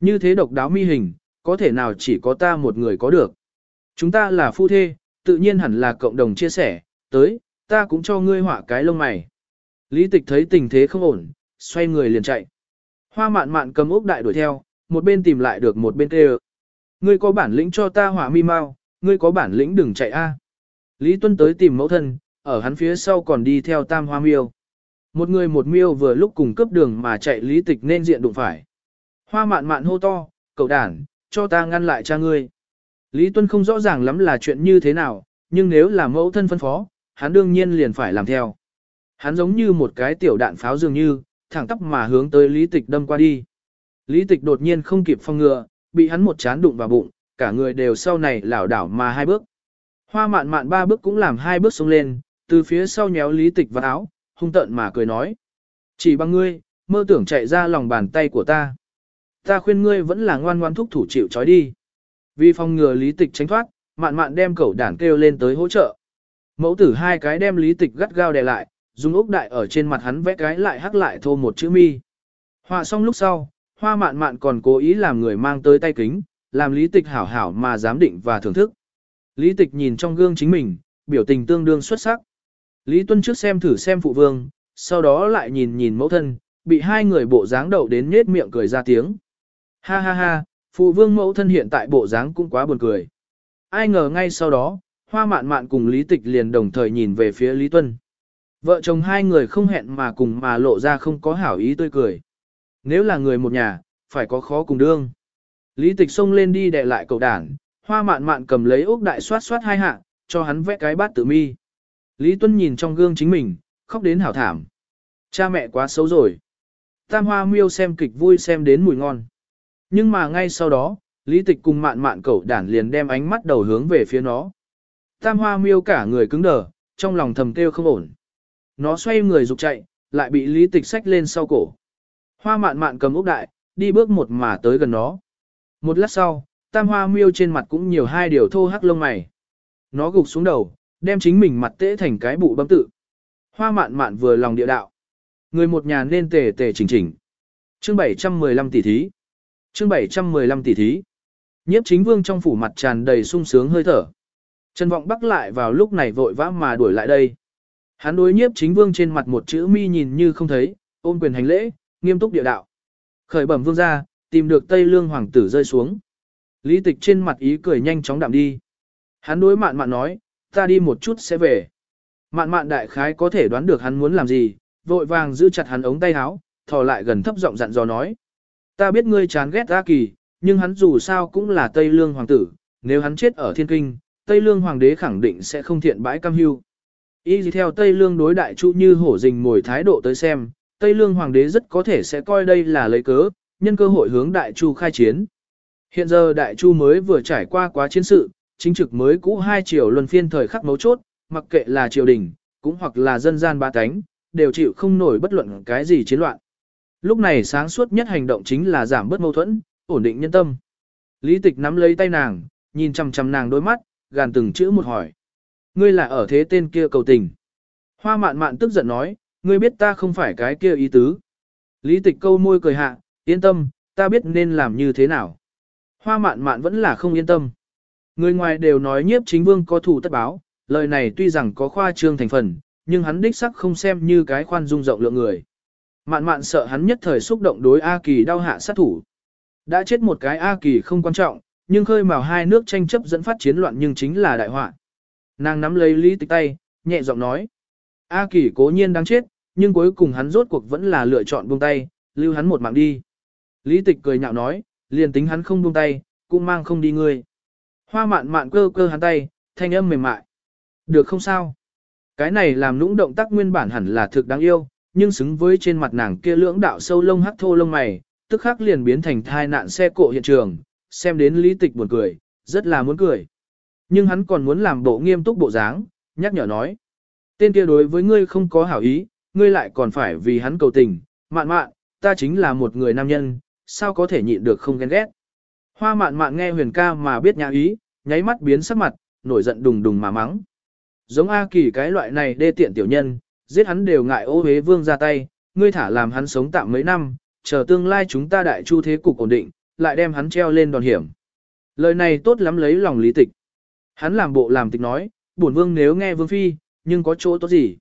Như thế độc đáo mi hình, có thể nào chỉ có ta một người có được. Chúng ta là phu thê, tự nhiên hẳn là cộng đồng chia sẻ, tới, ta cũng cho ngươi họa cái lông mày. Lý tịch thấy tình thế không ổn, xoay người liền chạy. Hoa mạn mạn cầm ốc đại đuổi theo, một bên tìm lại được một bên kêu. Ngươi có bản lĩnh cho ta hỏa mi mau, ngươi có bản lĩnh đừng chạy a. À. Lý Tuân tới tìm mẫu thân, ở hắn phía sau còn đi theo tam hoa miêu. Một người một miêu vừa lúc cùng cấp đường mà chạy lý tịch nên diện đụng phải. Hoa mạn mạn hô to, cậu đản, cho ta ngăn lại cha ngươi. Lý Tuân không rõ ràng lắm là chuyện như thế nào, nhưng nếu là mẫu thân phân phó, hắn đương nhiên liền phải làm theo. Hắn giống như một cái tiểu đạn pháo dường như, thẳng tắp mà hướng tới lý tịch đâm qua đi. Lý tịch đột nhiên không kịp phong ngừa, bị hắn một chán đụng vào bụng, cả người đều sau này lảo đảo mà hai bước. Hoa mạn mạn ba bước cũng làm hai bước xuống lên, từ phía sau nhéo lý tịch vào áo, hung tợn mà cười nói. Chỉ bằng ngươi, mơ tưởng chạy ra lòng bàn tay của ta. Ta khuyên ngươi vẫn là ngoan ngoan thúc thủ chịu trói đi. Vì phòng ngừa lý tịch tránh thoát, mạn mạn đem cẩu đản kêu lên tới hỗ trợ. Mẫu tử hai cái đem lý tịch gắt gao đè lại, dùng ốc đại ở trên mặt hắn vẽ cái lại hắc lại thô một chữ mi. Họa xong lúc sau, hoa mạn mạn còn cố ý làm người mang tới tay kính, làm lý tịch hảo hảo mà giám định và thưởng thức. Lý tịch nhìn trong gương chính mình, biểu tình tương đương xuất sắc. Lý Tuân trước xem thử xem phụ vương, sau đó lại nhìn nhìn mẫu thân, bị hai người bộ dáng đậu đến nết miệng cười ra tiếng. Ha ha ha, phụ vương mẫu thân hiện tại bộ dáng cũng quá buồn cười. Ai ngờ ngay sau đó, hoa mạn mạn cùng Lý Tịch liền đồng thời nhìn về phía Lý Tuân. Vợ chồng hai người không hẹn mà cùng mà lộ ra không có hảo ý tươi cười. Nếu là người một nhà, phải có khó cùng đương. Lý Tịch xông lên đi đè lại cậu đản, hoa mạn mạn cầm lấy ốc đại xoát xoát hai hạ, cho hắn vẽ cái bát tự mi. Lý Tuân nhìn trong gương chính mình, khóc đến hảo thảm. Cha mẹ quá xấu rồi. Tam hoa miêu xem kịch vui xem đến mùi ngon. Nhưng mà ngay sau đó, Lý Tịch cùng mạn mạn cậu đản liền đem ánh mắt đầu hướng về phía nó. Tam hoa miêu cả người cứng đờ, trong lòng thầm kêu không ổn. Nó xoay người rục chạy, lại bị Lý Tịch xách lên sau cổ. Hoa mạn mạn cầm úc đại, đi bước một mà tới gần nó. Một lát sau, tam hoa miêu trên mặt cũng nhiều hai điều thô hắc lông mày. Nó gục xuống đầu, đem chính mình mặt tễ thành cái bụ bấm tự. Hoa mạn mạn vừa lòng địa đạo. Người một nhà nên tề tề chỉnh chỉnh. Chương 715 tỷ thí. Chương 715 tỷ thí. Nhiếp chính vương trong phủ mặt tràn đầy sung sướng hơi thở. Trần Vọng Bắc lại vào lúc này vội vã mà đuổi lại đây. Hắn đối nhiếp chính vương trên mặt một chữ mi nhìn như không thấy, ôm quyền hành lễ, nghiêm túc địa đạo. Khởi bẩm vương ra, tìm được Tây Lương hoàng tử rơi xuống. Lý tịch trên mặt ý cười nhanh chóng đạm đi. Hắn đối mạn mạn nói, ta đi một chút sẽ về. Mạn mạn đại khái có thể đoán được hắn muốn làm gì, vội vàng giữ chặt hắn ống tay áo, thò lại gần thấp giọng dặn dò nói. Ta biết ngươi chán ghét A Kỳ, nhưng hắn dù sao cũng là Tây Lương hoàng tử, nếu hắn chết ở thiên kinh, Tây Lương hoàng đế khẳng định sẽ không thiện bãi cam hưu. Y theo Tây Lương đối đại chu như hổ rình ngồi thái độ tới xem, Tây Lương hoàng đế rất có thể sẽ coi đây là lấy cớ, nhân cơ hội hướng đại chu khai chiến. Hiện giờ đại chu mới vừa trải qua quá chiến sự, chính trực mới cũ hai triều luân phiên thời khắc mấu chốt, mặc kệ là triều đình, cũng hoặc là dân gian ba tánh, đều chịu không nổi bất luận cái gì chiến loạn. Lúc này sáng suốt nhất hành động chính là giảm bớt mâu thuẫn, ổn định nhân tâm. Lý tịch nắm lấy tay nàng, nhìn chằm chằm nàng đôi mắt, gàn từng chữ một hỏi. Ngươi là ở thế tên kia cầu tình. Hoa mạn mạn tức giận nói, ngươi biết ta không phải cái kia ý tứ. Lý tịch câu môi cười hạ, yên tâm, ta biết nên làm như thế nào. Hoa mạn mạn vẫn là không yên tâm. Người ngoài đều nói nhiếp chính vương có thủ tất báo, lời này tuy rằng có khoa trương thành phần, nhưng hắn đích sắc không xem như cái khoan dung rộng lượng người. Mạn mạn sợ hắn nhất thời xúc động đối A Kỳ đau hạ sát thủ. Đã chết một cái A Kỳ không quan trọng, nhưng khơi mào hai nước tranh chấp dẫn phát chiến loạn nhưng chính là đại họa. Nàng nắm lấy lý tịch tay, nhẹ giọng nói. A Kỳ cố nhiên đang chết, nhưng cuối cùng hắn rốt cuộc vẫn là lựa chọn buông tay, lưu hắn một mạng đi. Lý tịch cười nhạo nói, liền tính hắn không buông tay, cũng mang không đi ngươi. Hoa mạn mạn cơ cơ hắn tay, thanh âm mềm mại. Được không sao? Cái này làm lũng động tác nguyên bản hẳn là thực đáng yêu, nhưng xứng với trên mặt nàng kia lưỡng đạo sâu lông hắc thô lông mày, tức khắc liền biến thành thai nạn xe cộ hiện trường, xem đến lý tịch buồn cười, rất là muốn cười. Nhưng hắn còn muốn làm bộ nghiêm túc bộ dáng, nhắc nhở nói. Tên kia đối với ngươi không có hảo ý, ngươi lại còn phải vì hắn cầu tình, mạn mạn, ta chính là một người nam nhân, sao có thể nhịn được không ghen ghét. Hoa mạn mạn nghe huyền ca mà biết nhà ý, nháy mắt biến sắc mặt, nổi giận đùng đùng mà mắng. Giống A Kỳ cái loại này đê tiện tiểu nhân, giết hắn đều ngại ô hế vương ra tay, ngươi thả làm hắn sống tạm mấy năm, chờ tương lai chúng ta đại chu thế cục ổn định, lại đem hắn treo lên đòn hiểm, Lời này tốt lắm lấy lòng lý tịch. Hắn làm bộ làm tịch nói, bổn vương nếu nghe vương phi, nhưng có chỗ tốt gì?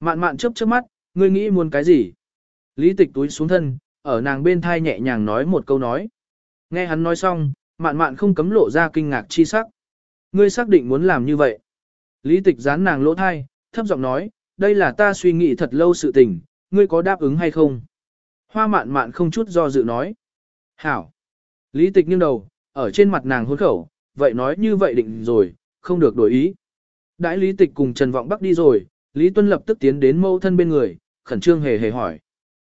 Mạn mạn chớp chớp mắt, ngươi nghĩ muốn cái gì? Lý tịch túi xuống thân, ở nàng bên thai nhẹ nhàng nói một câu nói. Nghe hắn nói xong, mạn mạn không cấm lộ ra kinh ngạc chi sắc. Ngươi xác định muốn làm như vậy. Lý tịch dán nàng lỗ thai, thấp giọng nói, đây là ta suy nghĩ thật lâu sự tình, ngươi có đáp ứng hay không? Hoa mạn mạn không chút do dự nói. Hảo. Lý tịch nghiêng đầu, ở trên mặt nàng hôn khẩu, vậy nói như vậy định rồi, không được đổi ý. Đãi Lý tịch cùng Trần Vọng Bắc đi rồi, Lý Tuân lập tức tiến đến mẫu thân bên người, khẩn trương hề hề hỏi.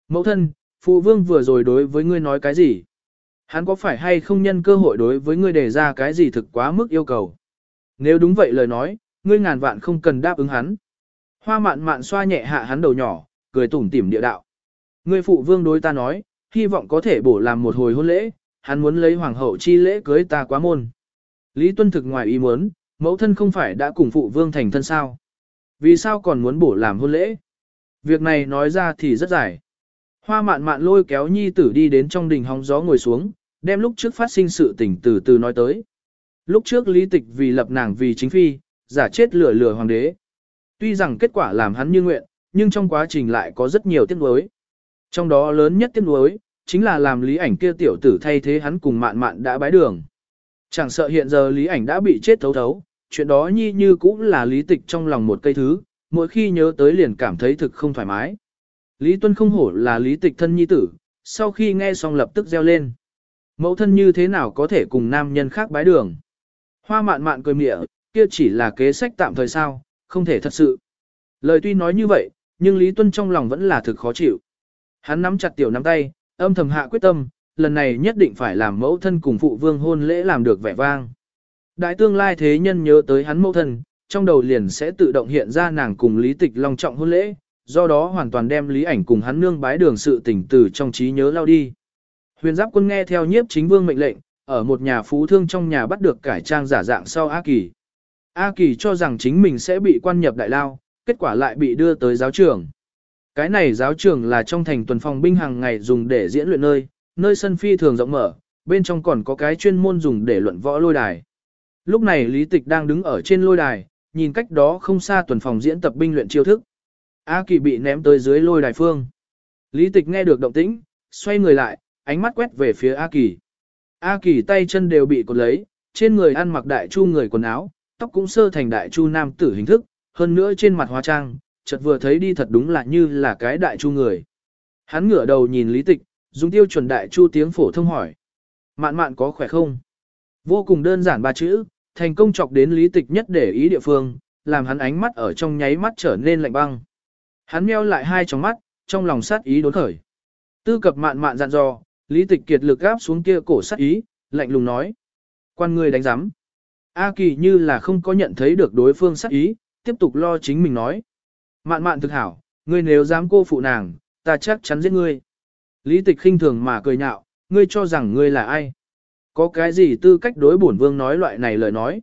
Mẫu thân, phụ vương vừa rồi đối với ngươi nói cái gì? Hắn có phải hay không nhân cơ hội đối với ngươi đề ra cái gì thực quá mức yêu cầu? Nếu đúng vậy lời nói, ngươi ngàn vạn không cần đáp ứng hắn. Hoa mạn mạn xoa nhẹ hạ hắn đầu nhỏ, cười tủm tỉm địa đạo. Ngươi phụ vương đối ta nói, hy vọng có thể bổ làm một hồi hôn lễ, hắn muốn lấy hoàng hậu chi lễ cưới ta quá môn. Lý Tuân thực ngoài ý muốn, mẫu thân không phải đã cùng phụ vương thành thân sao? Vì sao còn muốn bổ làm hôn lễ? Việc này nói ra thì rất dài. Hoa mạn mạn lôi kéo nhi tử đi đến trong đình hóng gió ngồi xuống, đem lúc trước phát sinh sự tình từ từ nói tới. Lúc trước lý tịch vì lập nàng vì chính phi, giả chết lửa lửa hoàng đế. Tuy rằng kết quả làm hắn như nguyện, nhưng trong quá trình lại có rất nhiều tiếc nuối. Trong đó lớn nhất tiếc nuối, chính là làm lý ảnh kia tiểu tử thay thế hắn cùng mạn mạn đã bái đường. Chẳng sợ hiện giờ lý ảnh đã bị chết thấu thấu, chuyện đó nhi như cũng là lý tịch trong lòng một cây thứ, mỗi khi nhớ tới liền cảm thấy thực không thoải mái. Lý Tuân không hổ là lý tịch thân nhi tử, sau khi nghe xong lập tức reo lên. Mẫu thân như thế nào có thể cùng nam nhân khác bái đường? Hoa mạn mạn cười mịa, kia chỉ là kế sách tạm thời sao, không thể thật sự. Lời tuy nói như vậy, nhưng Lý Tuân trong lòng vẫn là thực khó chịu. Hắn nắm chặt tiểu nắm tay, âm thầm hạ quyết tâm, lần này nhất định phải làm mẫu thân cùng phụ vương hôn lễ làm được vẻ vang. Đại tương lai thế nhân nhớ tới hắn mẫu thân, trong đầu liền sẽ tự động hiện ra nàng cùng Lý Tịch long trọng hôn lễ, do đó hoàn toàn đem Lý ảnh cùng hắn nương bái đường sự tỉnh từ trong trí nhớ lao đi. Huyền giáp quân nghe theo nhiếp chính vương mệnh lệnh, ở một nhà phú thương trong nhà bắt được cải trang giả dạng sau A Kỳ. A Kỳ cho rằng chính mình sẽ bị quan nhập đại lao, kết quả lại bị đưa tới giáo trường. Cái này giáo trường là trong thành tuần phòng binh hàng ngày dùng để diễn luyện nơi, nơi sân phi thường rộng mở, bên trong còn có cái chuyên môn dùng để luận võ lôi đài. Lúc này Lý Tịch đang đứng ở trên lôi đài, nhìn cách đó không xa tuần phòng diễn tập binh luyện chiêu thức. A Kỳ bị ném tới dưới lôi đài phương. Lý Tịch nghe được động tĩnh, xoay người lại, ánh mắt quét về phía A Kỳ. A Kỳ tay chân đều bị cột lấy, trên người ăn mặc đại chu người quần áo, tóc cũng sơ thành đại chu nam tử hình thức, hơn nữa trên mặt hóa trang, chợt vừa thấy đi thật đúng là như là cái đại chu người. Hắn ngửa đầu nhìn Lý Tịch, dùng tiêu chuẩn đại chu tiếng phổ thông hỏi. Mạn mạn có khỏe không? Vô cùng đơn giản ba chữ, thành công chọc đến Lý Tịch nhất để ý địa phương, làm hắn ánh mắt ở trong nháy mắt trở nên lạnh băng. Hắn meo lại hai tròng mắt, trong lòng sát ý đốn khởi. Tư cập mạn mạn dặn dò, Lý Tịch kiệt lực gáp xuống kia cổ sát ý, lạnh lùng nói. Quan người đánh giám. A Kỳ như là không có nhận thấy được đối phương sát ý, tiếp tục lo chính mình nói. Mạn mạn thực hảo, ngươi nếu dám cô phụ nàng, ta chắc chắn giết ngươi. Lý tịch khinh thường mà cười nhạo, ngươi cho rằng ngươi là ai? Có cái gì tư cách đối bổn vương nói loại này lời nói?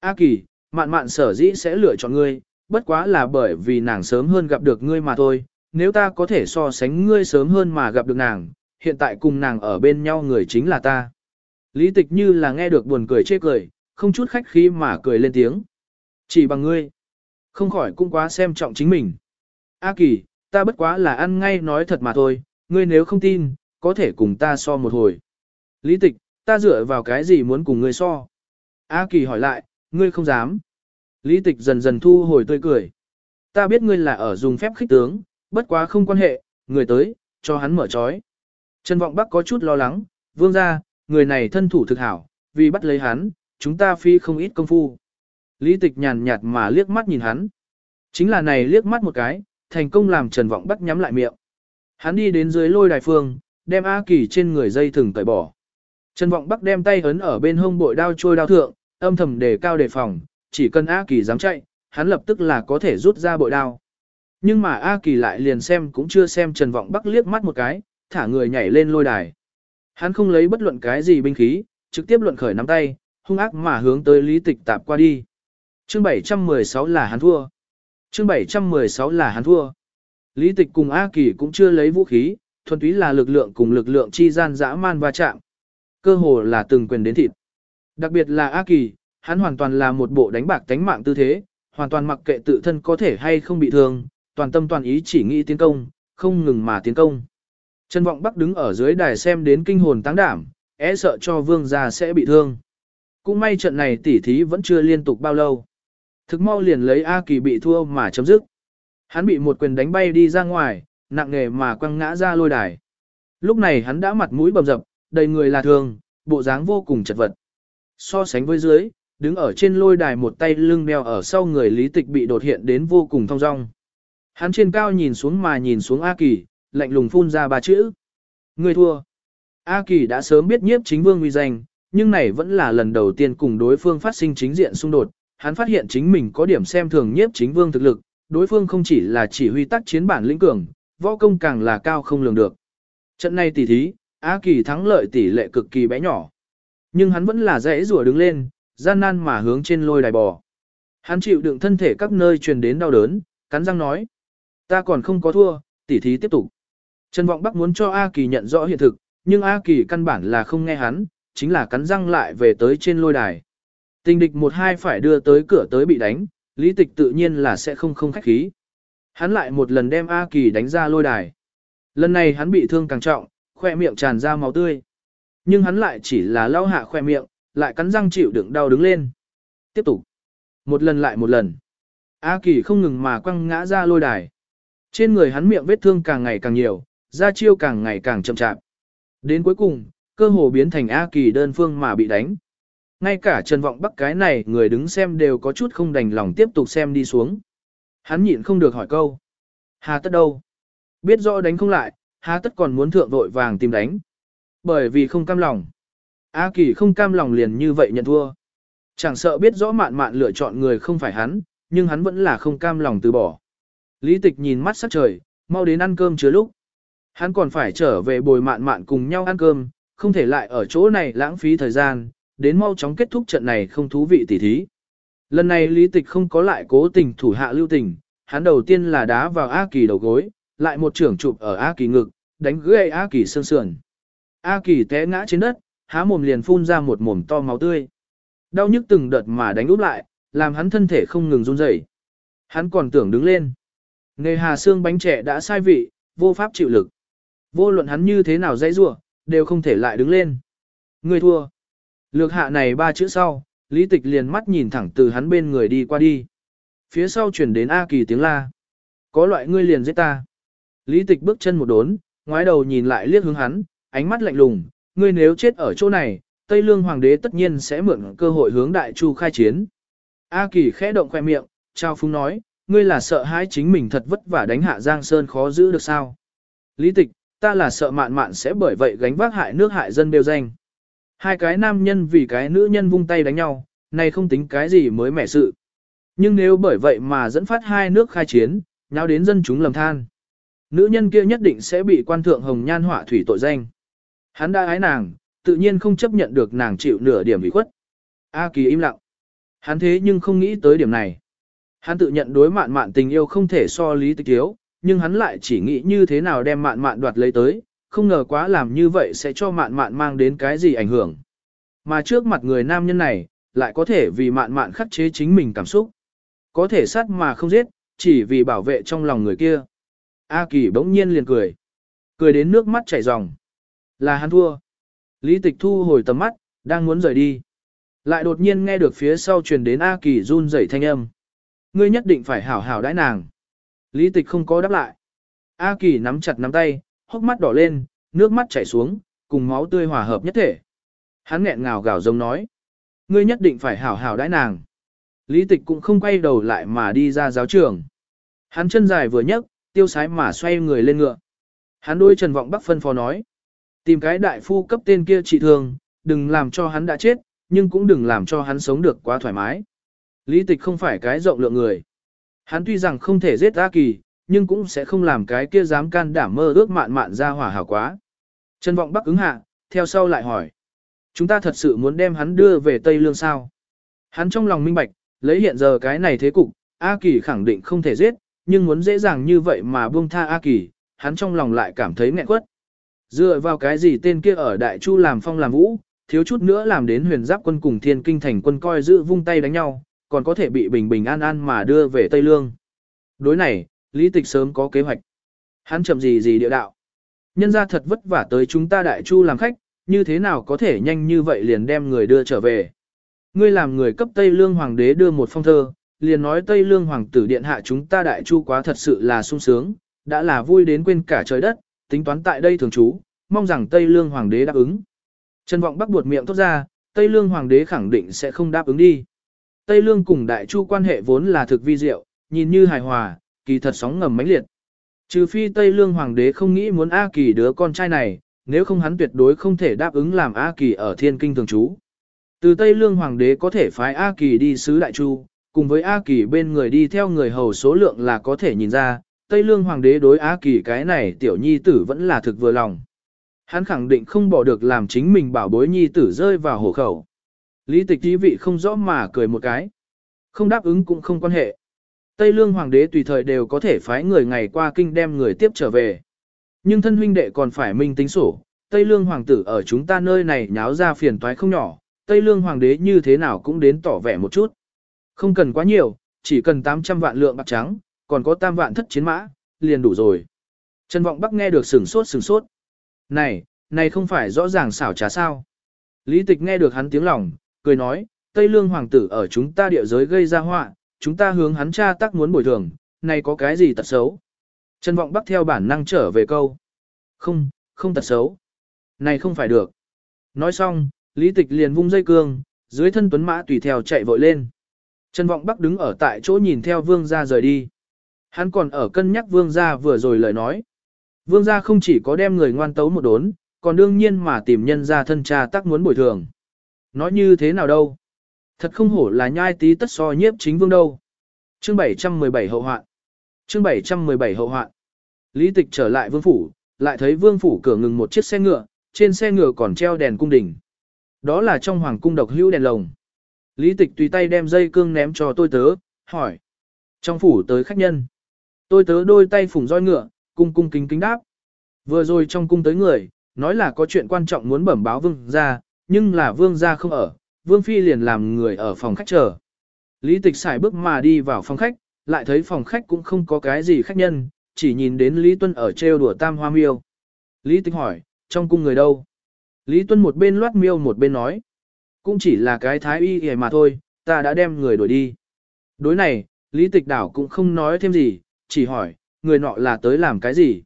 A kỳ, mạn mạn sở dĩ sẽ lựa chọn ngươi, bất quá là bởi vì nàng sớm hơn gặp được ngươi mà thôi. Nếu ta có thể so sánh ngươi sớm hơn mà gặp được nàng, hiện tại cùng nàng ở bên nhau người chính là ta. Lý tịch như là nghe được buồn cười chê cười, không chút khách khí mà cười lên tiếng. Chỉ bằng ngươi. Không khỏi cũng quá xem trọng chính mình. A kỳ, ta bất quá là ăn ngay nói thật mà thôi, ngươi nếu không tin, có thể cùng ta so một hồi. Lý tịch, ta dựa vào cái gì muốn cùng ngươi so? A kỳ hỏi lại, ngươi không dám. Lý tịch dần dần thu hồi tươi cười. Ta biết ngươi là ở dùng phép khích tướng, bất quá không quan hệ, người tới, cho hắn mở trói. Trần Vọng Bắc có chút lo lắng, vương ra, người này thân thủ thực hảo, vì bắt lấy hắn, chúng ta phi không ít công phu. Lý tịch nhàn nhạt mà liếc mắt nhìn hắn. Chính là này liếc mắt một cái, thành công làm Trần Vọng Bắc nhắm lại miệng. Hắn đi đến dưới lôi đài phương, đem A Kỳ trên người dây thừng tẩy bỏ. Trần Vọng Bắc đem tay ấn ở bên hông bội đao trôi đao thượng, âm thầm đề cao đề phòng, chỉ cần A Kỳ dám chạy, hắn lập tức là có thể rút ra bội đao. Nhưng mà A Kỳ lại liền xem cũng chưa xem Trần Vọng Bắc liếc mắt một cái, thả người nhảy lên lôi đài. Hắn không lấy bất luận cái gì binh khí, trực tiếp luận khởi nắm tay, hung ác mà hướng tới Lý Tịch tạp qua đi. Chương 716 là hắn thua. Chương 716 là hắn thua. Lý Tịch cùng A Kỳ cũng chưa lấy vũ khí, thuần túy là lực lượng cùng lực lượng chi gian dã man va chạm. Cơ hồ là từng quyền đến thịt. Đặc biệt là A Kỳ, hắn hoàn toàn là một bộ đánh bạc tánh mạng tư thế, hoàn toàn mặc kệ tự thân có thể hay không bị thương, toàn tâm toàn ý chỉ nghĩ tiến công, không ngừng mà tiến công. Trần Vọng Bắc đứng ở dưới đài xem đến kinh hồn táng đảm, é sợ cho vương gia sẽ bị thương. Cũng may trận này tỉ thí vẫn chưa liên tục bao lâu. Thực mau liền lấy A Kỳ bị thua mà chấm dứt. Hắn bị một quyền đánh bay đi ra ngoài, nặng nề mà quăng ngã ra lôi đài. Lúc này hắn đã mặt mũi bầm dập, đầy người là thương, bộ dáng vô cùng chật vật. So sánh với dưới, đứng ở trên lôi đài một tay lưng đeo ở sau người lý tịch bị đột hiện đến vô cùng thong dong. Hắn trên cao nhìn xuống mà nhìn xuống A Kỳ, lạnh lùng phun ra ba chữ. Người thua. A Kỳ đã sớm biết nhiếp chính vương uy danh, nhưng này vẫn là lần đầu tiên cùng đối phương phát sinh chính diện xung đột. Hắn phát hiện chính mình có điểm xem thường nhiếp chính vương thực lực, đối phương không chỉ là chỉ huy tác chiến bản lĩnh cường, võ công càng là cao không lường được. Trận này tỷ thí, A Kỳ thắng lợi tỷ lệ cực kỳ bé nhỏ. Nhưng hắn vẫn là dễ rùa đứng lên, gian nan mà hướng trên lôi đài bò. Hắn chịu đựng thân thể các nơi truyền đến đau đớn, cắn răng nói. Ta còn không có thua, tỷ thí tiếp tục. Trần Vọng Bắc muốn cho A Kỳ nhận rõ hiện thực, nhưng A Kỳ căn bản là không nghe hắn, chính là cắn răng lại về tới trên lôi đài. Tình địch một hai phải đưa tới cửa tới bị đánh, lý tịch tự nhiên là sẽ không không khách khí. Hắn lại một lần đem A Kỳ đánh ra lôi đài. Lần này hắn bị thương càng trọng, khoe miệng tràn ra máu tươi. Nhưng hắn lại chỉ là lau hạ khoe miệng, lại cắn răng chịu đựng đau đứng lên. Tiếp tục. Một lần lại một lần. A Kỳ không ngừng mà quăng ngã ra lôi đài. Trên người hắn miệng vết thương càng ngày càng nhiều, da chiêu càng ngày càng chậm chạp. Đến cuối cùng, cơ hồ biến thành A Kỳ đơn phương mà bị đánh. Ngay cả Trần Vọng Bắc cái này người đứng xem đều có chút không đành lòng tiếp tục xem đi xuống. Hắn nhịn không được hỏi câu. Hà tất đâu? Biết rõ đánh không lại, hà tất còn muốn thượng vội vàng tìm đánh. Bởi vì không cam lòng. A Kỳ không cam lòng liền như vậy nhận thua. Chẳng sợ biết rõ mạn mạn lựa chọn người không phải hắn, nhưng hắn vẫn là không cam lòng từ bỏ. Lý tịch nhìn mắt sắc trời, mau đến ăn cơm chứa lúc. Hắn còn phải trở về bồi mạn mạn cùng nhau ăn cơm, không thể lại ở chỗ này lãng phí thời gian, đến mau chóng kết thúc trận này không thú vị tỉ thí. Lần này lý tịch không có lại cố tình thủ hạ lưu tình, hắn đầu tiên là đá vào A Kỳ đầu gối, lại một trưởng chụp ở A Kỳ ngực, đánh gãy A Kỳ xương sườn. A Kỳ té ngã trên đất, há mồm liền phun ra một mồm to máu tươi. Đau nhức từng đợt mà đánh úp lại, làm hắn thân thể không ngừng run rẩy. Hắn còn tưởng đứng lên. Nghề hà xương bánh trẻ đã sai vị, vô pháp chịu lực. Vô luận hắn như thế nào dãy rủa, đều không thể lại đứng lên. Người thua. Lược hạ này ba chữ sau, lý tịch liền mắt nhìn thẳng từ hắn bên người đi qua đi. Phía sau chuyển đến A Kỳ tiếng la. Có loại ngươi liền giết ta. Lý tịch bước chân một đốn, ngoái đầu nhìn lại liếc hướng hắn, ánh mắt lạnh lùng, ngươi nếu chết ở chỗ này, Tây Lương Hoàng đế tất nhiên sẽ mượn cơ hội hướng Đại Chu khai chiến. A Kỳ khẽ động khoe miệng, trao phúng nói, ngươi là sợ hãi chính mình thật vất vả đánh hạ Giang Sơn khó giữ được sao. Lý tịch, ta là sợ mạn mạn sẽ bởi vậy gánh vác hại nước hại dân đều danh. Hai cái nam nhân vì cái nữ nhân vung tay đánh nhau, này không tính cái gì mới mẻ sự. Nhưng nếu bởi vậy mà dẫn phát hai nước khai chiến, nháo đến dân chúng lầm than. Nữ nhân kia nhất định sẽ bị quan thượng hồng nhan họa thủy tội danh. Hắn đã ái nàng, tự nhiên không chấp nhận được nàng chịu nửa điểm bị khuất. A Kỳ im lặng. Hắn thế nhưng không nghĩ tới điểm này. Hắn tự nhận đối mạn mạn tình yêu không thể so lý tịch thiếu, nhưng hắn lại chỉ nghĩ như thế nào đem mạn mạn đoạt lấy tới, không ngờ quá làm như vậy sẽ cho mạn mạn mang đến cái gì ảnh hưởng. Mà trước mặt người nam nhân này, lại có thể vì mạn mạn khắc chế chính mình cảm xúc. Có thể sát mà không giết, chỉ vì bảo vệ trong lòng người kia. A Kỳ bỗng nhiên liền cười. Cười đến nước mắt chảy ròng. Là hắn thua. Lý tịch thu hồi tầm mắt, đang muốn rời đi. Lại đột nhiên nghe được phía sau truyền đến A Kỳ run rẩy thanh âm. Ngươi nhất định phải hảo hảo đãi nàng. Lý tịch không có đáp lại. A Kỳ nắm chặt nắm tay, hốc mắt đỏ lên, nước mắt chảy xuống, cùng máu tươi hòa hợp nhất thể. Hắn nghẹn ngào gào giống nói. Ngươi nhất định phải hảo hảo đãi nàng. Lý tịch cũng không quay đầu lại mà đi ra giáo trường. Hắn chân dài vừa nhấc, tiêu sái mà xoay người lên ngựa. Hắn đôi Trần Vọng Bắc phân phó nói. Tìm cái đại phu cấp tên kia trị thương, đừng làm cho hắn đã chết, nhưng cũng đừng làm cho hắn sống được quá thoải mái. Lý tịch không phải cái rộng lượng người. Hắn tuy rằng không thể giết A Kỳ, nhưng cũng sẽ không làm cái kia dám can đảm mơ ước mạn mạn ra hỏa hảo quá. Trần Vọng Bắc ứng hạ, theo sau lại hỏi. Chúng ta thật sự muốn đem hắn đưa về Tây Lương sao? Hắn trong lòng minh bạch, lấy hiện giờ cái này thế cục, A Kỳ khẳng định không thể giết, nhưng muốn dễ dàng như vậy mà buông tha A Kỳ, hắn trong lòng lại cảm thấy nghẹn quất. Dựa vào cái gì tên kia ở Đại Chu làm phong làm vũ, thiếu chút nữa làm đến huyền giáp quân cùng thiên kinh thành quân coi giữ vung tay đánh nhau, còn có thể bị bình bình an an mà đưa về Tây Lương. Đối này, Lý Tịch sớm có kế hoạch. Hắn chậm gì gì địa đạo. Nhân ra thật vất vả tới chúng ta đại chu làm khách, như thế nào có thể nhanh như vậy liền đem người đưa trở về. Ngươi làm người cấp Tây Lương Hoàng đế đưa một phong thơ, liền nói Tây Lương Hoàng tử điện hạ chúng ta đại chu quá thật sự là sung sướng, đã là vui đến quên cả trời đất, tính toán tại đây thường trú, mong rằng Tây Lương Hoàng đế đáp ứng. Trần Vọng Bắc buột miệng thốt ra, Tây Lương Hoàng đế khẳng định sẽ không đáp ứng đi. Tây Lương cùng Đại Chu quan hệ vốn là thực vi diệu, nhìn như hài hòa, kỳ thật sóng ngầm mãnh liệt. Trừ phi Tây Lương Hoàng đế không nghĩ muốn A Kỳ đứa con trai này, nếu không hắn tuyệt đối không thể đáp ứng làm A Kỳ ở Thiên Kinh thường trú. Từ Tây Lương Hoàng đế có thể phái A Kỳ đi sứ Đại Chu, cùng với A Kỳ bên người đi theo người hầu số lượng là có thể nhìn ra, Tây Lương Hoàng đế đối A Kỳ cái này tiểu nhi tử vẫn là thực vừa lòng. Hắn khẳng định không bỏ được làm chính mình bảo bối nhi tử rơi vào hổ khẩu. Lý tịch thí vị không rõ mà cười một cái. Không đáp ứng cũng không quan hệ. Tây Lương Hoàng đế tùy thời đều có thể phái người ngày qua kinh đem người tiếp trở về. Nhưng thân huynh đệ còn phải minh tính sổ. Tây Lương Hoàng tử ở chúng ta nơi này nháo ra phiền toái không nhỏ. Tây Lương Hoàng đế như thế nào cũng đến tỏ vẻ một chút. Không cần quá nhiều, chỉ cần 800 vạn lượng bạc trắng, còn có tam vạn thất chiến mã, liền đủ rồi. Trần Vọng Bắc nghe được sừng sốt sừng sốt. Này, này không phải rõ ràng xảo trá sao. Lý tịch nghe được hắn tiếng lòng, cười nói, Tây Lương Hoàng tử ở chúng ta địa giới gây ra họa, chúng ta hướng hắn cha tác muốn bồi thường, này có cái gì tật xấu. Trần Vọng Bắc theo bản năng trở về câu. Không, không tật xấu. Này không phải được. Nói xong, Lý tịch liền vung dây cương, dưới thân tuấn mã tùy theo chạy vội lên. Trần Vọng Bắc đứng ở tại chỗ nhìn theo vương gia rời đi. Hắn còn ở cân nhắc vương gia vừa rồi lời nói. Vương gia không chỉ có đem người ngoan tấu một đốn, còn đương nhiên mà tìm nhân ra thân cha tác muốn bồi thường. Nói như thế nào đâu? Thật không hổ là nhai tí tất so nhiếp chính vương đâu. Chương 717 hậu hoạn. Chương 717 hậu hoạn. Lý tịch trở lại vương phủ, lại thấy vương phủ cửa ngừng một chiếc xe ngựa, trên xe ngựa còn treo đèn cung đình. Đó là trong hoàng cung độc hữu đèn lồng. Lý tịch tùy tay đem dây cương ném cho tôi tớ, hỏi. Trong phủ tới khách nhân. Tôi tớ đôi tay phủng roi ngựa, cung cung kính kính đáp. Vừa rồi trong cung tới người, nói là có chuyện quan trọng muốn bẩm báo vương gia, nhưng là vương gia không ở, vương phi liền làm người ở phòng khách chờ. Lý tịch xài bước mà đi vào phòng khách, lại thấy phòng khách cũng không có cái gì khách nhân, chỉ nhìn đến Lý Tuân ở trêu đùa tam hoa miêu. Lý tịch hỏi, trong cung người đâu? Lý Tuân một bên loát miêu một bên nói, cũng chỉ là cái thái y hề mà thôi, ta đã đem người đuổi đi. Đối này, Lý tịch đảo cũng không nói thêm gì, chỉ hỏi, người nọ là tới làm cái gì?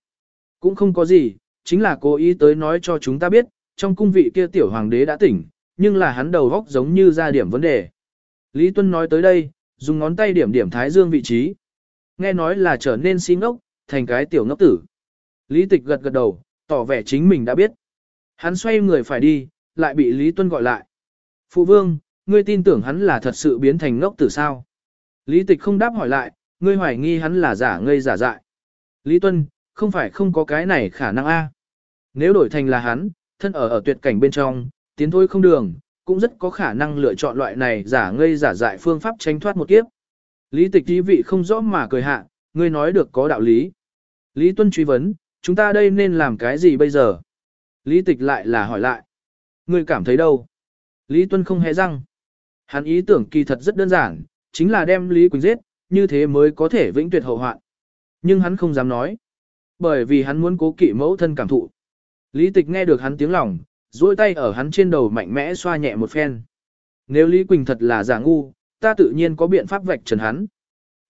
Cũng không có gì, chính là cố ý tới nói cho chúng ta biết, trong cung vị kia tiểu hoàng đế đã tỉnh, nhưng là hắn đầu góc giống như ra điểm vấn đề. Lý Tuân nói tới đây, dùng ngón tay điểm điểm thái dương vị trí. Nghe nói là trở nên si ngốc, thành cái tiểu ngốc tử. Lý Tịch gật gật đầu, tỏ vẻ chính mình đã biết. Hắn xoay người phải đi, lại bị Lý Tuân gọi lại. Phụ vương, ngươi tin tưởng hắn là thật sự biến thành ngốc tử sao? Lý Tịch không đáp hỏi lại, ngươi hoài nghi hắn là giả ngây giả dại. Lý Tuân, không phải không có cái này khả năng a. Nếu đổi thành là hắn, thân ở ở tuyệt cảnh bên trong, tiến thôi không đường, cũng rất có khả năng lựa chọn loại này giả ngây giả dại phương pháp tránh thoát một kiếp. Lý tịch thí vị không rõ mà cười hạ, ngươi nói được có đạo lý. Lý Tuân truy vấn, chúng ta đây nên làm cái gì bây giờ? Lý tịch lại là hỏi lại. Ngươi cảm thấy đâu? Lý Tuân không hề răng. Hắn ý tưởng kỳ thật rất đơn giản, chính là đem Lý Quỳnh giết, như thế mới có thể vĩnh tuyệt hậu hoạn. Nhưng hắn không dám nói. Bởi vì hắn muốn cố kỵ mẫu thân cảm thụ. Lý tịch nghe được hắn tiếng lòng, duỗi tay ở hắn trên đầu mạnh mẽ xoa nhẹ một phen. Nếu Lý Quỳnh thật là giả ngu, ta tự nhiên có biện pháp vạch trần hắn.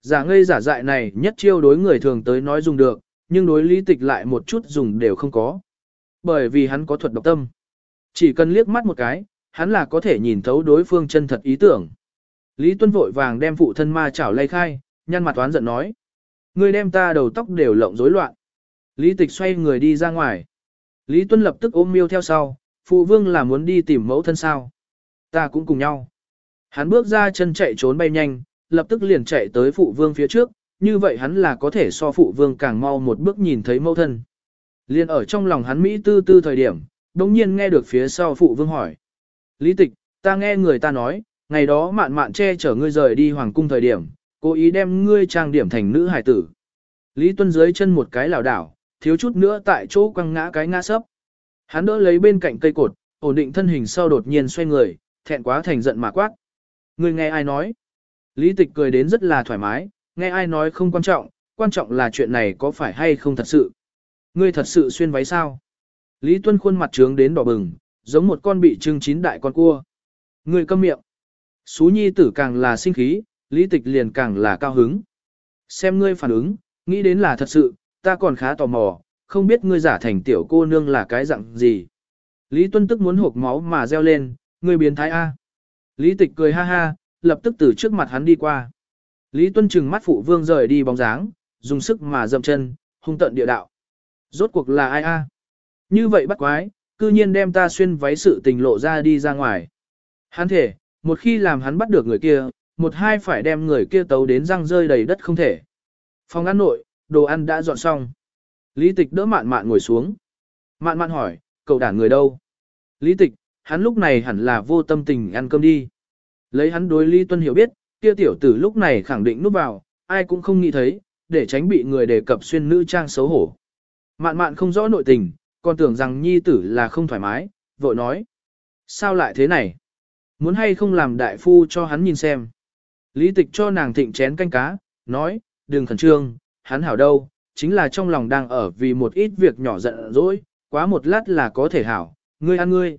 Giả ngây giả dại này nhất chiêu đối người thường tới nói dùng được, nhưng đối lý tịch lại một chút dùng đều không có. Bởi vì hắn có thuật độc tâm. Chỉ cần liếc mắt một cái, hắn là có thể nhìn thấu đối phương chân thật ý tưởng. Lý Tuân vội vàng đem phụ thân ma chảo lay khai, nhăn mặt toán giận nói. Ngươi đem ta đầu tóc đều lộng rối loạn. Lý tịch xoay người đi ra ngoài. Lý Tuân lập tức ôm miêu theo sau, phụ vương là muốn đi tìm mẫu thân sao. Ta cũng cùng nhau. Hắn bước ra chân chạy trốn bay nhanh, lập tức liền chạy tới phụ vương phía trước, như vậy hắn là có thể so phụ vương càng mau một bước nhìn thấy mẫu thân. Liên ở trong lòng hắn Mỹ tư tư thời điểm, đồng nhiên nghe được phía sau phụ vương hỏi. Lý tịch, ta nghe người ta nói, ngày đó mạn mạn che chở ngươi rời đi hoàng cung thời điểm, cố ý đem ngươi trang điểm thành nữ hải tử. Lý Tuân dưới chân một cái lảo đảo, thiếu chút nữa tại chỗ quăng ngã cái ngã sấp. Hắn đỡ lấy bên cạnh cây cột, ổn định thân hình sau đột nhiên xoay người, thẹn quá thành giận mà quát. Người nghe ai nói? Lý tịch cười đến rất là thoải mái, nghe ai nói không quan trọng, quan trọng là chuyện này có phải hay không thật sự. Ngươi thật sự xuyên váy sao? Lý Tuân khuôn mặt trướng đến đỏ bừng, giống một con bị trưng chín đại con cua. Ngươi câm miệng. Xú nhi tử càng là sinh khí, lý tịch liền càng là cao hứng. Xem ngươi phản ứng, nghĩ đến là thật sự, ta còn khá tò mò, không biết ngươi giả thành tiểu cô nương là cái dạng gì. Lý Tuân tức muốn hộp máu mà reo lên, ngươi biến thái A. Lý tịch cười ha ha, lập tức từ trước mặt hắn đi qua. Lý Tuân chừng mắt phụ vương rời đi bóng dáng, dùng sức mà dậm chân, hung tận địa đạo. Rốt cuộc là ai a? Như vậy bắt quái, cư nhiên đem ta xuyên váy sự tình lộ ra đi ra ngoài. Hắn thể, một khi làm hắn bắt được người kia, một hai phải đem người kia tấu đến răng rơi đầy đất không thể. Phòng ăn nội, đồ ăn đã dọn xong. Lý tịch đỡ mạn mạn ngồi xuống. Mạn mạn hỏi, cậu đản người đâu? Lý tịch, hắn lúc này hẳn là vô tâm tình ăn cơm đi. Lấy hắn đối Lý Tuân hiểu biết, kia tiểu tử lúc này khẳng định núp vào, ai cũng không nghĩ thấy, để tránh bị người đề cập xuyên nữ trang xấu hổ. Mạn mạn không rõ nội tình, còn tưởng rằng nhi tử là không thoải mái, vội nói. Sao lại thế này? Muốn hay không làm đại phu cho hắn nhìn xem. Lý tịch cho nàng thịnh chén canh cá, nói, đừng khẩn trương, hắn hảo đâu, chính là trong lòng đang ở vì một ít việc nhỏ giận dỗi, quá một lát là có thể hảo, ngươi ăn ngươi.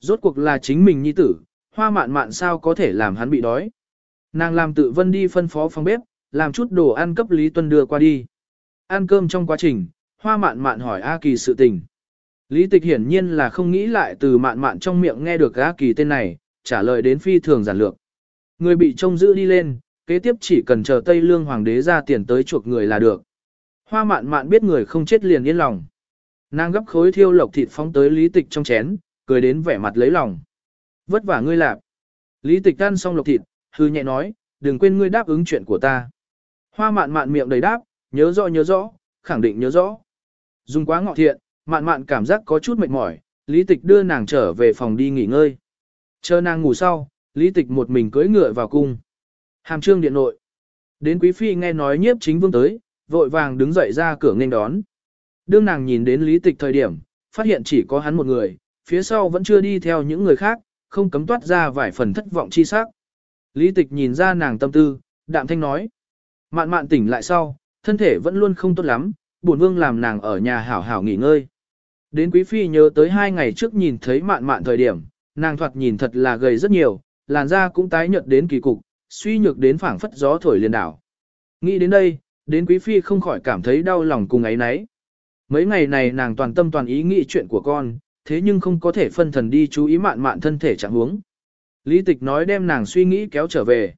Rốt cuộc là chính mình nhi tử, hoa mạn mạn sao có thể làm hắn bị đói. Nàng làm tự vân đi phân phó phòng bếp, làm chút đồ ăn cấp Lý Tuân đưa qua đi. Ăn cơm trong quá trình, hoa mạn mạn hỏi A Kỳ sự tình. Lý tịch hiển nhiên là không nghĩ lại từ mạn mạn trong miệng nghe được A Kỳ tên này, trả lời đến phi thường giản lược. Người bị trông giữ đi lên, kế tiếp chỉ cần chờ Tây Lương Hoàng đế ra tiền tới chuộc người là được. Hoa mạn mạn biết người không chết liền yên lòng. Nàng gấp khối thiêu lộc thịt phóng tới lý tịch trong chén, cười đến vẻ mặt lấy lòng. Vất vả ngươi lạp. Lý tịch ăn xong lộc thịt, hư nhẹ nói, đừng quên ngươi đáp ứng chuyện của ta. Hoa mạn mạn miệng đầy đáp, nhớ rõ nhớ rõ, khẳng định nhớ rõ. Dùng quá ngọ thiện, mạn mạn cảm giác có chút mệt mỏi, lý tịch đưa nàng trở về phòng đi nghỉ ngơi. Chờ nàng ngủ sau, lý tịch một mình cưỡi ngựa vào cung. Hàm trương điện nội. Đến quý phi nghe nói nhiếp chính vương tới, vội vàng đứng dậy ra cửa nghênh đón. Đương nàng nhìn đến lý tịch thời điểm, phát hiện chỉ có hắn một người, phía sau vẫn chưa đi theo những người khác, không cấm toát ra vài phần thất vọng chi sắc. Lý tịch nhìn ra nàng tâm tư, đạm thanh nói. Mạn mạn tỉnh lại sau, thân thể vẫn luôn không tốt lắm, buồn vương làm nàng ở nhà hảo hảo nghỉ ngơi. Đến quý phi nhớ tới hai ngày trước nhìn thấy mạn mạn thời điểm, nàng thoạt nhìn thật là gầy rất nhiều, làn da cũng tái nhợt đến kỳ cục, suy nhược đến phảng phất gió thổi liền đảo. Nghĩ đến đây, đến quý phi không khỏi cảm thấy đau lòng cùng ấy nấy. Mấy ngày này nàng toàn tâm toàn ý nghĩ chuyện của con, thế nhưng không có thể phân thần đi chú ý mạn mạn thân thể trạng huống. Lý tịch nói đem nàng suy nghĩ kéo trở về.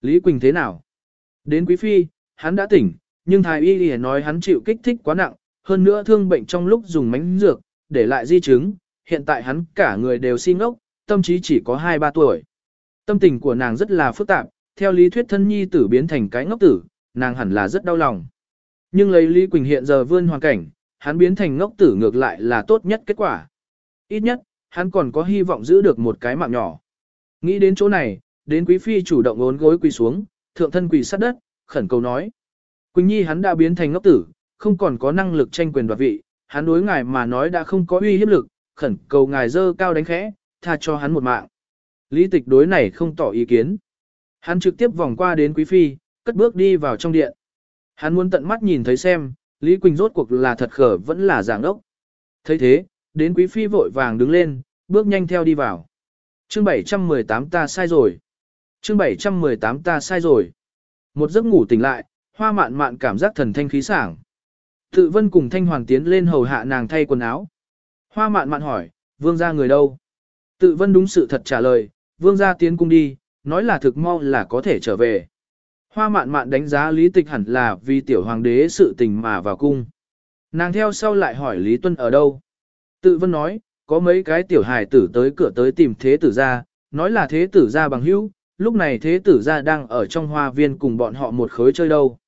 Lý Quỳnh thế nào? Đến quý phi, hắn đã tỉnh, nhưng thái y y nói hắn chịu kích thích quá nặng, hơn nữa thương bệnh trong lúc dùng mánh dược, để lại di chứng, hiện tại hắn cả người đều xin ngốc, tâm trí chỉ có 2-3 tuổi. Tâm tình của nàng rất là phức tạp, theo lý thuyết thân nhi tử biến thành cái ngốc tử, nàng hẳn là rất đau lòng. Nhưng lấy Lý Quỳnh hiện giờ vươn hoàn cảnh, hắn biến thành ngốc tử ngược lại là tốt nhất kết quả. Ít nhất, hắn còn có hy vọng giữ được một cái mạng nhỏ. Nghĩ đến chỗ này, đến quý phi chủ động ốn gối quỳ xuống, thượng thân quỳ sát đất, khẩn cầu nói. Quỳnh Nhi hắn đã biến thành ngốc tử, không còn có năng lực tranh quyền đoạt vị, hắn đối ngài mà nói đã không có uy hiếp lực, khẩn cầu ngài dơ cao đánh khẽ, tha cho hắn một mạng. Lý tịch đối này không tỏ ý kiến. Hắn trực tiếp vòng qua đến quý phi, cất bước đi vào trong điện. Hắn muốn tận mắt nhìn thấy xem, Lý Quỳnh rốt cuộc là thật khở vẫn là giảng đốc. thấy thế, đến quý phi vội vàng đứng lên, bước nhanh theo đi vào. Chương 718 ta sai rồi. Chương 718 ta sai rồi. Một giấc ngủ tỉnh lại, hoa mạn mạn cảm giác thần thanh khí sảng. Tự vân cùng thanh hoàng tiến lên hầu hạ nàng thay quần áo. Hoa mạn mạn hỏi, vương gia người đâu? Tự vân đúng sự thật trả lời, vương gia tiến cung đi, nói là thực mau là có thể trở về. Hoa mạn mạn đánh giá lý tịch hẳn là vì tiểu hoàng đế sự tình mà vào cung. Nàng theo sau lại hỏi Lý Tuân ở đâu. Tự vân nói, có mấy cái tiểu hài tử tới cửa tới tìm thế tử ra, nói là thế tử ra bằng hữu, lúc này thế tử ra đang ở trong hoa viên cùng bọn họ một khối chơi đâu.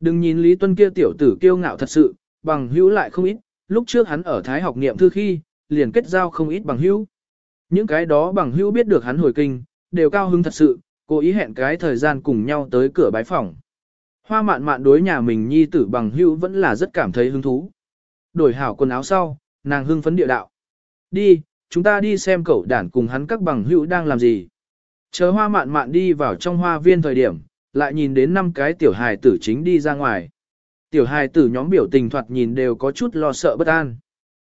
Đừng nhìn Lý Tuân kia tiểu tử kiêu ngạo thật sự, bằng hữu lại không ít, lúc trước hắn ở Thái học niệm thư khi, liền kết giao không ít bằng hữu. Những cái đó bằng hữu biết được hắn hồi kinh, đều cao hứng thật sự, cố ý hẹn cái thời gian cùng nhau tới cửa bái phòng. Hoa mạn mạn đối nhà mình nhi tử bằng hữu vẫn là rất cảm thấy hứng thú. Đổi hảo quần áo sau, nàng hưng phấn địa đạo. Đi, chúng ta đi xem cậu đản cùng hắn các bằng hữu đang làm gì. Chờ hoa mạn mạn đi vào trong hoa viên thời điểm, lại nhìn đến năm cái tiểu hài tử chính đi ra ngoài. Tiểu hài tử nhóm biểu tình thoạt nhìn đều có chút lo sợ bất an.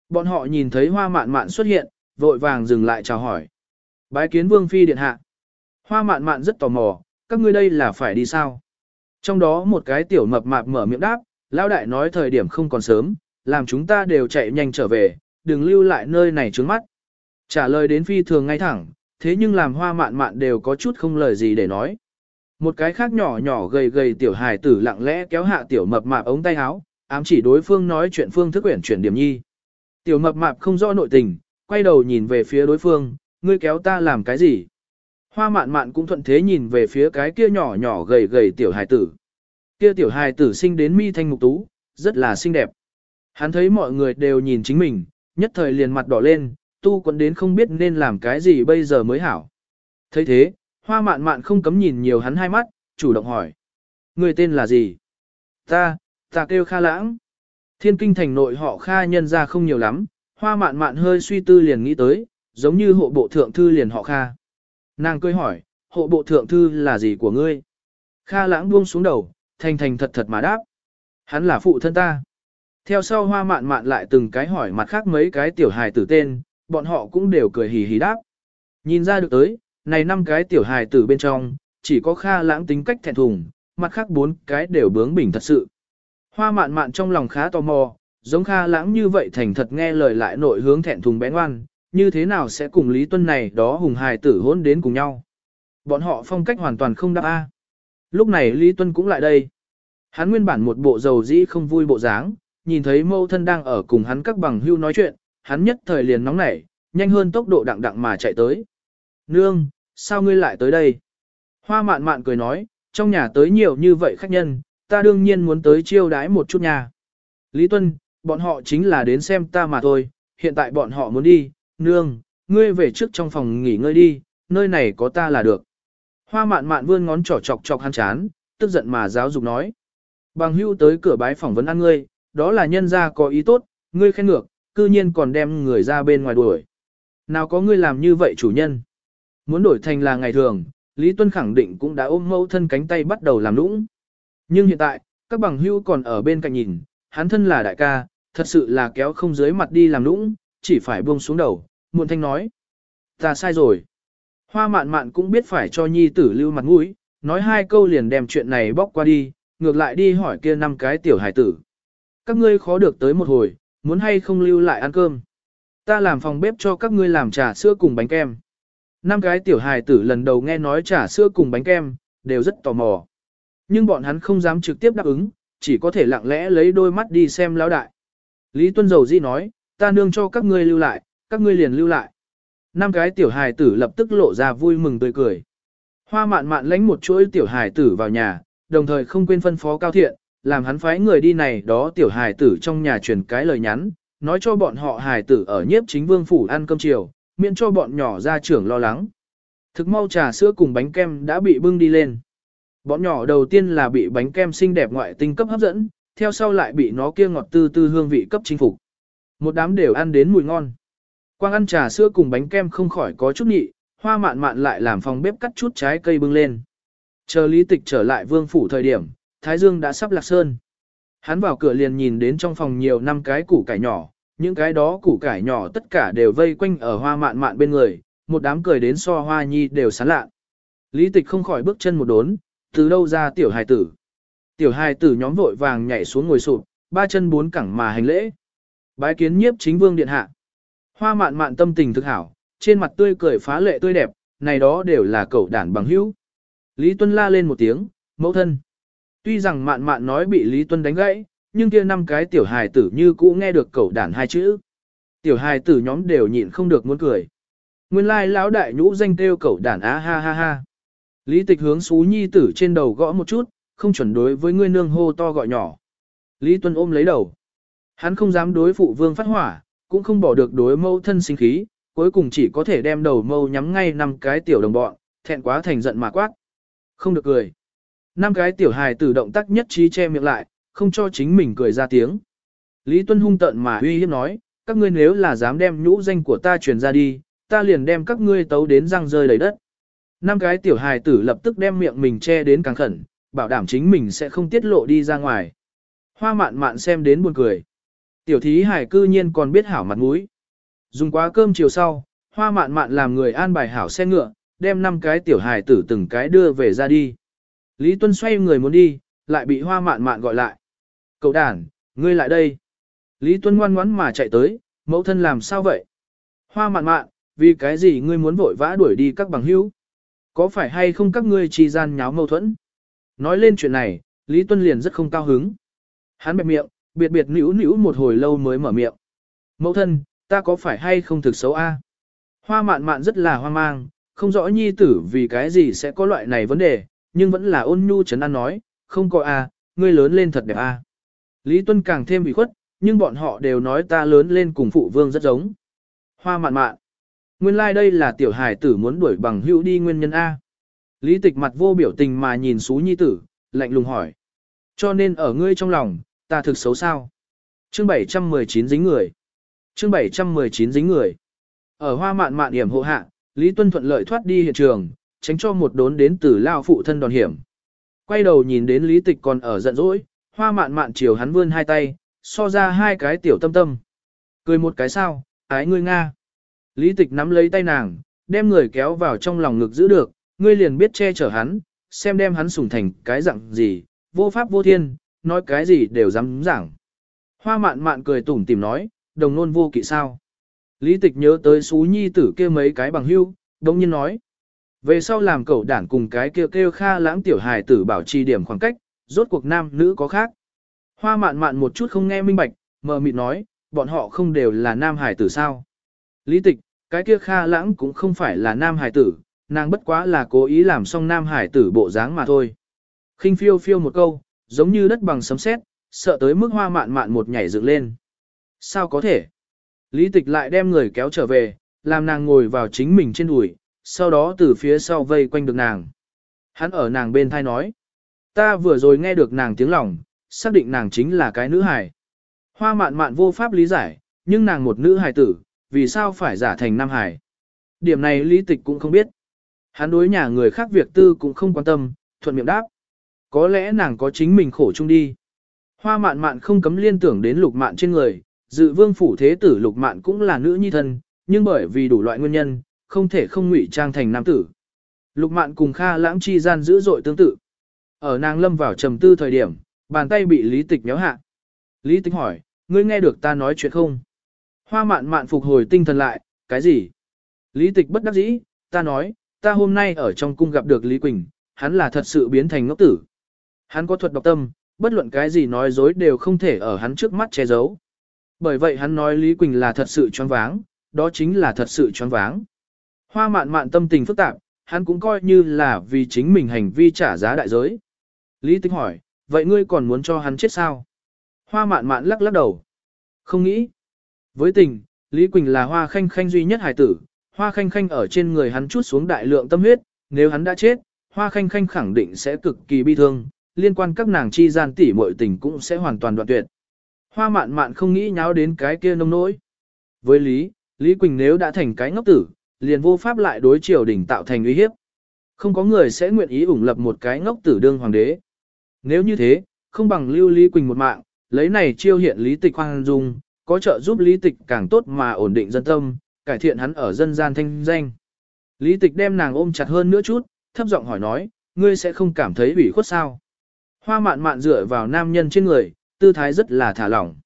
Bọn họ nhìn thấy hoa mạn mạn xuất hiện, vội vàng dừng lại chào hỏi. Bái kiến vương phi điện hạ. Hoa mạn mạn rất tò mò, các ngươi đây là phải đi sao? Trong đó một cái tiểu mập mạp mở miệng đáp, lão đại nói thời điểm không còn sớm, làm chúng ta đều chạy nhanh trở về, đừng lưu lại nơi này trướng mắt. Trả lời đến phi thường ngay thẳng, thế nhưng làm hoa mạn mạn đều có chút không lời gì để nói. Một cái khác nhỏ nhỏ gầy gầy tiểu hài tử lặng lẽ kéo hạ tiểu mập mạp ống tay áo, ám chỉ đối phương nói chuyện phương thức quyển chuyển điểm nhi. Tiểu mập mạp không rõ nội tình, quay đầu nhìn về phía đối phương, ngươi kéo ta làm cái gì? Hoa mạn mạn cũng thuận thế nhìn về phía cái kia nhỏ nhỏ gầy gầy tiểu hài tử. Kia tiểu hài tử sinh đến mi thanh mục tú, rất là xinh đẹp. Hắn thấy mọi người đều nhìn chính mình, nhất thời liền mặt đỏ lên, tu quấn đến không biết nên làm cái gì bây giờ mới hảo. thấy thế, hoa mạn mạn không cấm nhìn nhiều hắn hai mắt, chủ động hỏi. Người tên là gì? Ta, ta kêu Kha Lãng. Thiên kinh thành nội họ Kha nhân ra không nhiều lắm, hoa mạn mạn hơi suy tư liền nghĩ tới, giống như hộ bộ thượng thư liền họ Kha. Nàng cười hỏi, hộ bộ thượng thư là gì của ngươi? Kha Lãng buông xuống đầu, thành thành thật thật mà đáp. Hắn là phụ thân ta. Theo sau hoa mạn mạn lại từng cái hỏi mặt khác mấy cái tiểu hài tử tên, bọn họ cũng đều cười hì hì đáp. Nhìn ra được tới, này năm cái tiểu hài tử bên trong, chỉ có Kha Lãng tính cách thẹn thùng, mặt khác bốn cái đều bướng bỉnh thật sự. Hoa mạn mạn trong lòng khá tò mò, giống Kha Lãng như vậy thành thật nghe lời lại nội hướng thẹn thùng bé ngoan, như thế nào sẽ cùng Lý Tuân này đó hùng hài tử hôn đến cùng nhau. Bọn họ phong cách hoàn toàn không đáp A. Lúc này Lý Tuân cũng lại đây. Hắn nguyên bản một bộ dầu dĩ không vui bộ dáng, nhìn thấy mâu thân đang ở cùng hắn các bằng hưu nói chuyện, hắn nhất thời liền nóng nảy, nhanh hơn tốc độ đặng đặng mà chạy tới. Nương, sao ngươi lại tới đây? Hoa mạn mạn cười nói, trong nhà tới nhiều như vậy khách nhân, ta đương nhiên muốn tới chiêu đái một chút nhà. Lý Tuân, bọn họ chính là đến xem ta mà thôi, hiện tại bọn họ muốn đi, nương, ngươi về trước trong phòng nghỉ ngơi đi, nơi này có ta là được. Hoa mạn mạn vươn ngón trỏ chọc chọc hắn chán, tức giận mà giáo dục nói. Bằng hưu tới cửa bái phỏng vấn ăn ngươi, đó là nhân gia có ý tốt, ngươi khen ngược, cư nhiên còn đem người ra bên ngoài đuổi. Nào có ngươi làm như vậy chủ nhân? Muốn đổi thành là ngày thường, Lý Tuân khẳng định cũng đã ôm mẫu thân cánh tay bắt đầu làm lũng. Nhưng hiện tại, các bằng hưu còn ở bên cạnh nhìn, hắn thân là đại ca, thật sự là kéo không dưới mặt đi làm lũng, chỉ phải buông xuống đầu, muộn thanh nói. Ta sai rồi. Hoa mạn mạn cũng biết phải cho nhi tử lưu mặt mũi, nói hai câu liền đem chuyện này bóc qua đi, ngược lại đi hỏi kia năm cái tiểu hải tử. Các ngươi khó được tới một hồi, muốn hay không lưu lại ăn cơm. Ta làm phòng bếp cho các ngươi làm trà sữa cùng bánh kem. Năm cái tiểu hài tử lần đầu nghe nói trà sữa cùng bánh kem, đều rất tò mò. Nhưng bọn hắn không dám trực tiếp đáp ứng, chỉ có thể lặng lẽ lấy đôi mắt đi xem lão đại. Lý Tuân Dầu Di nói, ta nương cho các ngươi lưu lại, các ngươi liền lưu lại. Năm cái tiểu hài tử lập tức lộ ra vui mừng tươi cười. Hoa mạn mạn lánh một chuỗi tiểu hài tử vào nhà, đồng thời không quên phân phó cao thiện, làm hắn phái người đi này đó tiểu hài tử trong nhà truyền cái lời nhắn, nói cho bọn họ hài tử ở nhiếp chính vương phủ ăn cơm chiều, miễn cho bọn nhỏ ra trưởng lo lắng. Thực mau trà sữa cùng bánh kem đã bị bưng đi lên. Bọn nhỏ đầu tiên là bị bánh kem xinh đẹp ngoại tinh cấp hấp dẫn, theo sau lại bị nó kia ngọt tư tư hương vị cấp chinh phục. Một đám đều ăn đến mùi ngon. Quang ăn trà sữa cùng bánh kem không khỏi có chút nhị, hoa mạn mạn lại làm phòng bếp cắt chút trái cây bưng lên. Chờ lý tịch trở lại vương phủ thời điểm, Thái Dương đã sắp lạc sơn. Hắn vào cửa liền nhìn đến trong phòng nhiều năm cái củ cải nhỏ, những cái đó củ cải nhỏ tất cả đều vây quanh ở hoa mạn mạn bên người, một đám cười đến so hoa nhi đều sán lạ. Lý tịch không khỏi bước chân một đốn, từ đâu ra tiểu hài tử. Tiểu hài tử nhóm vội vàng nhảy xuống ngồi sụp, ba chân bốn cẳng mà hành lễ. Bái kiến nhiếp chính vương điện hạ. Hoa mạn mạn tâm tình thực hảo, trên mặt tươi cười phá lệ tươi đẹp, này đó đều là cậu đản bằng hữu. Lý Tuân la lên một tiếng, mẫu thân. Tuy rằng mạn mạn nói bị Lý Tuân đánh gãy, nhưng kia năm cái tiểu hài tử như cũ nghe được cậu đản hai chữ. Tiểu hài tử nhóm đều nhịn không được muốn cười. Nguyên lai lão đại nhũ danh kêu cậu đản á ha ha ha. Lý tịch hướng xú nhi tử trên đầu gõ một chút, không chuẩn đối với ngươi nương hô to gọi nhỏ. Lý Tuân ôm lấy đầu. Hắn không dám đối phụ vương phát hỏa, cũng không bỏ được đối mâu thân sinh khí, cuối cùng chỉ có thể đem đầu mâu nhắm ngay năm cái tiểu đồng bọn, thẹn quá thành giận mà quát. Không được cười. Năm cái tiểu hài tử động tác nhất trí che miệng lại, không cho chính mình cười ra tiếng. Lý Tuân hung tận mà uy hiếp nói, các ngươi nếu là dám đem nhũ danh của ta truyền ra đi, ta liền đem các ngươi tấu đến răng rơi đầy đất. Năm cái tiểu hài tử lập tức đem miệng mình che đến càng khẩn, bảo đảm chính mình sẽ không tiết lộ đi ra ngoài. Hoa mạn mạn xem đến buồn cười. Tiểu thí hải cư nhiên còn biết hảo mặt mũi. Dùng quá cơm chiều sau, hoa mạn mạn làm người an bài hảo xe ngựa, đem năm cái tiểu hài tử từng cái đưa về ra đi. Lý Tuân xoay người muốn đi, lại bị hoa mạn mạn gọi lại. Cậu đàn, ngươi lại đây. Lý Tuân ngoan ngoãn mà chạy tới, mẫu thân làm sao vậy? Hoa mạn mạn, vì cái gì ngươi muốn vội vã đuổi đi các bằng hữu? Có phải hay không các ngươi trì gian nháo mâu thuẫn? Nói lên chuyện này, Lý Tuân liền rất không cao hứng. Hắn bẹp miệng, biệt biệt nữu nữu một hồi lâu mới mở miệng. Mẫu thân, ta có phải hay không thực xấu a? Hoa mạn mạn rất là hoang mang, không rõ nhi tử vì cái gì sẽ có loại này vấn đề, nhưng vẫn là ôn nhu chấn an nói, không có a, ngươi lớn lên thật đẹp a. Lý Tuân càng thêm bị khuất, nhưng bọn họ đều nói ta lớn lên cùng phụ vương rất giống. Hoa mạn mạn. Nguyên lai like đây là tiểu hải tử muốn đuổi bằng hữu đi nguyên nhân A. Lý tịch mặt vô biểu tình mà nhìn xú nhi tử, lạnh lùng hỏi. Cho nên ở ngươi trong lòng, ta thực xấu sao? Chương 719 dính người. Chương 719 dính người. Ở hoa mạn mạn điểm hộ hạ, Lý Tuân thuận lợi thoát đi hiện trường, tránh cho một đốn đến từ lao phụ thân đòn hiểm. Quay đầu nhìn đến Lý Tịch còn ở giận dỗi, hoa mạn mạn chiều hắn vươn hai tay, so ra hai cái tiểu tâm tâm. Cười một cái sao, ái ngươi Nga. Lý Tịch nắm lấy tay nàng, đem người kéo vào trong lòng ngực giữ được, ngươi liền biết che chở hắn, xem đem hắn sủng thành cái dạng gì, vô pháp vô thiên, nói cái gì đều dám giảng. Hoa mạn mạn cười tủm tìm nói, đồng nôn vô kỵ sao. Lý tịch nhớ tới xú nhi tử kia mấy cái bằng hưu, đồng nhiên nói. Về sau làm cậu đản cùng cái kia kêu kha lãng tiểu hài tử bảo trì điểm khoảng cách, rốt cuộc nam nữ có khác. Hoa mạn mạn một chút không nghe minh bạch, mờ mịt nói, bọn họ không đều là nam hài tử sao. Lý tịch, cái kia kha lãng cũng không phải là nam hài tử, nàng bất quá là cố ý làm xong nam hải tử bộ dáng mà thôi. khinh phiêu phiêu một câu, giống như đất bằng sấm sét, sợ tới mức hoa mạn mạn một nhảy dựng lên. Sao có thể? Lý tịch lại đem người kéo trở về, làm nàng ngồi vào chính mình trên đùi, sau đó từ phía sau vây quanh được nàng. Hắn ở nàng bên thai nói. Ta vừa rồi nghe được nàng tiếng lòng, xác định nàng chính là cái nữ hài. Hoa mạn mạn vô pháp lý giải, nhưng nàng một nữ hài tử, vì sao phải giả thành nam hài? Điểm này lý tịch cũng không biết. Hắn đối nhà người khác việc tư cũng không quan tâm, thuận miệng đáp. Có lẽ nàng có chính mình khổ chung đi. Hoa mạn mạn không cấm liên tưởng đến lục mạn trên người, dự vương phủ thế tử lục mạn cũng là nữ nhi thân, nhưng bởi vì đủ loại nguyên nhân, không thể không ngụy trang thành nam tử. Lục mạn cùng Kha lãng chi gian dữ dội tương tự. Ở nàng lâm vào trầm tư thời điểm, bàn tay bị lý tịch nhéo hạ. Lý tịch hỏi, ngươi nghe được ta nói chuyện không? Hoa mạn mạn phục hồi tinh thần lại, cái gì? Lý tịch bất đắc dĩ, ta nói, ta hôm nay ở trong cung gặp được Lý Quỳnh, hắn là thật sự biến thành ngốc tử. Hắn có thuật độc tâm, bất luận cái gì nói dối đều không thể ở hắn trước mắt che giấu. Bởi vậy hắn nói Lý Quỳnh là thật sự choáng váng, đó chính là thật sự choáng váng. Hoa mạn mạn tâm tình phức tạp, hắn cũng coi như là vì chính mình hành vi trả giá đại giới. Lý Tĩnh hỏi, vậy ngươi còn muốn cho hắn chết sao? Hoa mạn mạn lắc lắc đầu. Không nghĩ. Với tình, Lý Quỳnh là hoa khanh khanh duy nhất hải tử, hoa khanh khanh ở trên người hắn chút xuống đại lượng tâm huyết, nếu hắn đã chết, hoa khanh khanh khẳng định sẽ cực kỳ bi thương, liên quan các nàng chi gian tỉ muội tình cũng sẽ hoàn toàn đoạn tuyệt. Hoa mạn mạn không nghĩ nháo đến cái kia nông nỗi. Với Lý, Lý Quỳnh nếu đã thành cái ngốc tử, liền vô pháp lại đối triều đình tạo thành uy hiếp. Không có người sẽ nguyện ý ủng lập một cái ngốc tử đương hoàng đế. Nếu như thế, không bằng lưu Lý Quỳnh một mạng, lấy này chiêu hiện Lý Tịch Hoàng Dung, có trợ giúp Lý Tịch càng tốt mà ổn định dân tâm, cải thiện hắn ở dân gian thanh danh. Lý tịch đem nàng ôm chặt hơn nữa chút, thấp giọng hỏi nói, ngươi sẽ không cảm thấy ủy khuất sao? Hoa mạn mạn dựa vào nam nhân trên người, tư thái rất là thả lỏng.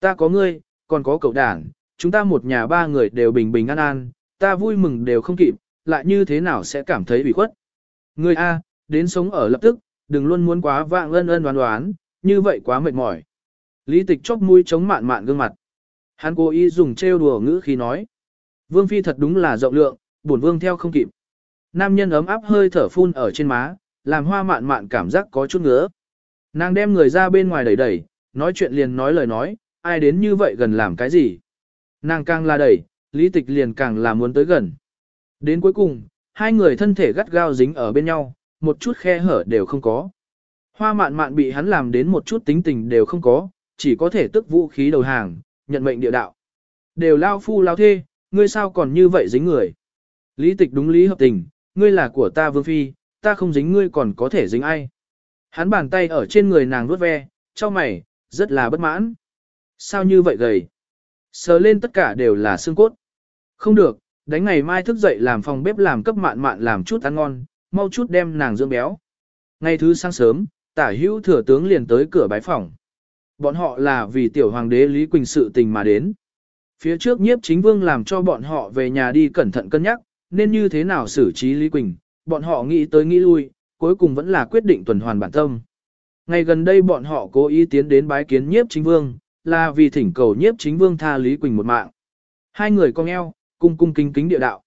Ta có ngươi, còn có cậu đàn, chúng ta một nhà ba người đều bình bình an an, ta vui mừng đều không kịp, lại như thế nào sẽ cảm thấy bị khuất? Ngươi A, đến sống ở lập tức, đừng luôn muốn quá vạng ân ân đoán đoán, như vậy quá mệt mỏi. Lý tịch chóc mũi chống mạn mạn gương mặt. Hắn cố ý dùng trêu đùa ngữ khi nói. Vương phi thật đúng là rộng lượng, bổn vương theo không kịp. Nam nhân ấm áp hơi thở phun ở trên má, làm hoa mạn mạn cảm giác có chút ngứa. Nàng đem người ra bên ngoài đẩy đẩy, nói chuyện liền nói lời nói, ai đến như vậy gần làm cái gì. Nàng càng là đẩy, lý tịch liền càng là muốn tới gần. Đến cuối cùng, hai người thân thể gắt gao dính ở bên nhau, một chút khe hở đều không có. Hoa mạn mạn bị hắn làm đến một chút tính tình đều không có, chỉ có thể tức vũ khí đầu hàng, nhận mệnh địa đạo. Đều lao phu lao thê, ngươi sao còn như vậy dính người. Lý tịch đúng lý hợp tình, ngươi là của ta vương phi, ta không dính ngươi còn có thể dính ai. Hắn bàn tay ở trên người nàng vuốt ve, cho mày, rất là bất mãn. Sao như vậy gầy? Sờ lên tất cả đều là xương cốt. Không được, đánh ngày mai thức dậy làm phòng bếp làm cấp mạn mạn làm chút ăn ngon, mau chút đem nàng dưỡng béo. Ngày thứ sáng sớm, tả hữu thừa tướng liền tới cửa bái phòng. Bọn họ là vì tiểu hoàng đế Lý Quỳnh sự tình mà đến. Phía trước nhiếp chính vương làm cho bọn họ về nhà đi cẩn thận cân nhắc, nên như thế nào xử trí Lý Quỳnh, bọn họ nghĩ tới nghĩ lui, cuối cùng vẫn là quyết định tuần hoàn bản tâm. Ngày gần đây bọn họ cố ý tiến đến bái kiến nhiếp chính vương, là vì thỉnh cầu nhiếp chính vương tha Lý Quỳnh một mạng. Hai người cong eo, cung cung kính kính địa đạo.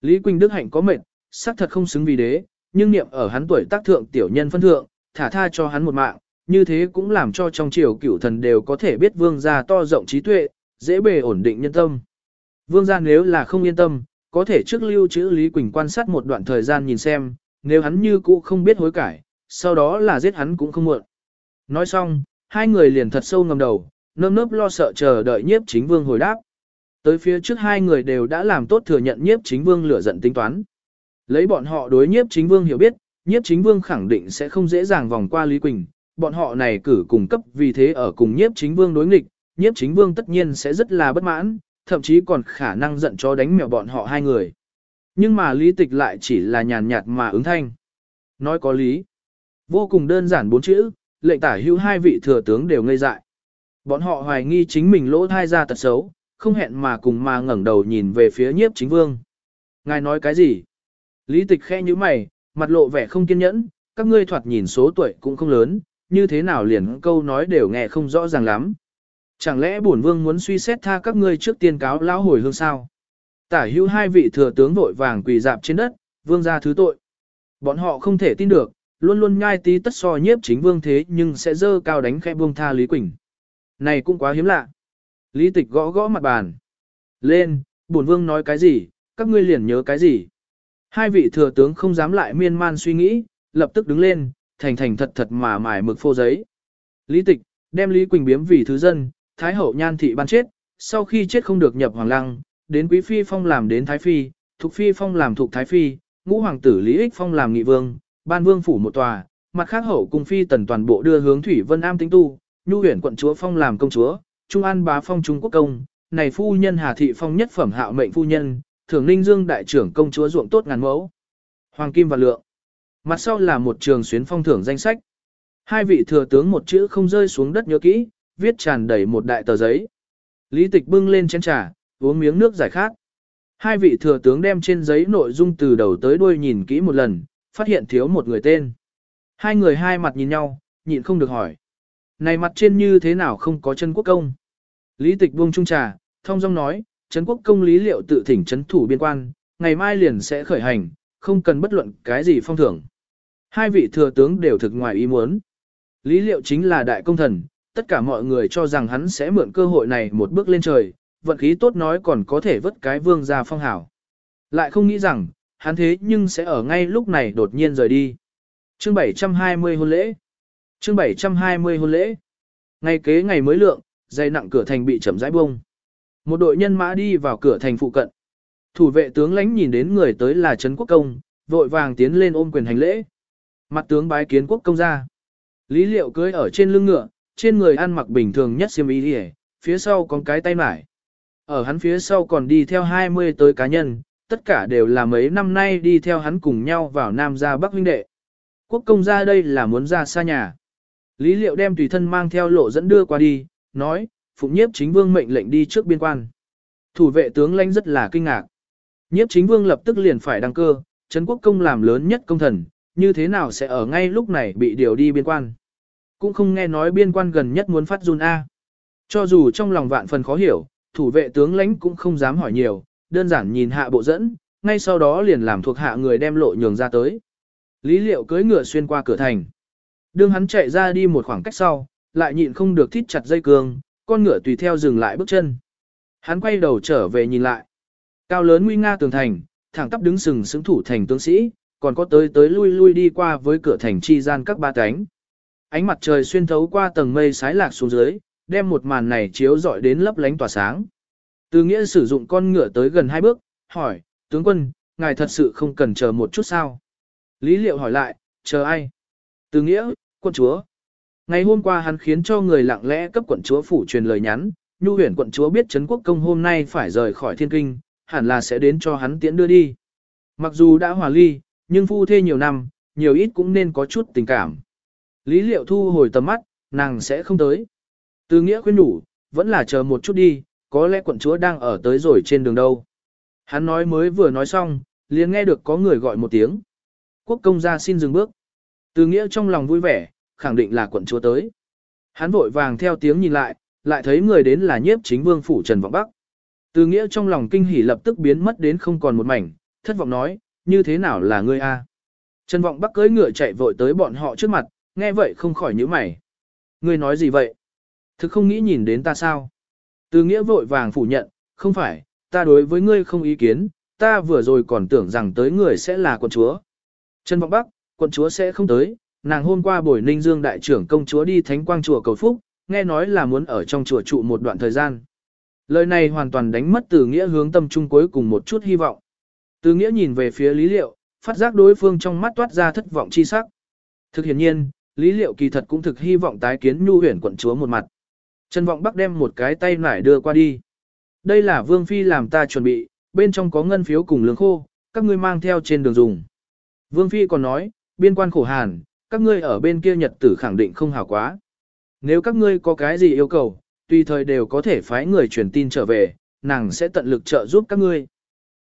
Lý Quỳnh Đức Hạnh có mệnh, xác thật không xứng vì đế, nhưng niệm ở hắn tuổi tác thượng tiểu nhân phân thượng, thả tha cho hắn một mạng, như thế cũng làm cho trong triều cửu thần đều có thể biết vương gia to rộng trí tuệ, dễ bề ổn định nhân tâm. Vương gia nếu là không yên tâm, có thể trước lưu trữ Lý Quỳnh quan sát một đoạn thời gian nhìn xem, nếu hắn như cũ không biết hối cải, sau đó là giết hắn cũng không muộn. Nói xong, hai người liền thật sâu ngầm đầu, nơm nớp lo sợ chờ đợi nhiếp chính vương hồi đáp. Tới phía trước hai người đều đã làm tốt thừa nhận nhiếp chính vương lửa giận tính toán. Lấy bọn họ đối nhiếp chính vương hiểu biết, nhiếp chính vương khẳng định sẽ không dễ dàng vòng qua Lý Quỳnh, bọn họ này cử cùng cấp vì thế ở cùng nhiếp chính vương đối nghịch, nhiếp chính vương tất nhiên sẽ rất là bất mãn, thậm chí còn khả năng giận cho đánh mèo bọn họ hai người. Nhưng mà lý tịch lại chỉ là nhàn nhạt mà ứng thanh. Nói có lý. Vô cùng đơn giản bốn chữ, lệnh tả hữu hai vị thừa tướng đều ngây dại. Bọn họ hoài nghi chính mình lỗ thai ra tật xấu, không hẹn mà cùng mà ngẩng đầu nhìn về phía nhiếp chính vương. Ngài nói cái gì? Lý tịch khe như mày, mặt lộ vẻ không kiên nhẫn, các ngươi thoạt nhìn số tuổi cũng không lớn, như thế nào liền câu nói đều nghe không rõ ràng lắm. Chẳng lẽ bổn vương muốn suy xét tha các ngươi trước tiên cáo lão hồi hương sao? Tả hữu hai vị thừa tướng vội vàng quỳ dạp trên đất, vương ra thứ tội. Bọn họ không thể tin được, luôn luôn nhai tí tất so nhiếp chính vương thế nhưng sẽ dơ cao đánh khẽ buông tha Lý Quỳnh. Này cũng quá hiếm lạ. Lý tịch gõ gõ mặt bàn. Lên, bổn vương nói cái gì, các ngươi liền nhớ cái gì. Hai vị thừa tướng không dám lại miên man suy nghĩ, lập tức đứng lên, thành thành thật thật mà mải mực phô giấy. Lý tịch, đem Lý Quỳnh biếm vì thứ dân, Thái hậu nhan thị ban chết, sau khi chết không được nhập hoàng lăng, đến Quý Phi Phong làm đến Thái Phi, Thục Phi Phong làm Thục Thái Phi, ngũ hoàng tử Lý Ích Phong làm nghị vương, ban vương phủ một tòa, mặt khác hậu cung Phi tần toàn bộ đưa hướng Thủy Vân Am tính tu, nhu huyền quận chúa Phong làm công chúa, Trung An bá Phong Trung Quốc công, này phu nhân Hà Thị Phong nhất phẩm hạo mệnh phu nhân, thưởng ninh dương đại trưởng công chúa ruộng tốt ngàn mẫu. Hoàng Kim và Lượng. Mặt sau là một trường xuyến phong thưởng danh sách. Hai vị thừa tướng một chữ không rơi xuống đất nhớ kỹ, viết tràn đầy một đại tờ giấy. Lý tịch bưng lên chén trà, uống miếng nước giải khát. Hai vị thừa tướng đem trên giấy nội dung từ đầu tới đuôi nhìn kỹ một lần, phát hiện thiếu một người tên. Hai người hai mặt nhìn nhau, nhịn không được hỏi. Này mặt trên như thế nào không có chân quốc công? Lý tịch buông trung trà, thông dong nói, Trấn quốc công lý liệu tự thỉnh trấn thủ biên quan, ngày mai liền sẽ khởi hành, không cần bất luận cái gì phong thưởng. Hai vị thừa tướng đều thực ngoài ý muốn. Lý liệu chính là đại công thần, tất cả mọi người cho rằng hắn sẽ mượn cơ hội này một bước lên trời, vận khí tốt nói còn có thể vứt cái vương ra phong hảo. Lại không nghĩ rằng, hắn thế nhưng sẽ ở ngay lúc này đột nhiên rời đi. Chương 720 hôn lễ. Chương 720 hôn lễ. Ngày kế ngày mới lượng, dây nặng cửa thành bị chậm rãi bông. Một đội nhân mã đi vào cửa thành phụ cận. Thủ vệ tướng lãnh nhìn đến người tới là Trấn Quốc Công, vội vàng tiến lên ôm quyền hành lễ. Mặt tướng bái kiến quốc công ra. Lý liệu cưới ở trên lưng ngựa, trên người ăn mặc bình thường nhất xiêm y đi phía sau có cái tay mải. Ở hắn phía sau còn đi theo 20 tới cá nhân, tất cả đều là mấy năm nay đi theo hắn cùng nhau vào Nam gia Bắc huynh đệ. Quốc công ra đây là muốn ra xa nhà. Lý liệu đem tùy thân mang theo lộ dẫn đưa qua đi, nói, Phụng nhiếp chính vương mệnh lệnh đi trước biên quan. Thủ vệ tướng lãnh rất là kinh ngạc. Nhiếp chính vương lập tức liền phải đăng cơ, Trấn quốc công làm lớn nhất công thần, như thế nào sẽ ở ngay lúc này bị điều đi biên quan. Cũng không nghe nói biên quan gần nhất muốn phát run A. Cho dù trong lòng vạn phần khó hiểu, thủ vệ tướng lãnh cũng không dám hỏi nhiều, đơn giản nhìn hạ bộ dẫn, ngay sau đó liền làm thuộc hạ người đem lộ nhường ra tới. Lý liệu cưỡi ngựa xuyên qua cửa thành. Đương hắn chạy ra đi một khoảng cách sau, lại nhịn không được thít chặt dây cương, con ngựa tùy theo dừng lại bước chân. Hắn quay đầu trở về nhìn lại. Cao lớn nguy nga tường thành, thẳng tắp đứng sừng sững thủ thành tướng sĩ, còn có tới tới lui lui đi qua với cửa thành chi gian các ba cánh. Ánh mặt trời xuyên thấu qua tầng mây sái lạc xuống dưới, đem một màn này chiếu rọi đến lấp lánh tỏa sáng. Từ nghĩa sử dụng con ngựa tới gần hai bước, hỏi, tướng quân, ngài thật sự không cần chờ một chút sao? Lý liệu hỏi lại, chờ ai? Từ nghĩa, quân chúa. Ngày hôm qua hắn khiến cho người lặng lẽ cấp quận chúa phủ truyền lời nhắn, nhu huyền quận chúa biết Trấn quốc công hôm nay phải rời khỏi thiên kinh, hẳn là sẽ đến cho hắn tiễn đưa đi. Mặc dù đã hòa ly, nhưng phu thê nhiều năm, nhiều ít cũng nên có chút tình cảm. Lý liệu thu hồi tầm mắt, nàng sẽ không tới. Từ nghĩa khuyên đủ, vẫn là chờ một chút đi, có lẽ quận chúa đang ở tới rồi trên đường đâu. Hắn nói mới vừa nói xong, liền nghe được có người gọi một tiếng. Quốc công gia xin dừng bước. Từ nghĩa trong lòng vui vẻ, khẳng định là quận chúa tới. Hắn vội vàng theo tiếng nhìn lại, lại thấy người đến là nhiếp chính vương phủ Trần Vọng Bắc. Từ nghĩa trong lòng kinh hỉ lập tức biến mất đến không còn một mảnh, thất vọng nói, như thế nào là ngươi a? Trần Vọng Bắc cưỡi ngựa chạy vội tới bọn họ trước mặt, nghe vậy không khỏi nhíu mày. Ngươi nói gì vậy? Thực không nghĩ nhìn đến ta sao? Từ nghĩa vội vàng phủ nhận, không phải, ta đối với ngươi không ý kiến, ta vừa rồi còn tưởng rằng tới người sẽ là quận chúa. Trần Vọng Bắc, quận chúa sẽ không tới, nàng hôm qua buổi ninh dương đại trưởng công chúa đi thánh quang chùa cầu phúc, nghe nói là muốn ở trong chùa trụ một đoạn thời gian. Lời này hoàn toàn đánh mất từ nghĩa hướng tâm trung cuối cùng một chút hy vọng. Từ nghĩa nhìn về phía lý liệu, phát giác đối phương trong mắt toát ra thất vọng chi sắc. Thực hiện nhiên, lý liệu kỳ thật cũng thực hy vọng tái kiến nhu huyền quận chúa một mặt. Trần Vọng Bắc đem một cái tay nải đưa qua đi. Đây là Vương Phi làm ta chuẩn bị, bên trong có ngân phiếu cùng lương khô, các ngươi mang theo trên đường dùng. Vương Phi còn nói, biên quan khổ hàn, các ngươi ở bên kia nhật tử khẳng định không hảo quá. Nếu các ngươi có cái gì yêu cầu, tùy thời đều có thể phái người truyền tin trở về, nàng sẽ tận lực trợ giúp các ngươi.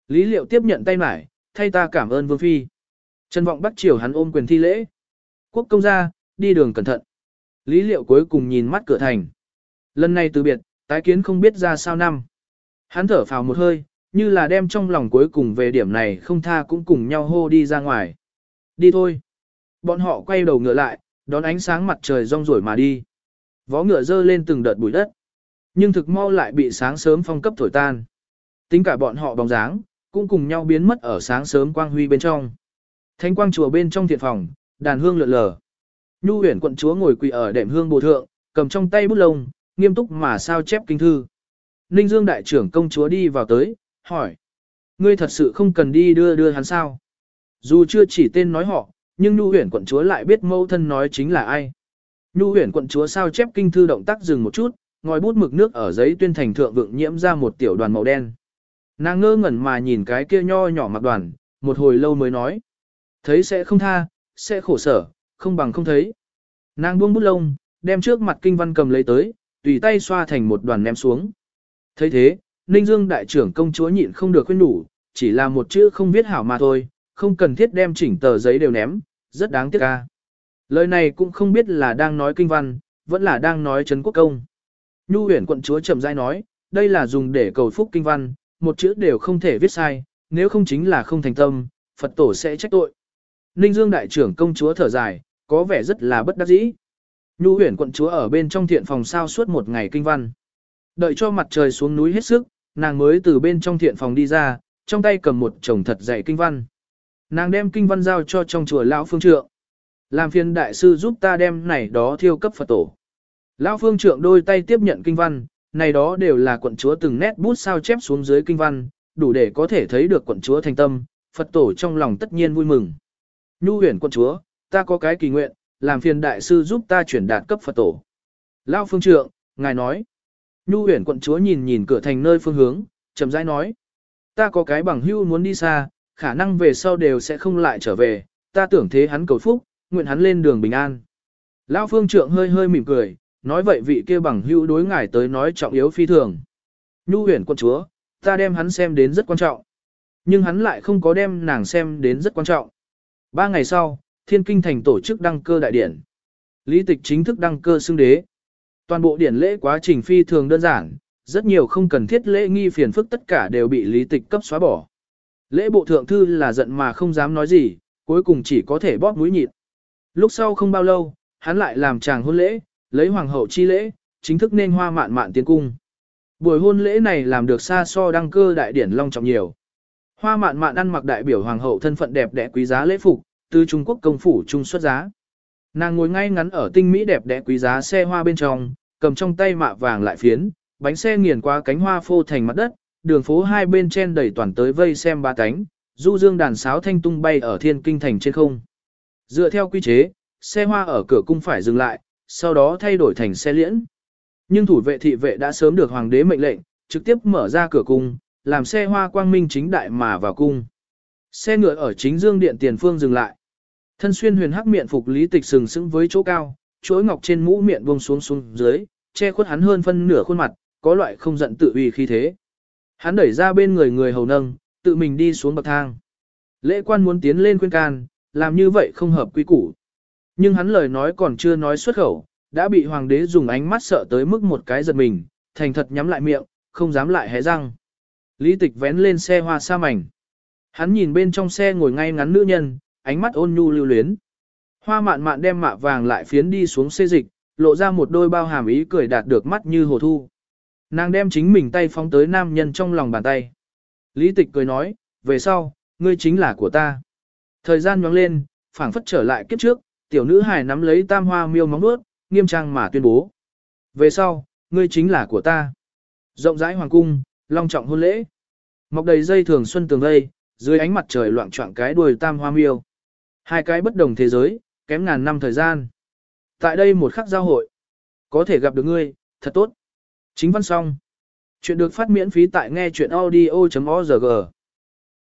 Lý liệu tiếp nhận tay mải, thay ta cảm ơn Vương Phi. Trần Vọng bắt chiều hắn ôm quyền thi lễ. Quốc công gia, đi đường cẩn thận. Lý liệu cuối cùng nhìn mắt cửa thành. Lần này từ biệt, tái kiến không biết ra sao năm. Hắn thở phào một hơi, như là đem trong lòng cuối cùng về điểm này không tha cũng cùng nhau hô đi ra ngoài. Đi thôi. Bọn họ quay đầu ngựa lại, đón ánh sáng mặt trời rong rổi mà đi. Vó ngựa dơ lên từng đợt bụi đất. Nhưng thực mau lại bị sáng sớm phong cấp thổi tan. Tính cả bọn họ bóng dáng, cũng cùng nhau biến mất ở sáng sớm quang huy bên trong. Thánh quang chùa bên trong thiện phòng, đàn hương lượn lờ. Nhu huyền quận chúa ngồi quỳ ở đệm hương bồ thượng, cầm trong tay bút lông, nghiêm túc mà sao chép kinh thư. Ninh Dương đại trưởng công chúa đi vào tới, hỏi. Ngươi thật sự không cần đi đưa đưa hắn sao? Dù chưa chỉ tên nói họ, nhưng Nhu huyền quận chúa lại biết mâu thân nói chính là ai. Nhu huyền quận chúa sao chép kinh thư động tác dừng một chút, ngòi bút mực nước ở giấy tuyên thành thượng vượng nhiễm ra một tiểu đoàn màu đen. Nàng ngơ ngẩn mà nhìn cái kia nho nhỏ mặc đoàn, một hồi lâu mới nói. Thấy sẽ không tha, sẽ khổ sở, không bằng không thấy. Nàng buông bút lông, đem trước mặt kinh văn cầm lấy tới, tùy tay xoa thành một đoàn ném xuống. thấy thế, Ninh Dương đại trưởng công chúa nhịn không được khuyên đủ, chỉ là một chữ không viết hảo mà thôi, không cần thiết đem chỉnh tờ giấy đều ném, rất đáng tiếc ca. Lời này cũng không biết là đang nói kinh văn, vẫn là đang nói trấn quốc công. Nhu huyển quận chúa chậm rãi nói, đây là dùng để cầu phúc kinh văn, một chữ đều không thể viết sai, nếu không chính là không thành tâm, Phật tổ sẽ trách tội. Ninh Dương đại trưởng công chúa thở dài, có vẻ rất là bất đắc dĩ. Nhu huyển quận chúa ở bên trong thiện phòng sao suốt một ngày kinh văn. Đợi cho mặt trời xuống núi hết sức, nàng mới từ bên trong thiện phòng đi ra, trong tay cầm một chồng thật dày kinh văn. Nàng đem kinh văn giao cho trong chùa Lão Phương Trượng. Làm phiền đại sư giúp ta đem này đó thiêu cấp Phật tổ. Lão Phương Trượng đôi tay tiếp nhận kinh văn, này đó đều là quận chúa từng nét bút sao chép xuống dưới kinh văn, đủ để có thể thấy được quận chúa thành tâm, Phật tổ trong lòng tất nhiên vui mừng. Nhu huyền quân chúa, ta có cái kỳ nguyện, làm phiền đại sư giúp ta chuyển đạt cấp Phật tổ. Lao phương trượng, ngài nói. Nhu huyền quận chúa nhìn nhìn cửa thành nơi phương hướng, chậm rãi nói. Ta có cái bằng hưu muốn đi xa, khả năng về sau đều sẽ không lại trở về, ta tưởng thế hắn cầu phúc, nguyện hắn lên đường bình an. Lão phương trượng hơi hơi mỉm cười, nói vậy vị kia bằng hưu đối ngài tới nói trọng yếu phi thường. Nhu huyền quận chúa, ta đem hắn xem đến rất quan trọng. Nhưng hắn lại không có đem nàng xem đến rất quan trọng. Ba ngày sau, Thiên Kinh Thành tổ chức đăng cơ đại điển. Lý tịch chính thức đăng cơ xưng đế. Toàn bộ điển lễ quá trình phi thường đơn giản, rất nhiều không cần thiết lễ nghi phiền phức tất cả đều bị lý tịch cấp xóa bỏ. Lễ bộ thượng thư là giận mà không dám nói gì, cuối cùng chỉ có thể bóp mũi nhịn. Lúc sau không bao lâu, hắn lại làm chàng hôn lễ, lấy hoàng hậu chi lễ, chính thức nên hoa mạn mạn tiến cung. Buổi hôn lễ này làm được xa so đăng cơ đại điển long trọng nhiều. Hoa mạn mạn ăn mặc đại biểu hoàng hậu thân phận đẹp đẽ quý giá lễ phục, từ Trung Quốc công phủ trung xuất giá. Nàng ngồi ngay ngắn ở tinh mỹ đẹp đẽ quý giá xe hoa bên trong, cầm trong tay mạ vàng lại phiến, bánh xe nghiền qua cánh hoa phô thành mặt đất, đường phố hai bên chen đầy toàn tới vây xem ba cánh, du dương đàn sáo thanh tung bay ở thiên kinh thành trên không. Dựa theo quy chế, xe hoa ở cửa cung phải dừng lại, sau đó thay đổi thành xe liễn. Nhưng thủ vệ thị vệ đã sớm được hoàng đế mệnh lệnh, trực tiếp mở ra cửa cung, làm xe hoa quang minh chính đại mà vào cung. Xe ngựa ở chính dương điện tiền phương dừng lại. Thân xuyên huyền hắc miệng phục lý tịch sừng sững với chỗ cao, chuỗi ngọc trên mũ miệng buông xuống xuống dưới, che khuất hắn hơn phân nửa khuôn mặt, có loại không giận tự uy khi thế. Hắn đẩy ra bên người người hầu nâng, tự mình đi xuống bậc thang. Lễ quan muốn tiến lên khuyên can, làm như vậy không hợp quy củ. Nhưng hắn lời nói còn chưa nói xuất khẩu, đã bị hoàng đế dùng ánh mắt sợ tới mức một cái giật mình, thành thật nhắm lại miệng, không dám lại hé răng. Lý tịch vén lên xe hoa sa mảnh. Hắn nhìn bên trong xe ngồi ngay ngắn nữ nhân, ánh mắt ôn nhu lưu luyến. Hoa mạn mạn đem mạ vàng lại phiến đi xuống xê dịch, lộ ra một đôi bao hàm ý cười đạt được mắt như hồ thu. Nàng đem chính mình tay phóng tới nam nhân trong lòng bàn tay. Lý tịch cười nói, về sau, ngươi chính là của ta. Thời gian nhoáng lên, phảng phất trở lại kiếp trước, tiểu nữ hài nắm lấy tam hoa miêu móng nuốt, nghiêm trang mà tuyên bố. Về sau, ngươi chính là của ta. Rộng rãi hoàng cung, long trọng hôn lễ. Mọc đầy dây thường xuân tường vây, dưới ánh mặt trời loạn trọng cái đuôi tam hoa miêu. Hai cái bất đồng thế giới, kém ngàn năm thời gian. Tại đây một khắc giao hội, có thể gặp được ngươi, thật tốt. Chính văn xong. Chuyện được phát miễn phí tại nghe chuyện audio.org.